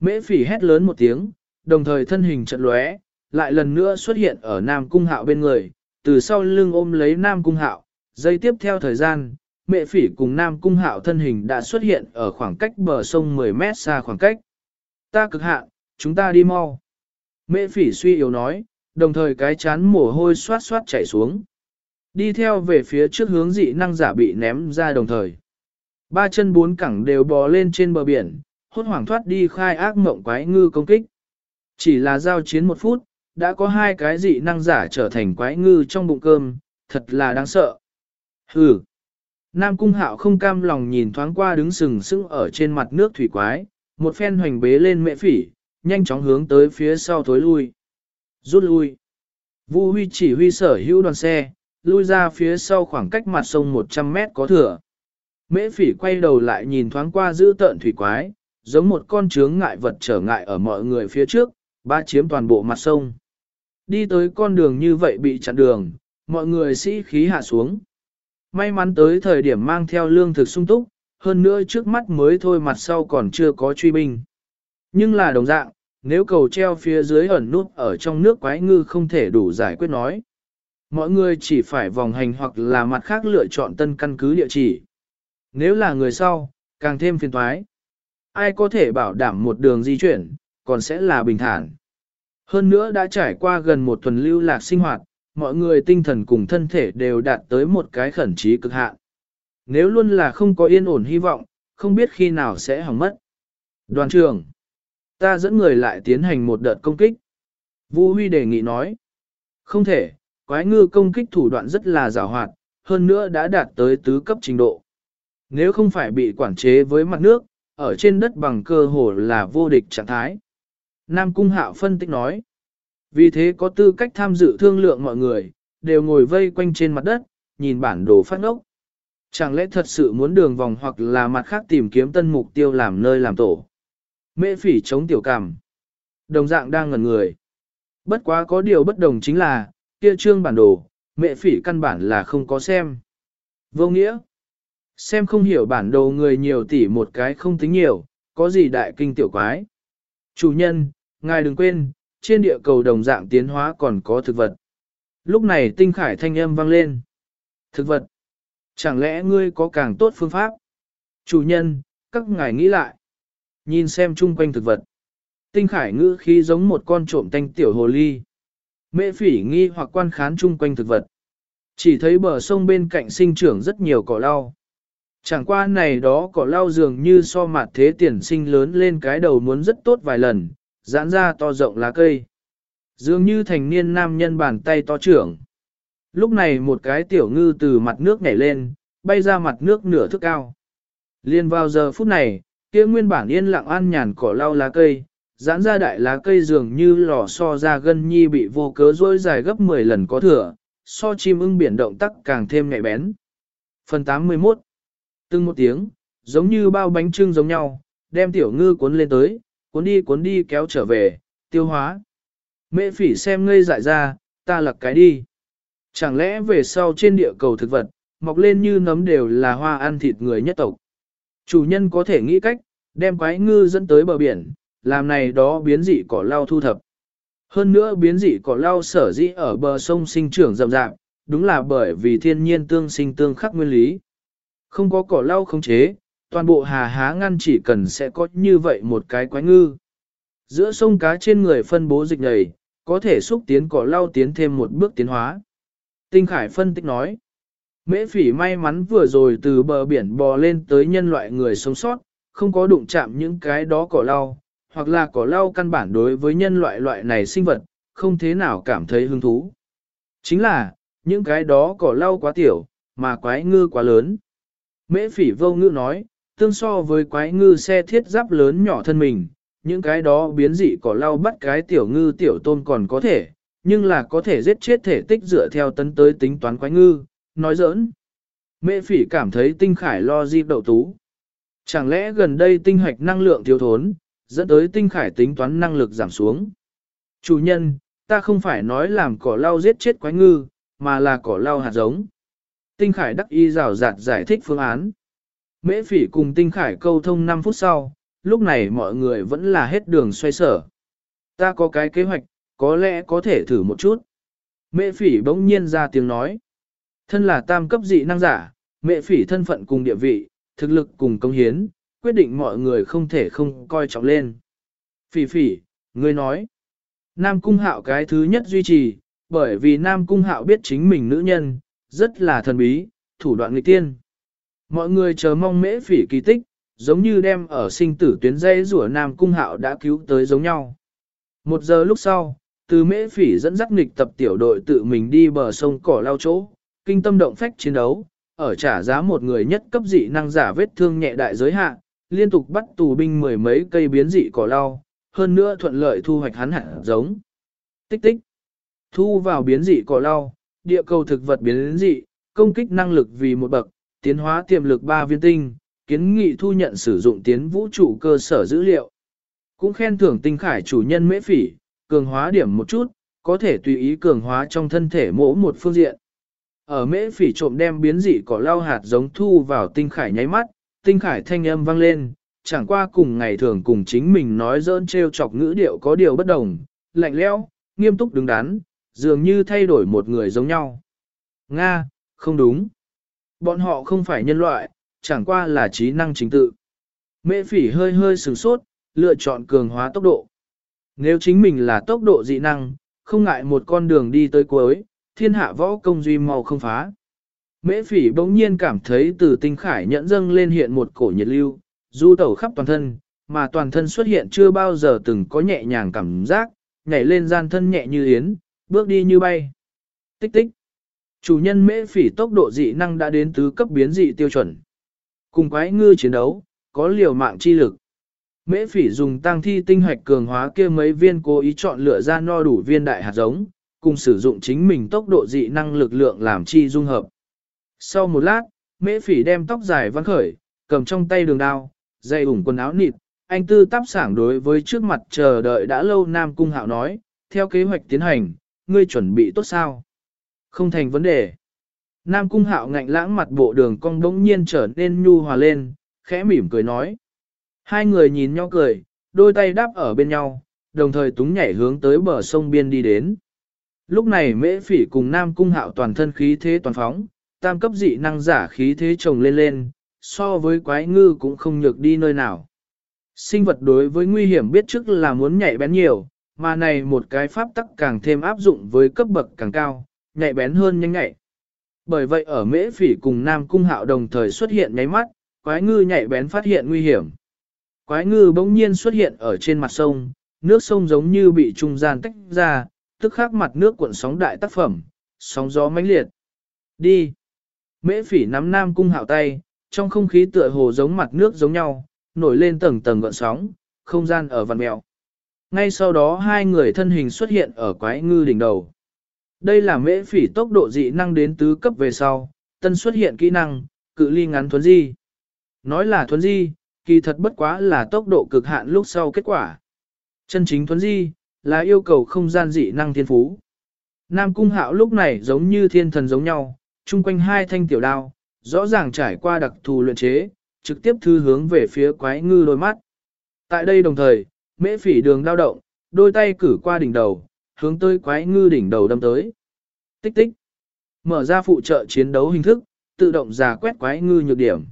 Mễ phỉ hét lớn một tiếng, đồng thời thân hình trận lóe, lại lần nữa xuất hiện ở Nam Cung Hạo bên người, từ sau lưng ôm lấy Nam Cung Hạo. dây tiếp theo thời gian, mẹ phỉ cùng Nam Cung Hạo thân hình đã xuất hiện ở khoảng cách bờ sông 10 mét xa khoảng cách. Ta cực hạn, chúng ta đi mau. Mẹ phỉ suy yếu nói, đồng thời cái chán mồ hôi xoát xoát chảy xuống. Đi theo về phía trước hướng dị năng giả bị ném ra đồng thời. Ba chân bốn cẳng đều bò lên trên bờ biển, hốt hoảng thoát đi khai ác mộng quái ngư công kích. Chỉ là giao chiến một phút, đã có hai cái dị năng giả trở thành quái ngư trong bụng cơm, thật là đáng sợ. Hừ. Nam Cung Hạo không cam lòng nhìn thoáng qua đứng sừng sững ở trên mặt nước thủy quái, một phen hoành bế lên mẹ phỉ, nhanh chóng hướng tới phía sau thối lui. Rút lui. Vu Huy chỉ huy sở hữu đoàn xe, lui ra phía sau khoảng cách mặt sông 100 mét có thừa. Mễ phỉ quay đầu lại nhìn thoáng qua giữ tợn thủy quái, giống một con trướng ngại vật trở ngại ở mọi người phía trước, ba chiếm toàn bộ mặt sông. Đi tới con đường như vậy bị chặn đường, mọi người sĩ khí hạ xuống. May mắn tới thời điểm mang theo lương thực sung túc, hơn nữa trước mắt mới thôi mặt sau còn chưa có truy binh. Nhưng là đồng dạng, nếu cầu treo phía dưới ẩn nút ở trong nước quái ngư không thể đủ giải quyết nói. Mọi người chỉ phải vòng hành hoặc là mặt khác lựa chọn tân căn cứ địa chỉ. Nếu là người sau, càng thêm phiền thoái. Ai có thể bảo đảm một đường di chuyển, còn sẽ là bình thản. Hơn nữa đã trải qua gần một tuần lưu lạc sinh hoạt, mọi người tinh thần cùng thân thể đều đạt tới một cái khẩn trí cực hạn. Nếu luôn là không có yên ổn hy vọng, không biết khi nào sẽ hỏng mất. Đoàn trưởng, ta dẫn người lại tiến hành một đợt công kích. Vu Huy đề nghị nói, không thể, quái ngư công kích thủ đoạn rất là giàu hoạt, hơn nữa đã đạt tới tứ cấp trình độ. Nếu không phải bị quản chế với mặt nước, ở trên đất bằng cơ hồ là vô địch trạng thái. Nam Cung Hạo phân tích nói, vì thế có tư cách tham dự thương lượng mọi người, đều ngồi vây quanh trên mặt đất, nhìn bản đồ phát ngốc. Chẳng lẽ thật sự muốn đường vòng hoặc là mặt khác tìm kiếm tân mục tiêu làm nơi làm tổ. Mễ phỉ chống tiểu cảm. Đồng dạng đang ngẩn người. Bất quá có điều bất đồng chính là, kia trương bản đồ, mẹ phỉ căn bản là không có xem. Vô nghĩa. Xem không hiểu bản đồ người nhiều tỷ một cái không tính nhiều, có gì đại kinh tiểu quái. Chủ nhân, ngài đừng quên, trên địa cầu đồng dạng tiến hóa còn có thực vật. Lúc này tinh khải thanh âm vang lên. Thực vật. Chẳng lẽ ngươi có càng tốt phương pháp? Chủ nhân, các ngài nghĩ lại. Nhìn xem chung quanh thực vật. Tinh khải ngữ khí giống một con trộm tanh tiểu hồ ly. Mễ phỉ nghi hoặc quan khán chung quanh thực vật. Chỉ thấy bờ sông bên cạnh sinh trưởng rất nhiều cỏ lau. Chẳng qua này đó cỏ lau dường như so mặt thế tiền sinh lớn lên cái đầu muốn rất tốt vài lần, giãn ra to rộng lá cây. Dường như thành niên nam nhân bàn tay to trưởng. Lúc này một cái tiểu ngư từ mặt nước nhảy lên, bay ra mặt nước nửa thước cao. Liên vào giờ phút này, kia nguyên bản yên lặng an nhàn cỏ lau lá cây, giãn ra đại lá cây dường như lò so ra gân nhi bị vô cớ rối dài gấp 10 lần có thừa, so chim ưng biển động tắc càng thêm nhạy bén. Phần 81 Từng một tiếng, giống như bao bánh trưng giống nhau, đem tiểu ngư cuốn lên tới, cuốn đi cuốn đi kéo trở về, tiêu hóa. Mẹ phỉ xem ngây dại ra, ta lật cái đi. Chẳng lẽ về sau trên địa cầu thực vật, mọc lên như nấm đều là hoa ăn thịt người nhất tộc. Chủ nhân có thể nghĩ cách, đem quái ngư dẫn tới bờ biển, làm này đó biến dị cỏ lau thu thập. Hơn nữa biến dị cỏ lau sở dĩ ở bờ sông sinh trưởng rậm rạp, đúng là bởi vì thiên nhiên tương sinh tương khắc nguyên lý. Không có cỏ lau không chế, toàn bộ hà há ngăn chỉ cần sẽ có như vậy một cái quái ngư. Giữa sông cá trên người phân bố dịch nhầy, có thể xúc tiến cỏ lau tiến thêm một bước tiến hóa. Tinh Khải phân tích nói, mễ phỉ may mắn vừa rồi từ bờ biển bò lên tới nhân loại người sống sót, không có đụng chạm những cái đó cỏ lau, hoặc là cỏ lau căn bản đối với nhân loại loại này sinh vật, không thế nào cảm thấy hứng thú. Chính là, những cái đó cỏ lau quá tiểu, mà quái ngư quá lớn. Mễ phỉ vô ngữ nói, tương so với quái ngư xe thiết giáp lớn nhỏ thân mình, những cái đó biến dị cỏ lau bắt cái tiểu ngư tiểu tôn còn có thể, nhưng là có thể giết chết thể tích dựa theo tấn tới tính toán quái ngư, nói giỡn. Mễ phỉ cảm thấy tinh khải lo di đậu tú. Chẳng lẽ gần đây tinh hoạch năng lượng thiếu thốn, dẫn tới tinh khải tính toán năng lực giảm xuống. Chủ nhân, ta không phải nói làm cỏ lau giết chết quái ngư, mà là cỏ lau hạt giống. Tinh khải đắc y rào rạt giải thích phương án. Mễ phỉ cùng tinh khải câu thông 5 phút sau, lúc này mọi người vẫn là hết đường xoay sở. Ta có cái kế hoạch, có lẽ có thể thử một chút. Mễ phỉ bỗng nhiên ra tiếng nói. Thân là tam cấp dị năng giả, Mễ phỉ thân phận cùng địa vị, thực lực cùng công hiến, quyết định mọi người không thể không coi trọng lên. Phỉ phỉ, ngươi nói. Nam Cung Hạo cái thứ nhất duy trì, bởi vì Nam Cung Hạo biết chính mình nữ nhân, rất là thần bí, thủ đoạn nghịch tiên. Mọi người chờ mong mễ phỉ kỳ tích, giống như đem ở sinh tử tuyến dây rủa Nam Cung Hạo đã cứu tới giống nhau. Một giờ lúc sau, từ mễ phỉ dẫn dắt nghịch tập tiểu đội tự mình đi bờ sông cỏ lao chỗ, kinh tâm động phách chiến đấu, ở trả giá một người nhất cấp dị năng giả vết thương nhẹ đại giới hạn, liên tục bắt tù binh mười mấy cây biến dị cỏ lau, hơn nữa thuận lợi thu hoạch hắn hạt giống. Tích tích. Thu vào biến dị cỏ lau, địa cầu thực vật biến dị, công kích năng lực vì một bậc, tiến hóa tiềm lực 3 viên tinh, kiến nghị thu nhận sử dụng tiến vũ trụ cơ sở dữ liệu. Cũng khen thưởng tinh khải chủ nhân mễ phỉ, cường hóa điểm một chút, có thể tùy ý cường hóa trong thân thể mỗi một phương diện. Ở mễ phỉ trộm đem biến dị cỏ lau hạt giống thu vào tinh khải nháy mắt, tinh khải thanh âm vang lên, chẳng qua cùng ngày thường cùng chính mình nói dỡn trêu chọc ngữ điệu có điều bất đồng, lạnh lẽo, nghiêm túc đứng đắn, dường như thay đổi một người giống nhau. Nga, không đúng. Bọn họ không phải nhân loại, chẳng qua là trí năng chính tự. Mễ phỉ hơi hơi sửng sốt, lựa chọn cường hóa tốc độ. Nếu chính mình là tốc độ dị năng, không ngại một con đường đi tới cuối, thiên hạ võ công duy mau không phá. Mễ phỉ bỗng nhiên cảm thấy từ tinh khải nhẫn dâng lên hiện một cổ nhiệt lưu, du tẩu khắp toàn thân, mà toàn thân xuất hiện chưa bao giờ từng có nhẹ nhàng cảm giác, nhảy lên gian thân nhẹ như yến, bước đi như bay. Tích tích. Chủ nhân mễ phỉ tốc độ dị năng đã đến tứ cấp biến dị tiêu chuẩn. Cùng quái ngư chiến đấu, có liều mạng chi lực. Mễ phỉ dùng tăng thi tinh hoạch cường hóa kia mấy viên cố ý chọn lựa ra no đủ viên đại hạt giống, cùng sử dụng chính mình tốc độ dị năng lực lượng làm chi dung hợp. Sau một lát, mễ phỉ đem tóc dài văn khởi, cầm trong tay đường đao, dây ủng quần áo nịt, anh tư tắp sảng đối với trước mặt chờ đợi đã lâu Nam Cung Hạo nói, theo kế hoạch tiến hành, ngươi chuẩn bị tốt sao? Không thành vấn đề. Nam Cung Hạo ngạnh lãng mặt bộ đường cong đống nhiên trở nên nhu hòa lên, khẽ mỉm cười nói. Hai người nhìn nhau cười, đôi tay đáp ở bên nhau, đồng thời túng nhảy hướng tới bờ sông biên đi đến. Lúc này mễ phỉ cùng Nam Cung Hạo toàn thân khí thế toàn phóng, tam cấp dị năng giả khí thế chồng lên lên, so với quái ngư cũng không nhược đi nơi nào. Sinh vật đối với nguy hiểm biết trước là muốn nhảy bén nhiều, mà này một cái pháp tắc càng thêm áp dụng với cấp bậc càng cao, nhạy bén hơn nhanh nhạy. Bởi vậy ở mễ phỉ cùng Nam Cung Hạo đồng thời xuất hiện nháy mắt, quái ngư nhạy bén phát hiện nguy hiểm. Quái ngư bỗng nhiên xuất hiện ở trên mặt sông, nước sông giống như bị trung gian tách ra, tức khắc mặt nước cuộn sóng đại tác phẩm, sóng gió mãnh liệt. Đi! Mễ phỉ nắm Nam Cung Hạo tay, trong không khí tựa hồ giống mặt nước giống nhau, nổi lên tầng tầng gọn sóng, không gian ở vằn mèo. Ngay sau đó hai người thân hình xuất hiện ở quái ngư đỉnh đầu. Đây là mễ phỉ tốc độ dị năng đến tứ cấp về sau, tân xuất hiện kỹ năng, cự ly ngắn thuấn di. Nói là thuấn di, kỳ thật bất quá là tốc độ cực hạn lúc sau kết quả. Chân chính thuấn di, là yêu cầu không gian dị năng thiên phú. Nam cung hạo lúc này giống như thiên thần giống nhau, chung quanh hai thanh tiểu đao, rõ ràng trải qua đặc thù luyện chế, trực tiếp thư hướng về phía quái ngư đôi mắt. Tại đây đồng thời, mễ phỉ đường đao động, đôi tay cử qua đỉnh đầu, hướng tới quái ngư đỉnh đầu đâm tới. Tích tích. Mở ra phụ trợ chiến đấu hình thức, tự động giả quét quái ngư nhược điểm.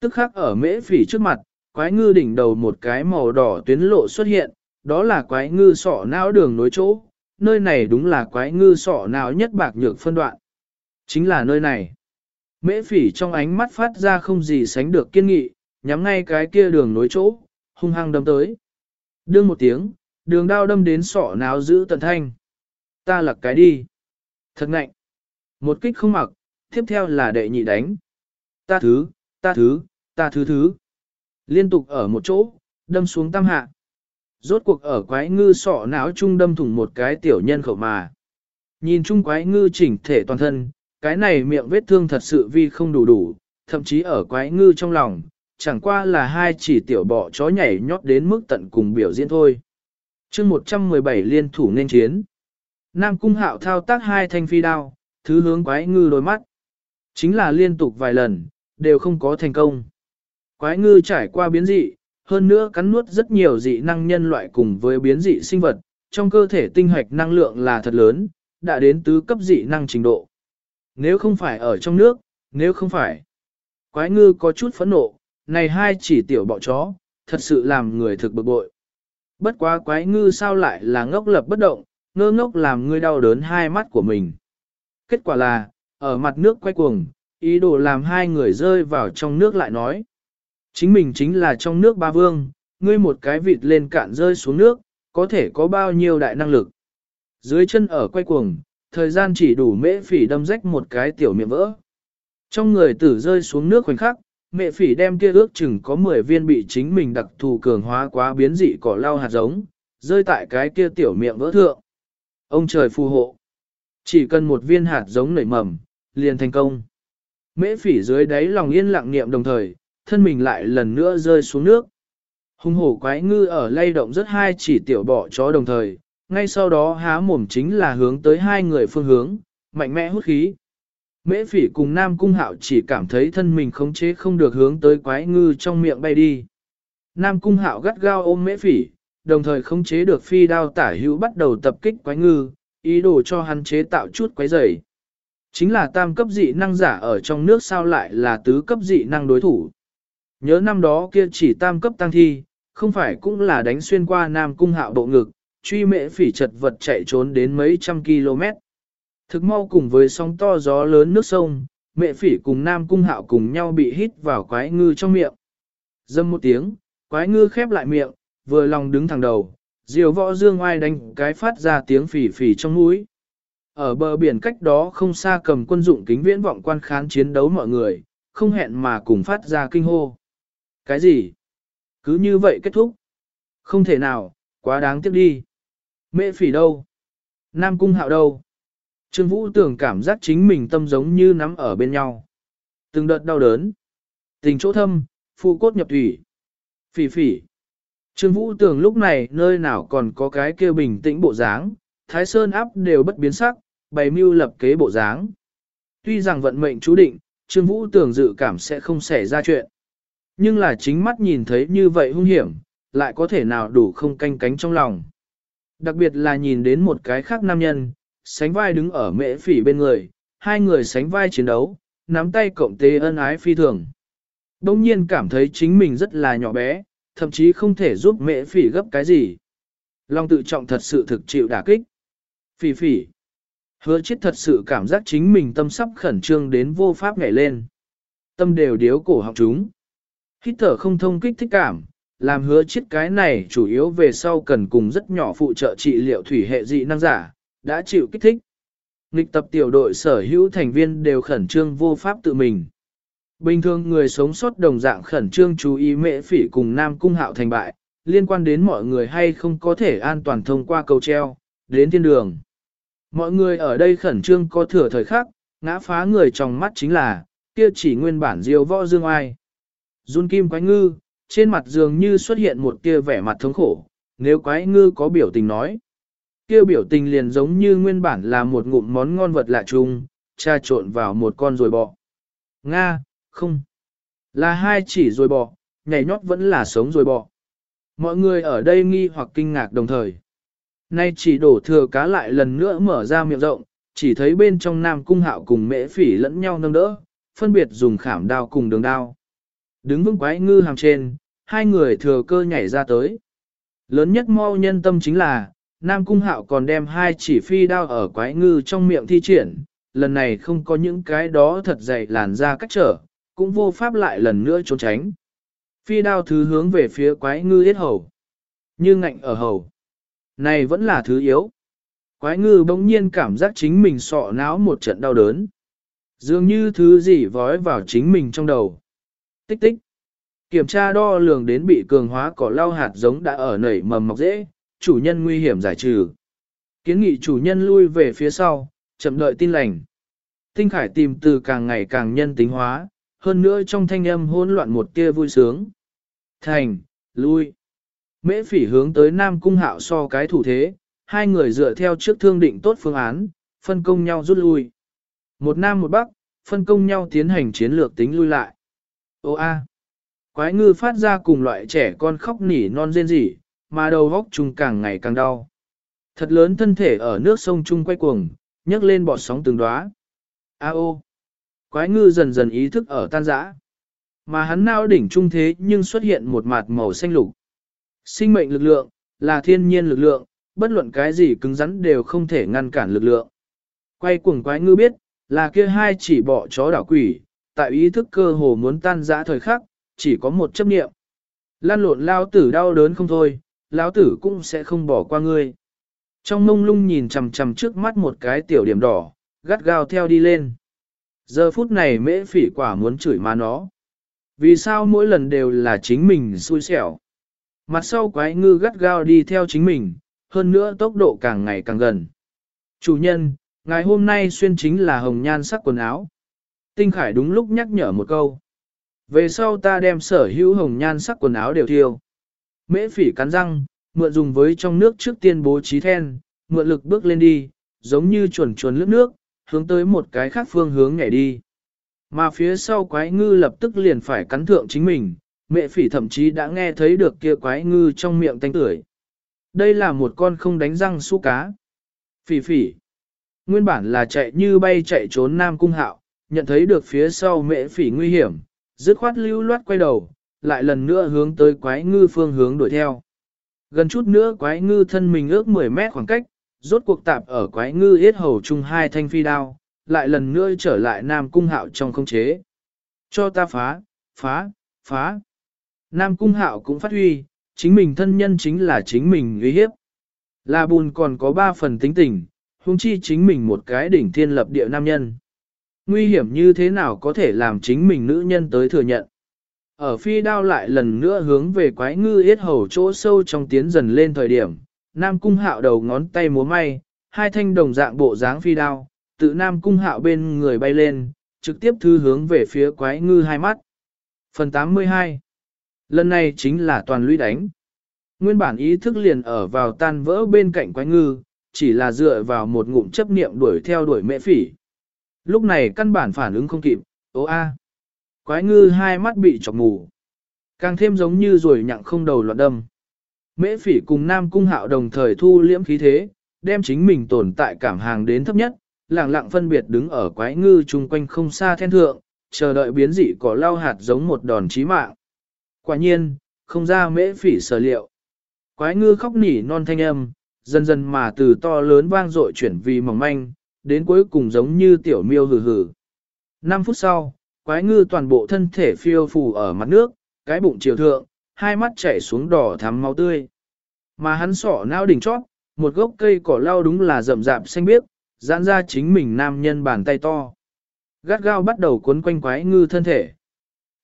Tức khắc ở mễ phỉ trước mặt, quái ngư đỉnh đầu một cái màu đỏ tuyến lộ xuất hiện, đó là quái ngư sọ não đường nối chỗ, nơi này đúng là quái ngư sọ não nhất bạc nhược phân đoạn. Chính là nơi này. Mễ phỉ trong ánh mắt phát ra không gì sánh được kiên nghị, nhắm ngay cái kia đường nối chỗ, hung hăng đâm tới. Đương một tiếng, đường đao đâm đến sọ não giữ tận thanh. Ta lật cái đi. Thật ngạnh. Một kích không mặc, tiếp theo là đệ nhị đánh. Ta thứ, ta thứ, ta thứ thứ. Liên tục ở một chỗ, đâm xuống tam hạ. Rốt cuộc ở quái ngư sọ não trung đâm thủng một cái tiểu nhân khẩu mà. Nhìn chung quái ngư chỉnh thể toàn thân, cái này miệng vết thương thật sự vi không đủ đủ, thậm chí ở quái ngư trong lòng, chẳng qua là hai chỉ tiểu bọ chó nhảy nhót đến mức tận cùng biểu diễn thôi chương 117 liên thủ nên chiến. Nam cung hạo thao tác hai thanh phi đao, thứ hướng quái ngư đôi mắt. Chính là liên tục vài lần, đều không có thành công. Quái ngư trải qua biến dị, hơn nữa cắn nuốt rất nhiều dị năng nhân loại cùng với biến dị sinh vật, trong cơ thể tinh hoạch năng lượng là thật lớn, đã đến tứ cấp dị năng trình độ. Nếu không phải ở trong nước, nếu không phải. Quái ngư có chút phẫn nộ, này hai chỉ tiểu bọ chó, thật sự làm người thực bực bội. Bất quá quái ngư sao lại là ngốc lập bất động, ngơ ngốc làm ngươi đau đớn hai mắt của mình. Kết quả là, ở mặt nước quay cuồng, ý đồ làm hai người rơi vào trong nước lại nói. Chính mình chính là trong nước ba vương, ngươi một cái vịt lên cạn rơi xuống nước, có thể có bao nhiêu đại năng lực. Dưới chân ở quay cuồng, thời gian chỉ đủ mễ phỉ đâm rách một cái tiểu miệng vỡ. Trong người tử rơi xuống nước khoảnh khắc, mẹ phỉ đem kia ước chừng có 10 viên bị chính mình đặc thù cường hóa quá biến dị cỏ lau hạt giống, rơi tại cái kia tiểu miệng vỡ thượng. Ông trời phù hộ. Chỉ cần một viên hạt giống nảy mầm, liền thành công. Mễ phỉ dưới đáy lòng yên lặng niệm đồng thời, thân mình lại lần nữa rơi xuống nước. Hung hổ quái ngư ở lay động rất hai chỉ tiểu bỏ chó đồng thời, ngay sau đó há mồm chính là hướng tới hai người phương hướng, mạnh mẽ hút khí. Mễ phỉ cùng Nam Cung Hạo chỉ cảm thấy thân mình khống chế không được hướng tới quái ngư trong miệng bay đi. Nam Cung Hạo gắt gao ôm mễ phỉ, đồng thời khống chế được phi đao tả hữu bắt đầu tập kích quái ngư, ý đồ cho hắn chế tạo chút quái rầy. Chính là tam cấp dị năng giả ở trong nước sao lại là tứ cấp dị năng đối thủ. Nhớ năm đó kia chỉ tam cấp tăng thi, không phải cũng là đánh xuyên qua Nam Cung Hạo bộ ngực, truy mễ phỉ chật vật chạy trốn đến mấy trăm km. Thực mau cùng với sóng to gió lớn nước sông, mẹ phỉ cùng Nam Cung Hạo cùng nhau bị hít vào quái ngư trong miệng. Dâm một tiếng, quái ngư khép lại miệng, vừa lòng đứng thẳng đầu, diều võ dương oai đánh cái phát ra tiếng phỉ phỉ trong mũi. Ở bờ biển cách đó không xa cầm quân dụng kính viễn vọng quan khán chiến đấu mọi người, không hẹn mà cùng phát ra kinh hô. Cái gì? Cứ như vậy kết thúc? Không thể nào, quá đáng tiếc đi. Mẹ phỉ đâu? Nam cung hạo đâu? Trương Vũ tưởng cảm giác chính mình tâm giống như nắm ở bên nhau. Từng đợt đau đớn. Tình chỗ thâm, phụ cốt nhập thủy. Phỉ phỉ. Trương Vũ tưởng lúc này nơi nào còn có cái kêu bình tĩnh bộ dáng, thái sơn áp đều bất biến sắc, bày mưu lập kế bộ dáng. Tuy rằng vận mệnh chú định, Trương Vũ tưởng dự cảm sẽ không xảy ra chuyện. Nhưng là chính mắt nhìn thấy như vậy hung hiểm, lại có thể nào đủ không canh cánh trong lòng. Đặc biệt là nhìn đến một cái khác nam nhân, sánh vai đứng ở mễ phỉ bên người, hai người sánh vai chiến đấu, nắm tay cộng tế ân ái phi thường. Đông nhiên cảm thấy chính mình rất là nhỏ bé, thậm chí không thể giúp mễ phỉ gấp cái gì. Long tự trọng thật sự thực chịu đả kích. Phỉ phỉ. Hứa chết thật sự cảm giác chính mình tâm sắp khẩn trương đến vô pháp ngảy lên. Tâm đều điếu cổ học chúng. Hít thở không thông kích thích cảm, làm hứa chết cái này chủ yếu về sau cần cùng rất nhỏ phụ trợ trị liệu thủy hệ dị năng giả, đã chịu kích thích. Nghịch tập tiểu đội sở hữu thành viên đều khẩn trương vô pháp tự mình. Bình thường người sống sót đồng dạng khẩn trương chú ý mệ phỉ cùng Nam Cung Hạo thành bại, liên quan đến mọi người hay không có thể an toàn thông qua cầu treo, đến thiên đường. Mọi người ở đây khẩn trương có thừa thời khắc, ngã phá người trong mắt chính là, kia chỉ nguyên bản diêu võ dương ai. Jun kim quái ngư, trên mặt dường như xuất hiện một kia vẻ mặt thống khổ, nếu quái ngư có biểu tình nói. Kia biểu tình liền giống như nguyên bản là một ngụm món ngon vật lạ chung, tra trộn vào một con rồi bọ. Nga, không. Là hai chỉ rồi bọ, nhảy nhót vẫn là sống rồi bọ. Mọi người ở đây nghi hoặc kinh ngạc đồng thời. Nay chỉ đổ thừa cá lại lần nữa mở ra miệng rộng, chỉ thấy bên trong nam cung hạo cùng mễ phỉ lẫn nhau nâng đỡ, phân biệt dùng khảm đao cùng đường đao. Đứng vững quái ngư hàm trên, hai người thừa cơ nhảy ra tới. Lớn nhất mau nhân tâm chính là, Nam Cung Hạo còn đem hai chỉ phi đao ở quái ngư trong miệng thi triển, lần này không có những cái đó thật dày làn ra cách trở, cũng vô pháp lại lần nữa trốn tránh. Phi đao thứ hướng về phía quái ngư yết hầu. Như ngạnh ở hầu. Này vẫn là thứ yếu. Quái ngư bỗng nhiên cảm giác chính mình sọ não một trận đau đớn. Dường như thứ gì vói vào chính mình trong đầu. Tích tích. Kiểm tra đo lường đến bị cường hóa cỏ lau hạt giống đã ở nảy mầm mọc dễ, chủ nhân nguy hiểm giải trừ. Kiến nghị chủ nhân lui về phía sau, chậm đợi tin lành. Tinh Khải tìm từ càng ngày càng nhân tính hóa, hơn nữa trong thanh âm hỗn loạn một tia vui sướng. Thành, lui. Mễ phỉ hướng tới Nam Cung Hạo so cái thủ thế, hai người dựa theo trước thương định tốt phương án, phân công nhau rút lui. Một Nam một Bắc, phân công nhau tiến hành chiến lược tính lui lại. Ô a, quái ngư phát ra cùng loại trẻ con khóc nỉ non rên rỉ, mà đầu góc chung càng ngày càng đau. Thật lớn thân thể ở nước sông chung quay cuồng, nhấc lên bọt sóng từng đóa. A ô, quái ngư dần dần ý thức ở tan rã. Mà hắn nao đỉnh trung thế nhưng xuất hiện một mặt màu xanh lục. Sinh mệnh lực lượng, là thiên nhiên lực lượng, bất luận cái gì cứng rắn đều không thể ngăn cản lực lượng. Quay cuồng quái ngư biết, là kia hai chỉ bỏ chó đảo quỷ, tại ý thức cơ hồ muốn tan rã thời khắc, chỉ có một chấp niệm. Lan lộn lao tử đau đớn không thôi, lão tử cũng sẽ không bỏ qua ngươi. Trong mông lung nhìn chằm chằm trước mắt một cái tiểu điểm đỏ, gắt gao theo đi lên. Giờ phút này mễ phỉ quả muốn chửi má nó. Vì sao mỗi lần đều là chính mình xui xẻo? Mặt sau quái ngư gắt gao đi theo chính mình, hơn nữa tốc độ càng ngày càng gần. Chủ nhân, ngày hôm nay xuyên chính là hồng nhan sắc quần áo. Tinh Khải đúng lúc nhắc nhở một câu. Về sau ta đem sở hữu hồng nhan sắc quần áo đều thiêu. Mễ phỉ cắn răng, mượn dùng với trong nước trước tiên bố trí then, mượn lực bước lên đi, giống như chuẩn chuẩn lướt nước, hướng tới một cái khác phương hướng nhảy đi. Mà phía sau quái ngư lập tức liền phải cắn thượng chính mình, mẹ phỉ thậm chí đã nghe thấy được kia quái ngư trong miệng tanh tưởi. Đây là một con không đánh răng su cá. Phỉ phỉ. Nguyên bản là chạy như bay chạy trốn Nam Cung Hạo, nhận thấy được phía sau mẹ phỉ nguy hiểm, dứt khoát lưu loát quay đầu, lại lần nữa hướng tới quái ngư phương hướng đuổi theo. Gần chút nữa quái ngư thân mình ước 10 mét khoảng cách, rốt cuộc tạp ở quái ngư yết hầu chung hai thanh phi đao, lại lần nữa trở lại Nam Cung Hạo trong không chế. Cho ta phá, phá, phá. Nam Cung Hạo cũng phát huy, chính mình thân nhân chính là chính mình uy hiếp. Là bùn còn có ba phần tính tình, huống chi chính mình một cái đỉnh thiên lập địa nam nhân. Nguy hiểm như thế nào có thể làm chính mình nữ nhân tới thừa nhận. Ở phi đao lại lần nữa hướng về quái ngư yết hầu chỗ sâu trong tiến dần lên thời điểm, Nam Cung Hạo đầu ngón tay múa may, hai thanh đồng dạng bộ dáng phi đao, tự Nam Cung Hạo bên người bay lên, trực tiếp thư hướng về phía quái ngư hai mắt. Phần 82 Lần này chính là toàn lũy đánh. Nguyên bản ý thức liền ở vào tan vỡ bên cạnh quái ngư, chỉ là dựa vào một ngụm chấp niệm đuổi theo đuổi mẹ phỉ. Lúc này căn bản phản ứng không kịp, ô a. Quái ngư hai mắt bị chọc mù. Càng thêm giống như rồi nhặng không đầu loạn đâm. Mễ phỉ cùng Nam Cung Hạo đồng thời thu liễm khí thế, đem chính mình tồn tại cảm hàng đến thấp nhất, lặng lặng phân biệt đứng ở quái ngư chung quanh không xa then thượng, chờ đợi biến dị có lao hạt giống một đòn chí mạng. Quả nhiên, không ra mễ phỉ sở liệu. Quái ngư khóc nỉ non thanh âm, dần dần mà từ to lớn vang dội chuyển vì mỏng manh, đến cuối cùng giống như tiểu miêu hừ hừ. 5 phút sau, quái ngư toàn bộ thân thể phiêu phù ở mặt nước, cái bụng chiều thượng, hai mắt chảy xuống đỏ thắm máu tươi. Mà hắn sọ não đỉnh chót, một gốc cây cỏ lau đúng là rậm rạp xanh biếc, giãn ra chính mình nam nhân bàn tay to. Gắt gao bắt đầu cuốn quanh quái ngư thân thể.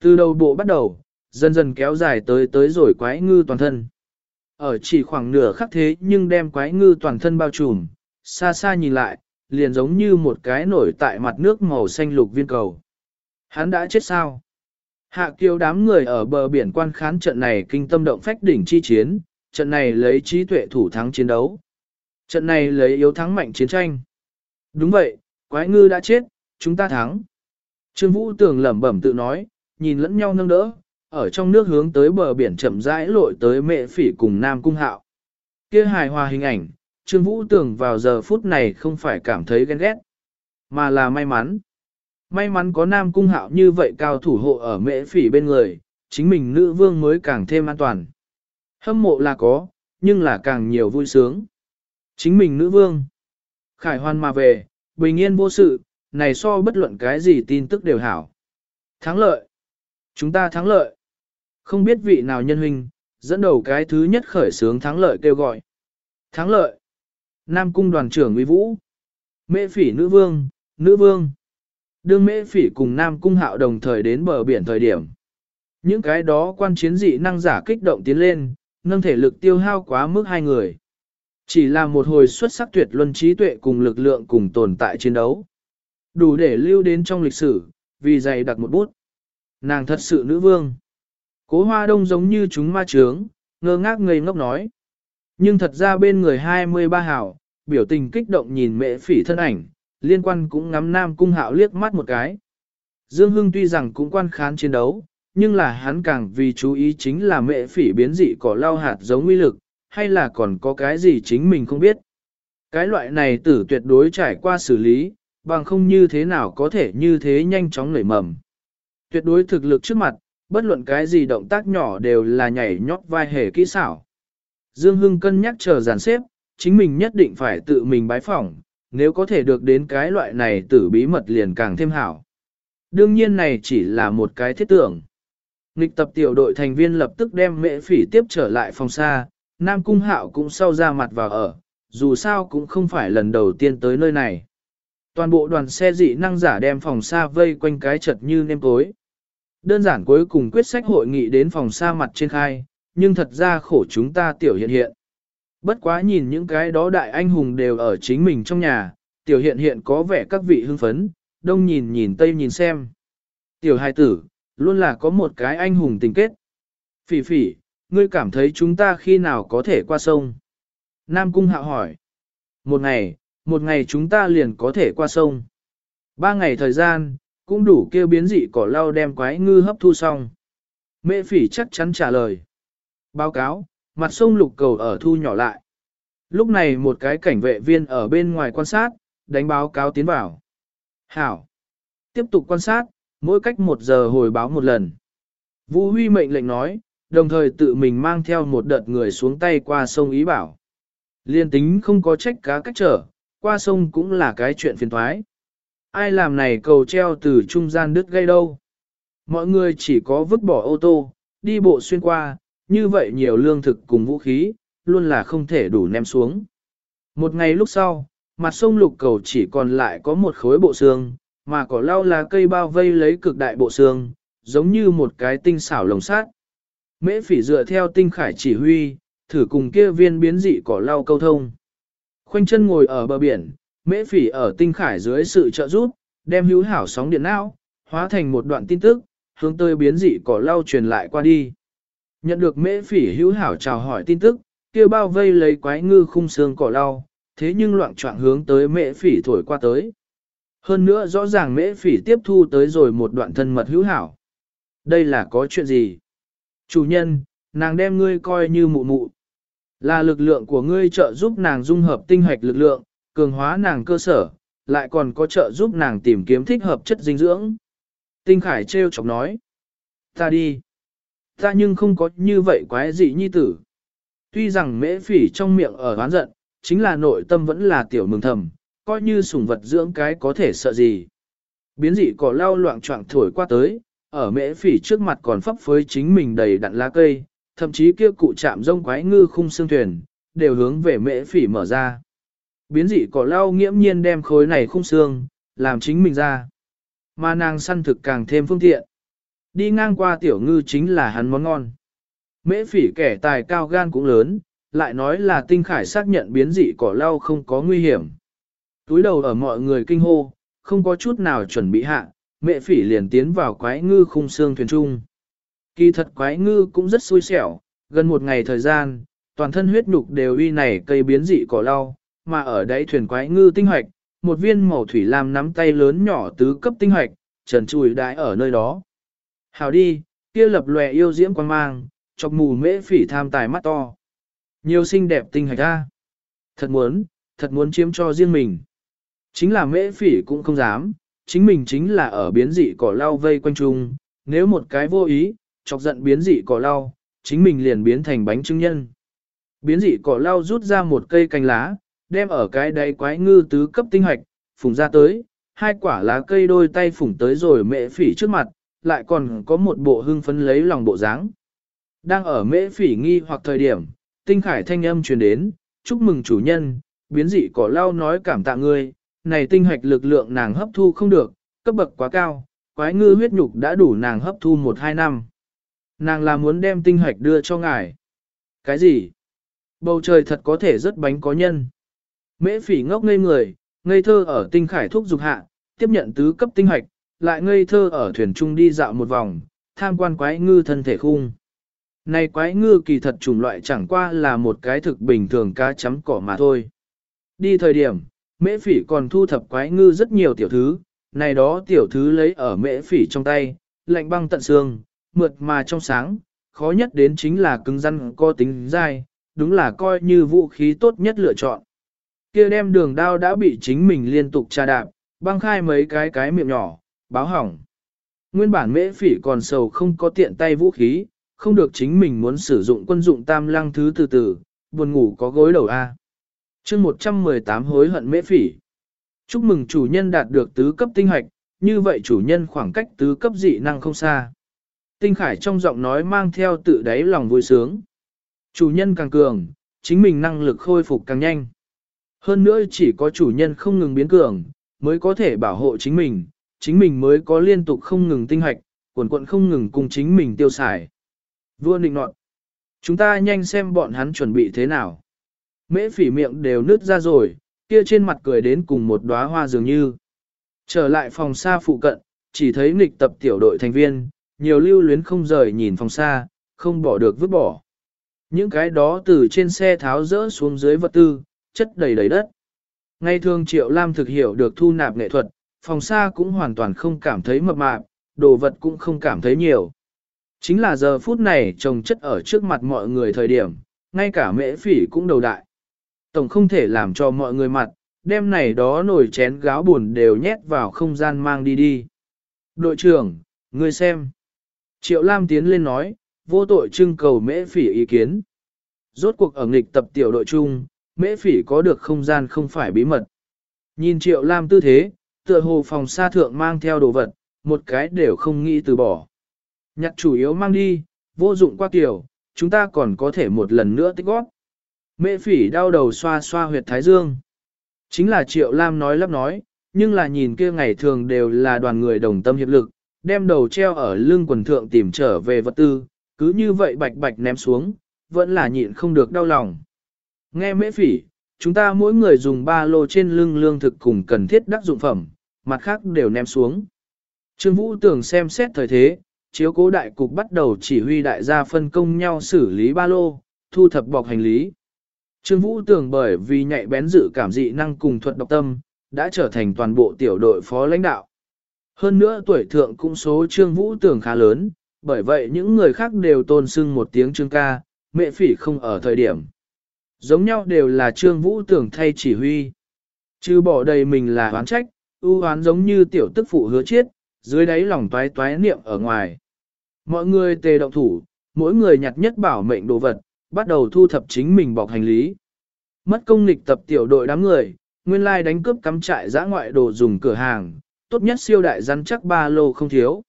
Từ đầu bộ bắt đầu, dần dần kéo dài tới tới rồi quái ngư toàn thân. Ở chỉ khoảng nửa khắc thế nhưng đem quái ngư toàn thân bao trùm, xa xa nhìn lại, liền giống như một cái nổi tại mặt nước màu xanh lục viên cầu. Hắn đã chết sao? Hạ kiều đám người ở bờ biển quan khán trận này kinh tâm động phách đỉnh chi chiến, trận này lấy trí tuệ thủ thắng chiến đấu. Trận này lấy yếu thắng mạnh chiến tranh. Đúng vậy, quái ngư đã chết, chúng ta thắng. Trương Vũ tưởng lẩm bẩm tự nói, nhìn lẫn nhau nâng đỡ, ở trong nước hướng tới bờ biển chậm rãi lội tới mẹ phỉ cùng Nam Cung Hạo. Kia hài hòa hình ảnh, Trương Vũ tưởng vào giờ phút này không phải cảm thấy ghen ghét, mà là may mắn. May mắn có Nam Cung Hạo như vậy cao thủ hộ ở mễ phỉ bên người, chính mình nữ vương mới càng thêm an toàn. Hâm mộ là có, nhưng là càng nhiều vui sướng. Chính mình nữ vương. Khải hoan mà về, bình yên vô sự, này so bất luận cái gì tin tức đều hảo. Thắng lợi. Chúng ta thắng lợi. Không biết vị nào nhân huynh, dẫn đầu cái thứ nhất khởi sướng thắng lợi kêu gọi. Thắng lợi. Nam cung đoàn trưởng uy vũ. Mễ phỉ nữ vương, nữ vương. Đương mễ phỉ cùng Nam cung hạo đồng thời đến bờ biển thời điểm. Những cái đó quan chiến dị năng giả kích động tiến lên, nâng thể lực tiêu hao quá mức hai người. Chỉ là một hồi xuất sắc tuyệt luân trí tuệ cùng lực lượng cùng tồn tại chiến đấu. Đủ để lưu đến trong lịch sử, vì dày đặt một bút. Nàng thật sự nữ vương. Cố hoa đông giống như chúng ma trướng, ngơ ngác ngây ngốc nói. Nhưng thật ra bên người 23 hảo, biểu tình kích động nhìn mẹ phỉ thân ảnh, liên quan cũng ngắm nam cung hạo liếc mắt một cái. Dương Hưng tuy rằng cũng quan khán chiến đấu, nhưng là hắn càng vì chú ý chính là mẹ phỉ biến dị cỏ lau hạt giống uy lực, hay là còn có cái gì chính mình không biết. Cái loại này tử tuyệt đối trải qua xử lý, bằng không như thế nào có thể như thế nhanh chóng nảy mầm. Tuyệt đối thực lực trước mặt, bất luận cái gì động tác nhỏ đều là nhảy nhót vai hề kỹ xảo. Dương Hưng cân nhắc chờ giàn xếp, chính mình nhất định phải tự mình bái phỏng, nếu có thể được đến cái loại này tử bí mật liền càng thêm hảo. Đương nhiên này chỉ là một cái thiết tưởng. Nghịch tập tiểu đội thành viên lập tức đem mễ phỉ tiếp trở lại phòng xa, Nam Cung Hạo cũng sau ra mặt vào ở, dù sao cũng không phải lần đầu tiên tới nơi này. Toàn bộ đoàn xe dị năng giả đem phòng xa vây quanh cái chật như nêm tối. Đơn giản cuối cùng quyết sách hội nghị đến phòng xa mặt trên khai, nhưng thật ra khổ chúng ta tiểu hiện hiện. Bất quá nhìn những cái đó đại anh hùng đều ở chính mình trong nhà, tiểu hiện hiện có vẻ các vị hưng phấn, đông nhìn nhìn tây nhìn xem. Tiểu hài tử, luôn là có một cái anh hùng tình kết. Phỉ phỉ, ngươi cảm thấy chúng ta khi nào có thể qua sông? Nam Cung Hạo hỏi. Một ngày, một ngày chúng ta liền có thể qua sông. Ba ngày thời gian, cũng đủ kêu biến dị cỏ lau đem quái ngư hấp thu xong. mẹ phỉ chắc chắn trả lời. Báo cáo, mặt sông lục cầu ở thu nhỏ lại. Lúc này một cái cảnh vệ viên ở bên ngoài quan sát, đánh báo cáo tiến vào. Hảo. Tiếp tục quan sát, mỗi cách một giờ hồi báo một lần. Vũ Huy mệnh lệnh nói, đồng thời tự mình mang theo một đợt người xuống tay qua sông Ý Bảo. Liên tính không có trách cá cách trở, qua sông cũng là cái chuyện phiền thoái. Ai làm này cầu treo từ trung gian đứt gây đâu. Mọi người chỉ có vứt bỏ ô tô, đi bộ xuyên qua, như vậy nhiều lương thực cùng vũ khí, luôn là không thể đủ ném xuống. Một ngày lúc sau, mặt sông lục cầu chỉ còn lại có một khối bộ xương, mà cỏ lau là cây bao vây lấy cực đại bộ xương, giống như một cái tinh xảo lồng sát. Mễ phỉ dựa theo tinh khải chỉ huy, thử cùng kia viên biến dị cỏ lau câu thông. Khoanh chân ngồi ở bờ biển, mễ phỉ ở tinh khải dưới sự trợ giúp, đem hữu hảo sóng điện não, hóa thành một đoạn tin tức, hướng tới biến dị cỏ lau truyền lại qua đi. Nhận được mễ phỉ hữu hảo chào hỏi tin tức, kia bao vây lấy quái ngư khung xương cỏ lau, thế nhưng loạn trọng hướng tới mễ phỉ thổi qua tới. Hơn nữa rõ ràng mễ phỉ tiếp thu tới rồi một đoạn thân mật hữu hảo. Đây là có chuyện gì? Chủ nhân, nàng đem ngươi coi như mụ mụ. Là lực lượng của ngươi trợ giúp nàng dung hợp tinh hoạch lực lượng, cường hóa nàng cơ sở, lại còn có trợ giúp nàng tìm kiếm thích hợp chất dinh dưỡng. Tinh Khải trêu chọc nói. Ta đi. Ta nhưng không có như vậy quái dị nhi tử. Tuy rằng mễ phỉ trong miệng ở oán giận, chính là nội tâm vẫn là tiểu mừng thầm, coi như sủng vật dưỡng cái có thể sợ gì. Biến dị cỏ lau loạn trọng thổi qua tới, ở mễ phỉ trước mặt còn phấp phới chính mình đầy đặn lá cây, thậm chí kia cụ chạm rông quái ngư khung xương thuyền, đều hướng về mễ phỉ mở ra. Biến dị cỏ lau nghiễm nhiên đem khối này khung xương, làm chính mình ra. Mà nàng săn thực càng thêm phương tiện. Đi ngang qua tiểu ngư chính là hắn món ngon. Mễ phỉ kẻ tài cao gan cũng lớn, lại nói là tinh khải xác nhận biến dị cỏ lau không có nguy hiểm. Túi đầu ở mọi người kinh hô, không có chút nào chuẩn bị hạ, mẹ phỉ liền tiến vào quái ngư khung xương thuyền trung. Kỳ thật quái ngư cũng rất xui xẻo, gần một ngày thời gian, toàn thân huyết nhục đều uy này cây biến dị cỏ lau, mà ở đáy thuyền quái ngư tinh hoạch, một viên màu thủy lam nắm tay lớn nhỏ tứ cấp tinh hoạch, trần chùi đái ở nơi đó. Hảo đi, kia lập lòe yêu diễm quan mang, chọc mù mễ phỉ tham tài mắt to. Nhiều xinh đẹp tinh hạch ra. Thật muốn, thật muốn chiếm cho riêng mình. Chính là mễ phỉ cũng không dám, chính mình chính là ở biến dị cỏ lau vây quanh chung, nếu một cái vô ý, chọc giận biến dị cỏ lau, chính mình liền biến thành bánh trưng nhân. Biến dị cỏ lau rút ra một cây cành lá, đem ở cái đáy quái ngư tứ cấp tinh hạch, phùng ra tới, hai quả lá cây đôi tay phủng tới rồi mễ phỉ trước mặt, lại còn có một bộ hưng phấn lấy lòng bộ dáng. Đang ở mễ phỉ nghi hoặc thời điểm, tinh khải thanh âm truyền đến, chúc mừng chủ nhân, biến dị cỏ lau nói cảm tạ ngươi, này tinh hạch lực lượng nàng hấp thu không được, cấp bậc quá cao, quái ngư huyết nhục đã đủ nàng hấp thu một hai năm. Nàng là muốn đem tinh hạch đưa cho ngài. Cái gì? Bầu trời thật có thể rất bánh có nhân. Mễ phỉ ngốc ngây người, ngây thơ ở tinh khải thuốc dục hạ, tiếp nhận tứ cấp tinh hạch, lại ngây thơ ở thuyền trung đi dạo một vòng, tham quan quái ngư thân thể khung. Này quái ngư kỳ thật chủng loại chẳng qua là một cái thực bình thường cá chấm cỏ mà thôi. Đi thời điểm, mễ phỉ còn thu thập quái ngư rất nhiều tiểu thứ, này đó tiểu thứ lấy ở mễ phỉ trong tay, lạnh băng tận xương, mượt mà trong sáng, khó nhất đến chính là cứng rắn có tính dai, đúng là coi như vũ khí tốt nhất lựa chọn. Kia đem đường đao đã bị chính mình liên tục tra đạp, băng khai mấy cái cái miệng nhỏ, báo hỏng. Nguyên bản mễ phỉ còn sầu không có tiện tay vũ khí, không được chính mình muốn sử dụng quân dụng tam lăng thứ từ từ, buồn ngủ có gối đầu A. chương 118 hối hận mễ phỉ. Chúc mừng chủ nhân đạt được tứ cấp tinh hoạch, như vậy chủ nhân khoảng cách tứ cấp dị năng không xa. Tinh khải trong giọng nói mang theo tự đáy lòng vui sướng. Chủ nhân càng cường, chính mình năng lực khôi phục càng nhanh. Hơn nữa chỉ có chủ nhân không ngừng biến cường, mới có thể bảo hộ chính mình, chính mình mới có liên tục không ngừng tinh hoạch, quần quận không ngừng cùng chính mình tiêu xài. Vua định nọt. Chúng ta nhanh xem bọn hắn chuẩn bị thế nào. Mễ phỉ miệng đều nứt ra rồi, kia trên mặt cười đến cùng một đóa hoa dường như. Trở lại phòng xa phụ cận, chỉ thấy nghịch tập tiểu đội thành viên, nhiều lưu luyến không rời nhìn phòng xa, không bỏ được vứt bỏ. Những cái đó từ trên xe tháo rỡ xuống dưới vật tư, chất đầy đầy đất. Ngay thường Triệu Lam thực hiểu được thu nạp nghệ thuật, phòng xa cũng hoàn toàn không cảm thấy mập mạp, đồ vật cũng không cảm thấy nhiều. Chính là giờ phút này trồng chất ở trước mặt mọi người thời điểm, ngay cả mễ phỉ cũng đầu đại. Tổng không thể làm cho mọi người mặt, đem này đó nổi chén gáo buồn đều nhét vào không gian mang đi đi. Đội trưởng, ngươi xem. Triệu Lam tiến lên nói, vô tội trưng cầu mễ phỉ ý kiến. Rốt cuộc ở nghịch tập tiểu đội chung, mễ phỉ có được không gian không phải bí mật. Nhìn Triệu Lam tư thế, tựa hồ phòng xa thượng mang theo đồ vật, một cái đều không nghĩ từ bỏ. Nhặt chủ yếu mang đi, vô dụng qua kiểu, chúng ta còn có thể một lần nữa tích góp. Mẹ phỉ đau đầu xoa xoa huyệt thái dương. Chính là Triệu Lam nói lắp nói, nhưng là nhìn kia ngày thường đều là đoàn người đồng tâm hiệp lực, đem đầu treo ở lưng quần thượng tìm trở về vật tư, cứ như vậy bạch bạch ném xuống, vẫn là nhịn không được đau lòng. Nghe mễ phỉ, chúng ta mỗi người dùng ba lô trên lưng lương thực cùng cần thiết đắc dụng phẩm, mặt khác đều ném xuống. Trương Vũ tưởng xem xét thời thế, chiếu cố đại cục bắt đầu chỉ huy đại gia phân công nhau xử lý ba lô, thu thập bọc hành lý. Trương Vũ tưởng bởi vì nhạy bén dự cảm dị năng cùng thuật độc tâm, đã trở thành toàn bộ tiểu đội phó lãnh đạo. Hơn nữa tuổi thượng cũng số Trương Vũ tưởng khá lớn, bởi vậy những người khác đều tôn sưng một tiếng Trương ca, mẹ phỉ không ở thời điểm. Giống nhau đều là Trương Vũ tưởng thay chỉ huy. Chứ bỏ đầy mình là oán trách, ưu hoán giống như tiểu tức phụ hứa chiết, dưới đáy lòng toái toái niệm ở ngoài. Mọi người tề động thủ, mỗi người nhặt nhất bảo mệnh đồ vật, bắt đầu thu thập chính mình bọc hành lý. Mất công lịch tập tiểu đội đám người, nguyên lai đánh cướp cắm trại giã ngoại đồ dùng cửa hàng, tốt nhất siêu đại rắn chắc ba lô không thiếu.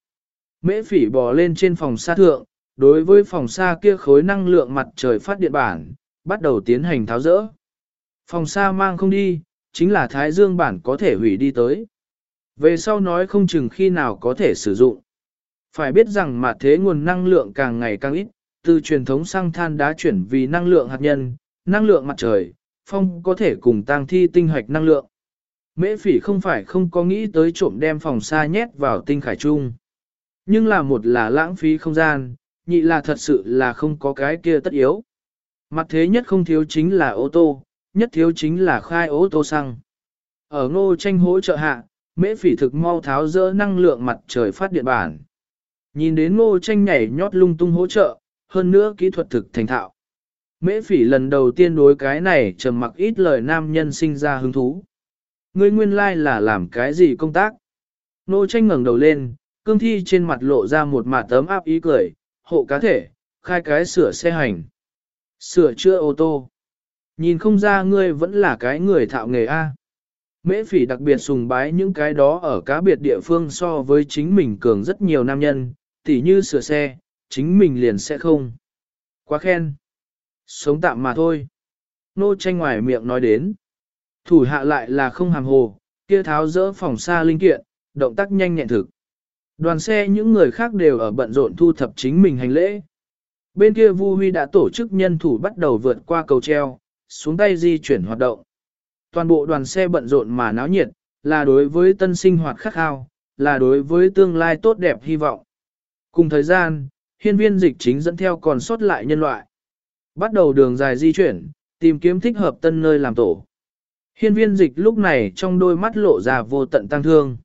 Mễ phỉ bò lên trên phòng xa thượng, đối với phòng xa kia khối năng lượng mặt trời phát điện bản, bắt đầu tiến hành tháo rỡ. Phòng xa mang không đi, chính là thái dương bản có thể hủy đi tới. Về sau nói không chừng khi nào có thể sử dụng. Phải biết rằng mặt thế nguồn năng lượng càng ngày càng ít, từ truyền thống sang than đá chuyển vì năng lượng hạt nhân, năng lượng mặt trời, phong có thể cùng tăng thi tinh hoạch năng lượng. Mễ phỉ không phải không có nghĩ tới trộm đem phòng xa nhét vào tinh khải trung. Nhưng là một là lãng phí không gian, nhị là thật sự là không có cái kia tất yếu. Mặt thế nhất không thiếu chính là ô tô, nhất thiếu chính là khai ô tô xăng. Ở ngô tranh hỗ trợ hạ, mễ phỉ thực mau tháo dỡ năng lượng mặt trời phát điện bản. Nhìn đến ngô tranh nhảy nhót lung tung hỗ trợ, hơn nữa kỹ thuật thực thành thạo. Mễ phỉ lần đầu tiên đối cái này trầm mặc ít lời nam nhân sinh ra hứng thú. Ngươi nguyên lai like là làm cái gì công tác? Ngô tranh ngẩng đầu lên, cương thi trên mặt lộ ra một mặt tấm áp ý cười, hộ cá thể, khai cái sửa xe hành. Sửa chữa ô tô. Nhìn không ra ngươi vẫn là cái người thạo nghề A. Mễ phỉ đặc biệt sùng bái những cái đó ở cá biệt địa phương so với chính mình cường rất nhiều nam nhân, tỉ như sửa xe, chính mình liền sẽ không. Quá khen. Sống tạm mà thôi. Nô tranh ngoài miệng nói đến. Thủ hạ lại là không hàm hồ, kia tháo dỡ phòng xa linh kiện, động tác nhanh nhẹn thực. Đoàn xe những người khác đều ở bận rộn thu thập chính mình hành lễ. Bên kia Vu Huy đã tổ chức nhân thủ bắt đầu vượt qua cầu treo, xuống tay di chuyển hoạt động. Toàn bộ đoàn xe bận rộn mà náo nhiệt, là đối với tân sinh hoạt khắc khao, là đối với tương lai tốt đẹp hy vọng. Cùng thời gian, hiên viên dịch chính dẫn theo còn sót lại nhân loại. Bắt đầu đường dài di chuyển, tìm kiếm thích hợp tân nơi làm tổ. Hiên viên dịch lúc này trong đôi mắt lộ ra vô tận tăng thương.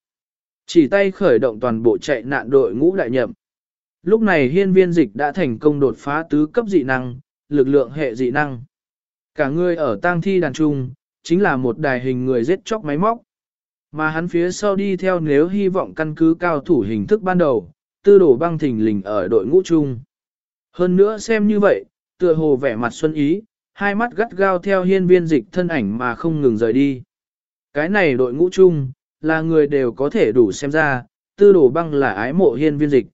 Chỉ tay khởi động toàn bộ chạy nạn đội ngũ đại nhậm. Lúc này hiên viên dịch đã thành công đột phá tứ cấp dị năng, lực lượng hệ dị năng. Cả người ở tang thi đàn trung, chính là một đài hình người giết chóc máy móc. Mà hắn phía sau đi theo nếu hy vọng căn cứ cao thủ hình thức ban đầu, tư đổ băng thình lình ở đội ngũ chung. Hơn nữa xem như vậy, tựa hồ vẻ mặt xuân ý, hai mắt gắt gao theo hiên viên dịch thân ảnh mà không ngừng rời đi. Cái này đội ngũ chung, là người đều có thể đủ xem ra, tư đổ băng là ái mộ hiên viên dịch.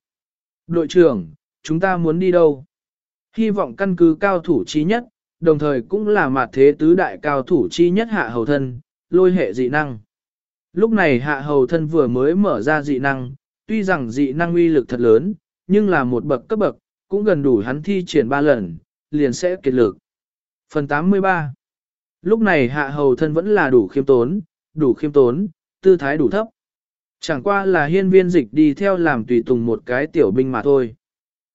Đội trưởng, chúng ta muốn đi đâu? Hy vọng căn cứ cao thủ trí nhất, đồng thời cũng là mặt thế tứ đại cao thủ chi nhất hạ hầu thân, lôi hệ dị năng. Lúc này hạ hầu thân vừa mới mở ra dị năng, tuy rằng dị năng uy lực thật lớn, nhưng là một bậc cấp bậc, cũng gần đủ hắn thi triển ba lần, liền sẽ kiệt lực. Phần 83 Lúc này hạ hầu thân vẫn là đủ khiêm tốn, đủ khiêm tốn, tư thái đủ thấp. Chẳng qua là hiên viên dịch đi theo làm tùy tùng một cái tiểu binh mà thôi.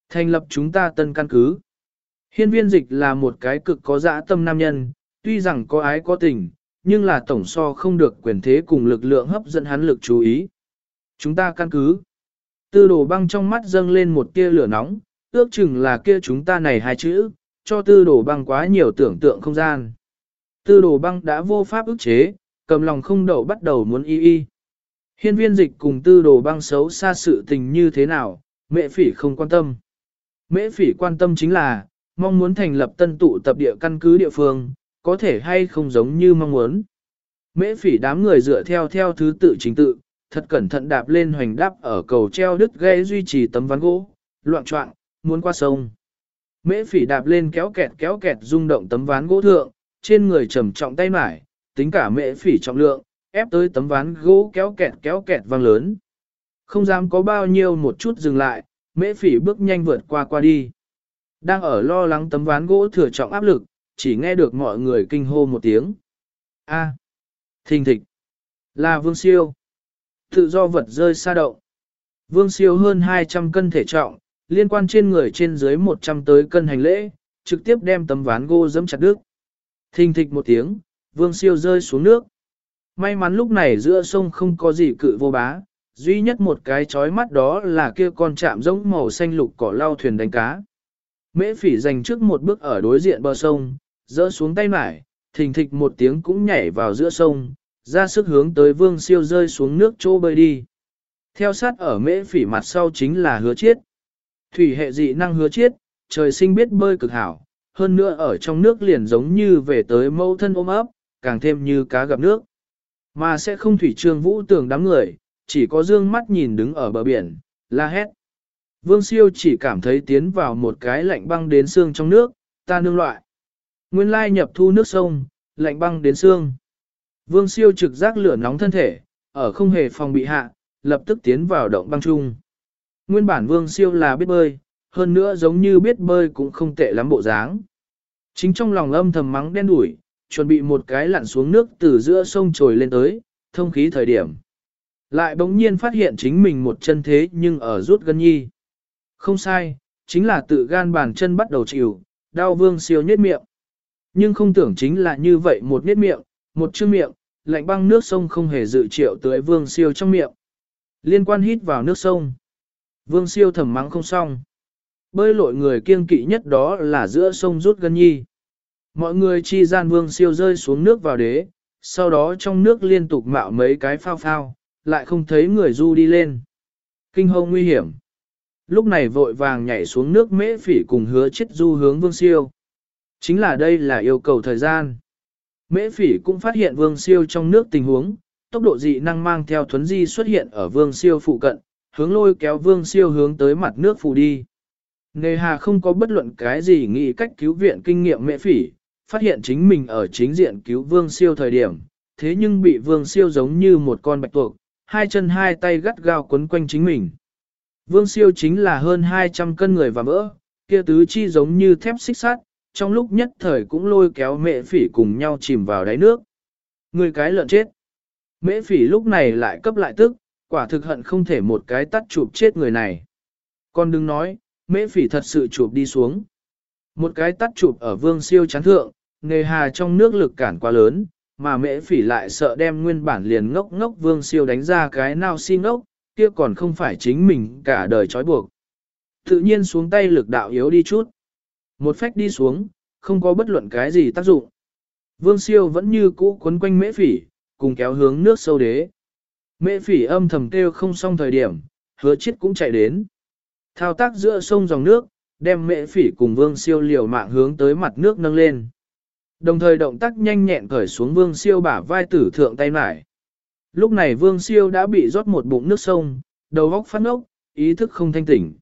Thành lập chúng ta tân căn cứ. Hiên viên dịch là một cái cực có dã tâm nam nhân, tuy rằng có ái có tình, nhưng là tổng so không được quyền thế cùng lực lượng hấp dẫn hắn lực chú ý. Chúng ta căn cứ. Tư đồ băng trong mắt dâng lên một tia lửa nóng, ước chừng là kia chúng ta này hai chữ, cho tư đồ băng quá nhiều tưởng tượng không gian. Tư đồ băng đã vô pháp ức chế, cầm lòng không đậu bắt đầu muốn y y. Hiên viên dịch cùng tư đồ băng xấu xa sự tình như thế nào, mẹ phỉ không quan tâm. Mễ phỉ quan tâm chính là, mong muốn thành lập tân tụ tập địa căn cứ địa phương, có thể hay không giống như mong muốn. Mễ phỉ đám người dựa theo theo thứ tự chính tự, thật cẩn thận đạp lên hoành đáp ở cầu treo đứt gây duy trì tấm ván gỗ, loạn trọng, muốn qua sông. Mễ phỉ đạp lên kéo kẹt kéo kẹt rung động tấm ván gỗ thượng, trên người trầm trọng tay mải, tính cả mễ phỉ trọng lượng, ép tới tấm ván gỗ kéo kẹt kéo kẹt vang lớn. Không dám có bao nhiêu một chút dừng lại, mễ phỉ bước nhanh vượt qua qua đi. Đang ở lo lắng tấm ván gỗ thừa trọng áp lực, chỉ nghe được mọi người kinh hô một tiếng. A. À, thình thịch. Là vương siêu. Tự do vật rơi xa động. Vương siêu hơn 200 cân thể trọng, liên quan trên người trên dưới 100 tới cân hành lễ, trực tiếp đem tấm ván gỗ dẫm chặt đứt. Thình thịch một tiếng, vương siêu rơi xuống nước. May mắn lúc này giữa sông không có gì cự vô bá, duy nhất một cái chói mắt đó là kia con chạm giống màu xanh lục cỏ lau thuyền đánh cá. Mễ phỉ dành trước một bước ở đối diện bờ sông, dỡ xuống tay mải, thình thịch một tiếng cũng nhảy vào giữa sông, ra sức hướng tới vương siêu rơi xuống nước chỗ bơi đi. Theo sát ở mễ phỉ mặt sau chính là hứa chiết. Thủy hệ dị năng hứa chiết, trời sinh biết bơi cực hảo, hơn nữa ở trong nước liền giống như về tới mâu thân ôm ấp, càng thêm như cá gặp nước. Mà sẽ không thủy trương vũ tưởng đám người, chỉ có dương mắt nhìn đứng ở bờ biển, la hét. Vương siêu chỉ cảm thấy tiến vào một cái lạnh băng đến xương trong nước, ta nương loại. Nguyên lai nhập thu nước sông, lạnh băng đến xương. Vương siêu trực giác lửa nóng thân thể, ở không hề phòng bị hạ, lập tức tiến vào động băng chung. Nguyên bản vương siêu là biết bơi, hơn nữa giống như biết bơi cũng không tệ lắm bộ dáng. Chính trong lòng âm thầm mắng đen đủi, chuẩn bị một cái lặn xuống nước từ giữa sông trồi lên tới, thông khí thời điểm. Lại bỗng nhiên phát hiện chính mình một chân thế nhưng ở rút gân nhi. Không sai, chính là tự gan bàn chân bắt đầu chịu, đau vương siêu nhết miệng. Nhưng không tưởng chính là như vậy một nhết miệng, một chữ miệng, lạnh băng nước sông không hề dự triệu tới vương siêu trong miệng. Liên quan hít vào nước sông. Vương siêu thầm mắng không xong. Bơi lội người kiêng kỵ nhất đó là giữa sông rút gân nhi. Mọi người chi gian vương siêu rơi xuống nước vào đế, sau đó trong nước liên tục mạo mấy cái phao phao, lại không thấy người du đi lên. Kinh hông nguy hiểm. Lúc này vội vàng nhảy xuống nước mễ phỉ cùng hứa chết du hướng vương siêu. Chính là đây là yêu cầu thời gian. Mễ phỉ cũng phát hiện vương siêu trong nước tình huống, tốc độ dị năng mang theo thuấn di xuất hiện ở vương siêu phụ cận, hướng lôi kéo vương siêu hướng tới mặt nước phù đi. Nề hà không có bất luận cái gì nghĩ cách cứu viện kinh nghiệm mễ phỉ, phát hiện chính mình ở chính diện cứu vương siêu thời điểm, thế nhưng bị vương siêu giống như một con bạch tuộc, hai chân hai tay gắt gao quấn quanh chính mình. Vương siêu chính là hơn 200 cân người và mỡ, kia tứ chi giống như thép xích sắt, trong lúc nhất thời cũng lôi kéo mẹ phỉ cùng nhau chìm vào đáy nước. Người cái lợn chết. Mễ phỉ lúc này lại cấp lại tức, quả thực hận không thể một cái tắt chụp chết người này. Con đừng nói, mễ phỉ thật sự chụp đi xuống. Một cái tắt chụp ở vương siêu chán thượng, nghề hà trong nước lực cản quá lớn, mà mễ phỉ lại sợ đem nguyên bản liền ngốc ngốc vương siêu đánh ra cái nào si ngốc, kia còn không phải chính mình cả đời trói buộc. Tự nhiên xuống tay lực đạo yếu đi chút. Một phách đi xuống, không có bất luận cái gì tác dụng. Vương siêu vẫn như cũ quấn quanh mễ phỉ, cùng kéo hướng nước sâu đế. Mễ phỉ âm thầm kêu không xong thời điểm, hứa chết cũng chạy đến. Thao tác giữa sông dòng nước, đem mễ phỉ cùng vương siêu liều mạng hướng tới mặt nước nâng lên. Đồng thời động tác nhanh nhẹn cởi xuống vương siêu bả vai tử thượng tay mải. Lúc này vương siêu đã bị rót một bụng nước sông, đầu góc phát ốc, ý thức không thanh tỉnh.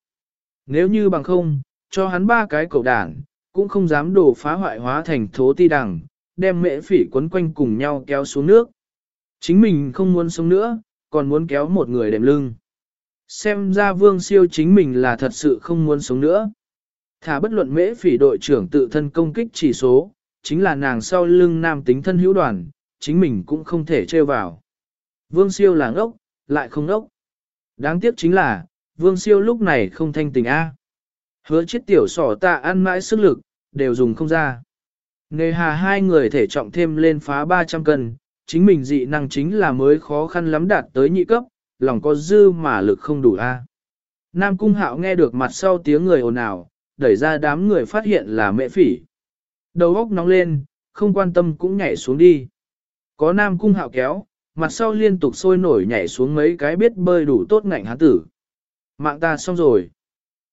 Nếu như bằng không, cho hắn ba cái cầu đảng, cũng không dám đổ phá hoại hóa thành thố ti đằng, đem mễ phỉ quấn quanh cùng nhau kéo xuống nước. Chính mình không muốn sống nữa, còn muốn kéo một người đệm lưng. Xem ra vương siêu chính mình là thật sự không muốn sống nữa. Thả bất luận mễ phỉ đội trưởng tự thân công kích chỉ số, chính là nàng sau lưng nam tính thân hữu đoàn, chính mình cũng không thể trêu vào. Vương siêu là ngốc, lại không ngốc. Đáng tiếc chính là, vương siêu lúc này không thanh tình A. Hứa chết tiểu sỏ ta ăn mãi sức lực, đều dùng không ra. Nề hà hai người thể trọng thêm lên phá 300 cân, chính mình dị năng chính là mới khó khăn lắm đạt tới nhị cấp, lòng có dư mà lực không đủ a. Nam Cung Hạo nghe được mặt sau tiếng người ồn ào, đẩy ra đám người phát hiện là mẹ phỉ. Đầu óc nóng lên, không quan tâm cũng nhảy xuống đi. Có Nam Cung Hạo kéo, mặt sau liên tục sôi nổi nhảy xuống mấy cái biết bơi đủ tốt ngạnh hán tử. Mạng ta xong rồi.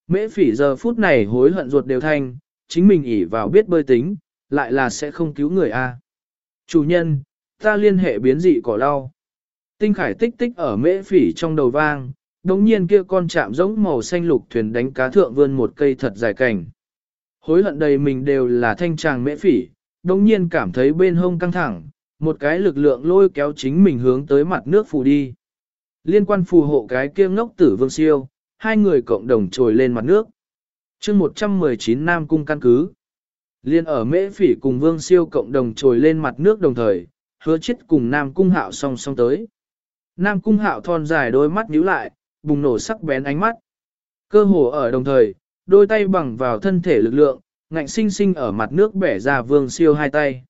Mễ phỉ giờ phút này hối hận ruột đều thanh, chính mình ỉ vào biết bơi tính, lại là sẽ không cứu người a. Chủ nhân, ta liên hệ biến dị cỏ lau. Tinh khải tích tích ở mễ phỉ trong đầu vang, đồng nhiên kia con chạm giống màu xanh lục thuyền đánh cá thượng vươn một cây thật dài cảnh. Hối hận đầy mình đều là thanh tràng mễ phỉ, đồng nhiên cảm thấy bên hông căng thẳng, một cái lực lượng lôi kéo chính mình hướng tới mặt nước phù đi. Liên quan phù hộ cái kia ngốc tử vương siêu, hai người cộng đồng trồi lên mặt nước. chương 119 Nam Cung căn cứ. Liên ở mễ phỉ cùng vương siêu cộng đồng trồi lên mặt nước đồng thời, hứa chết cùng Nam Cung hạo song song tới. Nam Cung hạo thon dài đôi mắt nhíu lại, bùng nổ sắc bén ánh mắt. Cơ hồ ở đồng thời, đôi tay bằng vào thân thể lực lượng, ngạnh sinh sinh ở mặt nước bẻ ra vương siêu hai tay.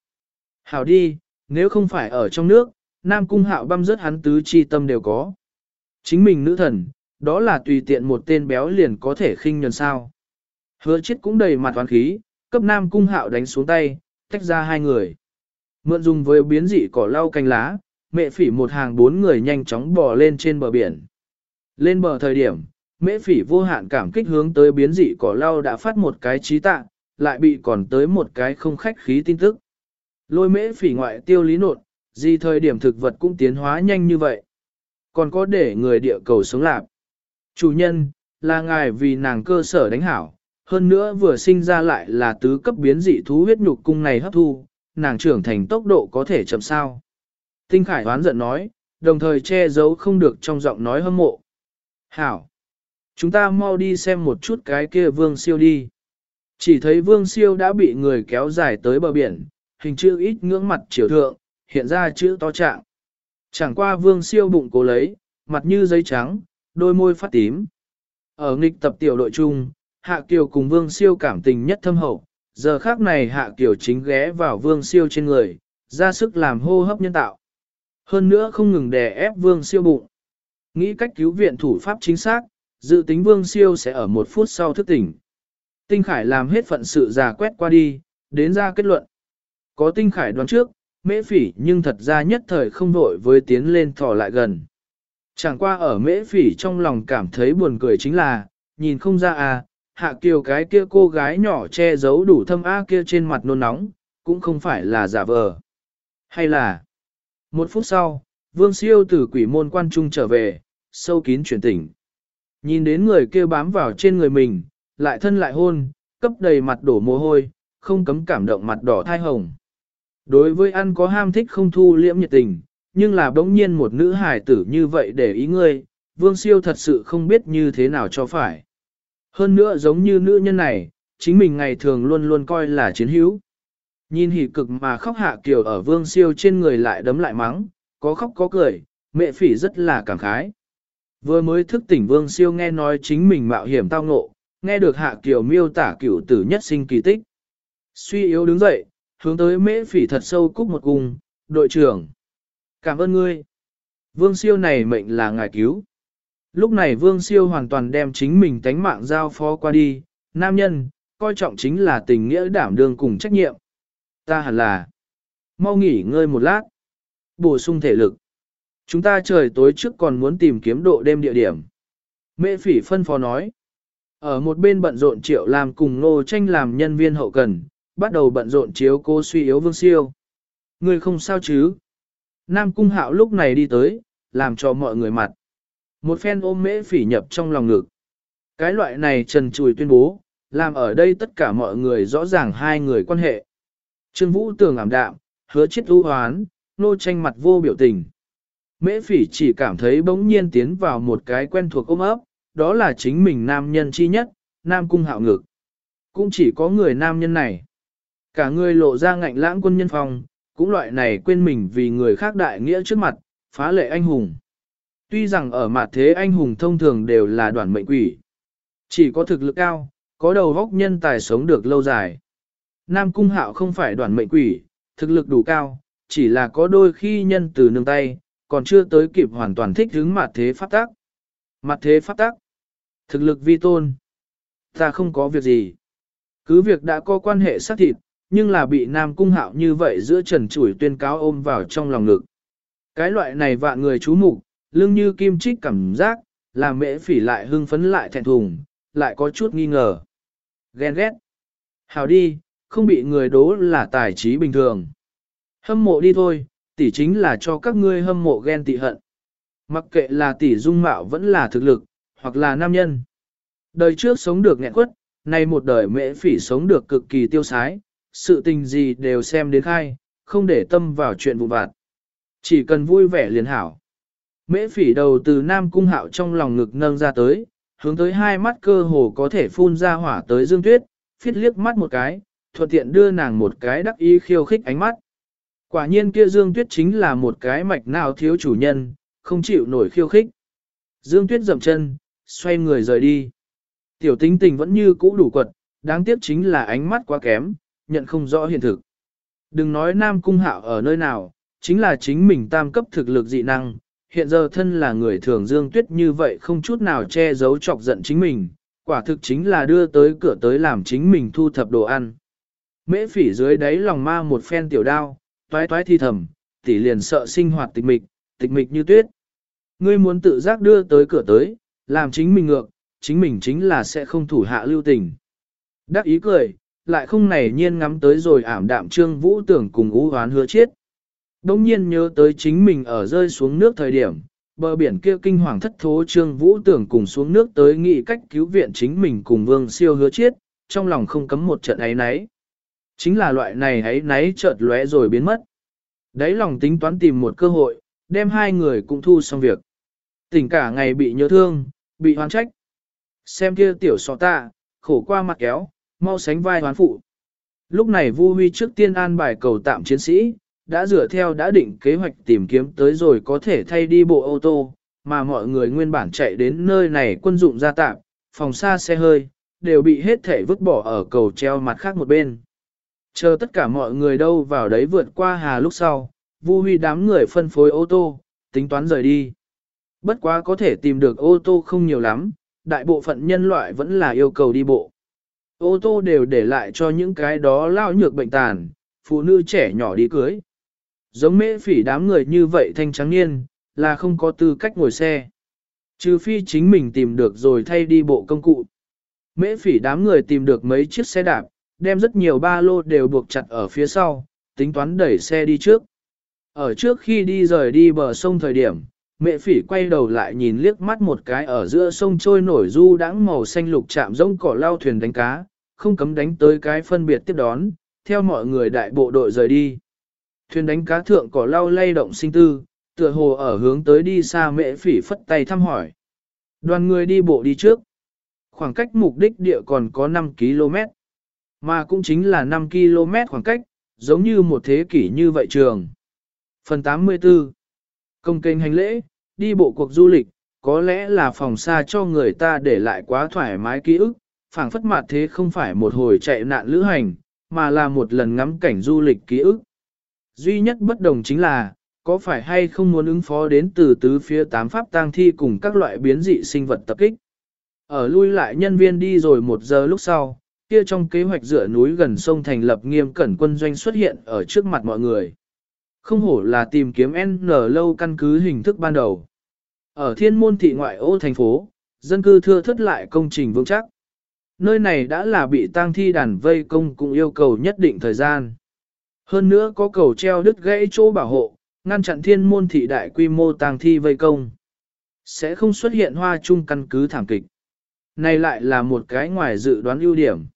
Hảo đi, nếu không phải ở trong nước, Nam Cung hạo băm rớt hắn tứ chi tâm đều có. Chính mình nữ thần, đó là tùy tiện một tên béo liền có thể khinh nhần sao. Hứa chết cũng đầy mặt toán khí, cấp Nam Cung hạo đánh xuống tay, tách ra hai người. Mượn dùng với biến dị cỏ lau canh lá, mẹ phỉ một hàng bốn người nhanh chóng bò lên trên bờ biển. Lên bờ thời điểm, mẹ phỉ vô hạn cảm kích hướng tới biến dị cỏ lau đã phát một cái trí tạ, lại bị còn tới một cái không khách khí tin tức. Lôi mễ phỉ ngoại tiêu lý nột, Gì thời điểm thực vật cũng tiến hóa nhanh như vậy? Còn có để người địa cầu sống lạc. Chủ nhân, là ngài vì nàng cơ sở đánh hảo, hơn nữa vừa sinh ra lại là tứ cấp biến dị thú huyết nhục cung này hấp thu, nàng trưởng thành tốc độ có thể chậm sao. Tinh Khải hoán giận nói, đồng thời che giấu không được trong giọng nói hâm mộ. Hảo! Chúng ta mau đi xem một chút cái kia vương siêu đi. Chỉ thấy vương siêu đã bị người kéo dài tới bờ biển, hình chữ ít ngưỡng mặt chiều thượng, hiện ra chữ to trạng. Chẳng qua vương siêu bụng cố lấy, mặt như giấy trắng, đôi môi phát tím. Ở nghịch tập tiểu đội chung, Hạ Kiều cùng vương siêu cảm tình nhất thâm hậu, giờ khác này Hạ Kiều chính ghé vào vương siêu trên người, ra sức làm hô hấp nhân tạo. Hơn nữa không ngừng đè ép vương siêu bụng. Nghĩ cách cứu viện thủ pháp chính xác, dự tính vương siêu sẽ ở một phút sau thức tỉnh. Tinh Khải làm hết phận sự giả quét qua đi, đến ra kết luận. Có Tinh Khải đoán trước, mễ phỉ nhưng thật ra nhất thời không vội với tiến lên thò lại gần. Chẳng qua ở mễ phỉ trong lòng cảm thấy buồn cười chính là, nhìn không ra à, hạ kiều cái kia cô gái nhỏ che giấu đủ thâm á kia trên mặt nôn nóng, cũng không phải là giả vờ. Hay là, một phút sau, vương siêu từ quỷ môn quan trung trở về, sâu kín chuyển tỉnh. Nhìn đến người kia bám vào trên người mình, lại thân lại hôn, cấp đầy mặt đổ mồ hôi, không cấm cảm động mặt đỏ thai hồng. Đối với ăn có ham thích không thu liễm nhiệt tình, nhưng là bỗng nhiên một nữ hài tử như vậy để ý ngươi, vương siêu thật sự không biết như thế nào cho phải. Hơn nữa giống như nữ nhân này, chính mình ngày thường luôn luôn coi là chiến hữu. Nhìn hỉ cực mà khóc hạ kiều ở vương siêu trên người lại đấm lại mắng, có khóc có cười, mẹ phỉ rất là cảm khái. Vừa mới thức tỉnh vương siêu nghe nói chính mình mạo hiểm tao ngộ, nghe được hạ kiều miêu tả cửu tử nhất sinh kỳ tích. Suy yếu đứng dậy, hướng tới mễ phỉ thật sâu cúc một cung, đội trưởng. Cảm ơn ngươi. Vương siêu này mệnh là ngài cứu. Lúc này vương siêu hoàn toàn đem chính mình tánh mạng giao phó qua đi, nam nhân, coi trọng chính là tình nghĩa đảm đương cùng trách nhiệm. Ta hẳn là, mau nghỉ ngơi một lát, bổ sung thể lực. Chúng ta trời tối trước còn muốn tìm kiếm độ đêm địa điểm. Mễ phỉ phân phó nói. Ở một bên bận rộn triệu làm cùng nô tranh làm nhân viên hậu cần, bắt đầu bận rộn chiếu cô suy yếu vương siêu. Người không sao chứ? Nam cung hạo lúc này đi tới, làm cho mọi người mặt. Một phen ôm mễ phỉ nhập trong lòng ngực. Cái loại này trần trùi tuyên bố, làm ở đây tất cả mọi người rõ ràng hai người quan hệ. Trương Vũ tường ảm đạm, hứa chết ưu hoán, nô tranh mặt vô biểu tình. Mễ phỉ chỉ cảm thấy bỗng nhiên tiến vào một cái quen thuộc ôm ấp, đó là chính mình nam nhân chi nhất, nam cung hạo ngực. Cũng chỉ có người nam nhân này. Cả người lộ ra ngạnh lãng quân nhân phòng, cũng loại này quên mình vì người khác đại nghĩa trước mặt, phá lệ anh hùng. Tuy rằng ở mặt thế anh hùng thông thường đều là đoàn mệnh quỷ. Chỉ có thực lực cao, có đầu góc nhân tài sống được lâu dài. Nam Cung Hạo không phải đoàn mệnh quỷ, thực lực đủ cao, chỉ là có đôi khi nhân từ nương tay, còn chưa tới kịp hoàn toàn thích hướng mặt thế pháp tắc. Mặt thế pháp tắc. Thực lực vi tôn. Ta không có việc gì. Cứ việc đã có quan hệ xác thịt, nhưng là bị Nam Cung Hạo như vậy giữa trần chủi tuyên cáo ôm vào trong lòng ngực. Cái loại này vạn người chú mục lưng như kim trích cảm giác, làm mễ phỉ lại hưng phấn lại thẹn thùng, lại có chút nghi ngờ. Ghen ghét. Hào đi, không bị người đố là tài trí bình thường. Hâm mộ đi thôi, tỷ chính là cho các ngươi hâm mộ ghen tị hận. Mặc kệ là tỷ dung mạo vẫn là thực lực, hoặc là nam nhân. Đời trước sống được nghẹn quất, nay một đời mễ phỉ sống được cực kỳ tiêu sái, sự tình gì đều xem đến khai, không để tâm vào chuyện vụ vặt. Chỉ cần vui vẻ liền hảo. Mễ phỉ đầu từ Nam Cung Hạo trong lòng ngực nâng ra tới, hướng tới hai mắt cơ hồ có thể phun ra hỏa tới Dương Tuyết, phiết liếc mắt một cái, thuận tiện đưa nàng một cái đắc ý khiêu khích ánh mắt. Quả nhiên kia Dương Tuyết chính là một cái mạch nào thiếu chủ nhân, không chịu nổi khiêu khích. Dương Tuyết dậm chân, xoay người rời đi. Tiểu tính tình vẫn như cũ đủ quật, đáng tiếc chính là ánh mắt quá kém, nhận không rõ hiện thực. Đừng nói Nam Cung Hạo ở nơi nào, chính là chính mình tam cấp thực lực dị năng, hiện giờ thân là người thường Dương Tuyết như vậy không chút nào che giấu chọc giận chính mình, quả thực chính là đưa tới cửa tới làm chính mình thu thập đồ ăn. Mễ phỉ dưới đáy lòng ma một phen tiểu đao, toái toái thi thầm, tỷ liền sợ sinh hoạt tịch mịch, tịch mịch như tuyết. Ngươi muốn tự giác đưa tới cửa tới, làm chính mình ngược, chính mình chính là sẽ không thủ hạ lưu tình. Đắc ý cười, lại không nảy nhiên ngắm tới rồi ảm đạm trương vũ tưởng cùng ú hoán hứa chết. đông nhiên nhớ tới chính mình ở rơi xuống nước thời điểm, bờ biển kia kinh hoàng thất thố trương vũ tưởng cùng xuống nước tới nghĩ cách cứu viện chính mình cùng vương siêu hứa chết trong lòng không cấm một trận ấy náy. Chính là loại này ấy náy chợt lóe rồi biến mất. Đấy lòng tính toán tìm một cơ hội, đem hai người cũng thu xong việc. Tỉnh cả ngày bị nhớ thương, bị hoan trách. Xem kia tiểu sọ ta khổ qua mặt kéo, mau sánh vai hoán phụ. Lúc này Vu Huy trước tiên an bài cầu tạm chiến sĩ, đã dựa theo đã định kế hoạch tìm kiếm tới rồi có thể thay đi bộ ô tô, mà mọi người nguyên bản chạy đến nơi này quân dụng ra tạm, phòng xa xe hơi, đều bị hết thể vứt bỏ ở cầu treo mặt khác một bên. Chờ tất cả mọi người đâu vào đấy vượt qua hà lúc sau, Vu Huy đám người phân phối ô tô, tính toán rời đi. Bất quá có thể tìm được ô tô không nhiều lắm, đại bộ phận nhân loại vẫn là yêu cầu đi bộ. Ô tô đều để lại cho những cái đó lao nhược bệnh tàn, phụ nữ trẻ nhỏ đi cưới. Giống mễ phỉ đám người như vậy thanh trắng niên, là không có tư cách ngồi xe. Trừ phi chính mình tìm được rồi thay đi bộ công cụ. Mễ phỉ đám người tìm được mấy chiếc xe đạp, đem rất nhiều ba lô đều buộc chặt ở phía sau, tính toán đẩy xe đi trước. Ở trước khi đi rời đi bờ sông thời điểm, mẹ phỉ quay đầu lại nhìn liếc mắt một cái ở giữa sông trôi nổi du đãng màu xanh lục chạm rông cỏ lao thuyền đánh cá, không cấm đánh tới cái phân biệt tiếp đón, theo mọi người đại bộ đội rời đi. Thuyền đánh cá thượng cỏ lao lay động sinh tư, tựa hồ ở hướng tới đi xa mẹ phỉ phất tay thăm hỏi. Đoàn người đi bộ đi trước. Khoảng cách mục đích địa còn có 5 km. Mà cũng chính là 5 km khoảng cách, giống như một thế kỷ như vậy trường. Phần 84 Công kênh hành lễ, đi bộ cuộc du lịch, có lẽ là phòng xa cho người ta để lại quá thoải mái ký ức, phảng phất mặt thế không phải một hồi chạy nạn lữ hành, mà là một lần ngắm cảnh du lịch ký ức. Duy nhất bất đồng chính là, có phải hay không muốn ứng phó đến từ tứ phía tám pháp tang thi cùng các loại biến dị sinh vật tập kích. Ở lui lại nhân viên đi rồi một giờ lúc sau, kia trong kế hoạch dựa núi gần sông thành lập nghiêm cẩn quân doanh xuất hiện ở trước mặt mọi người. Không hổ là tìm kiếm N lâu căn cứ hình thức ban đầu. Ở thiên môn thị ngoại ô thành phố, dân cư thưa thất lại công trình vững chắc. Nơi này đã là bị tang thi đàn vây công cũng yêu cầu nhất định thời gian. Hơn nữa có cầu treo đứt gãy chỗ bảo hộ, ngăn chặn thiên môn thị đại quy mô tang thi vây công. Sẽ không xuất hiện hoa chung căn cứ thảm kịch. Này lại là một cái ngoài dự đoán ưu điểm.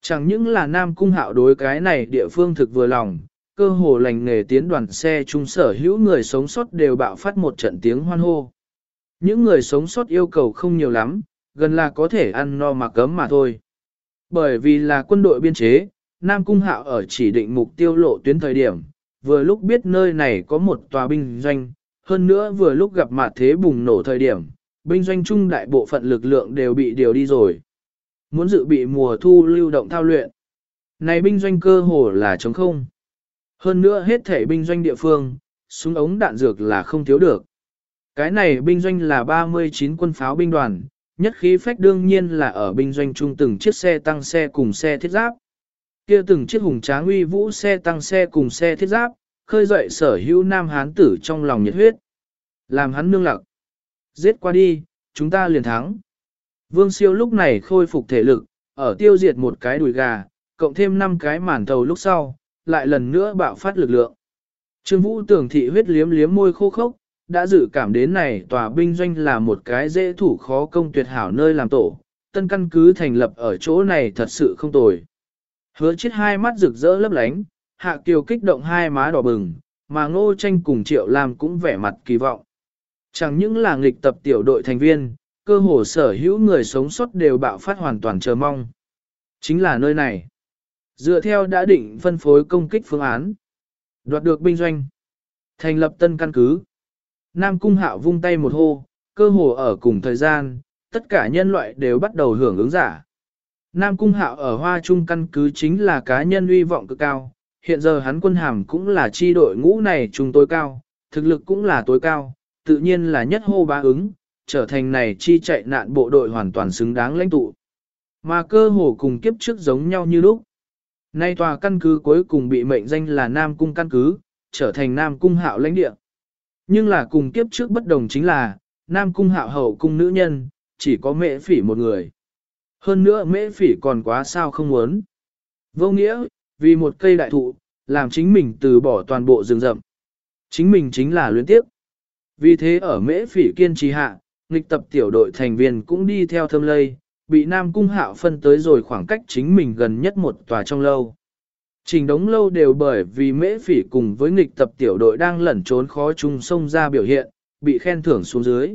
Chẳng những là Nam Cung Hạo đối cái này địa phương thực vừa lòng, cơ hồ lành nghề tiến đoàn xe trung sở hữu người sống sót đều bạo phát một trận tiếng hoan hô. Những người sống sót yêu cầu không nhiều lắm, gần là có thể ăn no mà cấm mà thôi. Bởi vì là quân đội biên chế, Nam Cung Hạo ở chỉ định mục tiêu lộ tuyến thời điểm, vừa lúc biết nơi này có một tòa binh doanh, hơn nữa vừa lúc gặp mặt thế bùng nổ thời điểm, binh doanh trung đại bộ phận lực lượng đều bị điều đi rồi. Muốn dự bị mùa thu lưu động thao luyện. Này binh doanh cơ hồ là trống không. Hơn nữa hết thể binh doanh địa phương, súng ống đạn dược là không thiếu được. Cái này binh doanh là 39 quân pháo binh đoàn, nhất khí phách đương nhiên là ở binh doanh chung từng chiếc xe tăng xe cùng xe thiết giáp. Kia từng chiếc hùng tráng uy vũ xe tăng xe cùng xe thiết giáp, khơi dậy sở hữu nam hán tử trong lòng nhiệt huyết. Làm hắn nương lặng. Giết qua đi, chúng ta liền thắng. Vương siêu lúc này khôi phục thể lực, ở tiêu diệt một cái đùi gà, cộng thêm 5 cái màn thầu lúc sau, lại lần nữa bạo phát lực lượng. Trương Vũ tưởng thị huyết liếm liếm môi khô khốc, đã dự cảm đến này tòa binh doanh là một cái dễ thủ khó công tuyệt hảo nơi làm tổ, tân căn cứ thành lập ở chỗ này thật sự không tồi. Hứa chết hai mắt rực rỡ lấp lánh, hạ kiều kích động hai má đỏ bừng, mà ngô tranh cùng triệu làm cũng vẻ mặt kỳ vọng. Chẳng những là nghịch tập tiểu đội thành viên, cơ hồ sở hữu người sống sót đều bạo phát hoàn toàn chờ mong. Chính là nơi này. Dựa theo đã định phân phối công kích phương án. Đoạt được binh doanh. Thành lập tân căn cứ. Nam Cung Hạo vung tay một hô, cơ hồ ở cùng thời gian, tất cả nhân loại đều bắt đầu hưởng ứng giả. Nam Cung Hạo ở Hoa Trung căn cứ chính là cá nhân uy vọng cực cao, hiện giờ hắn quân hàm cũng là chi đội ngũ này trung tối cao, thực lực cũng là tối cao, tự nhiên là nhất hô bá ứng, trở thành này chi chạy nạn bộ đội hoàn toàn xứng đáng lãnh tụ. Mà cơ hồ cùng kiếp trước giống nhau như lúc. Nay tòa căn cứ cuối cùng bị mệnh danh là Nam Cung căn cứ, trở thành Nam Cung hạo lãnh địa. Nhưng là cùng kiếp trước bất đồng chính là, Nam Cung hạo hậu cung nữ nhân, chỉ có mễ phỉ một người. Hơn nữa mễ phỉ còn quá sao không muốn. Vô nghĩa, vì một cây đại thụ, làm chính mình từ bỏ toàn bộ rừng rậm. Chính mình chính là luyến tiếp. Vì thế ở mễ phỉ kiên trì hạ, nghịch tập tiểu đội thành viên cũng đi theo thâm lây, bị Nam Cung Hạo phân tới rồi khoảng cách chính mình gần nhất một tòa trong lâu. Trình đống lâu đều bởi vì mễ phỉ cùng với nghịch tập tiểu đội đang lẩn trốn khó chung sông ra biểu hiện, bị khen thưởng xuống dưới.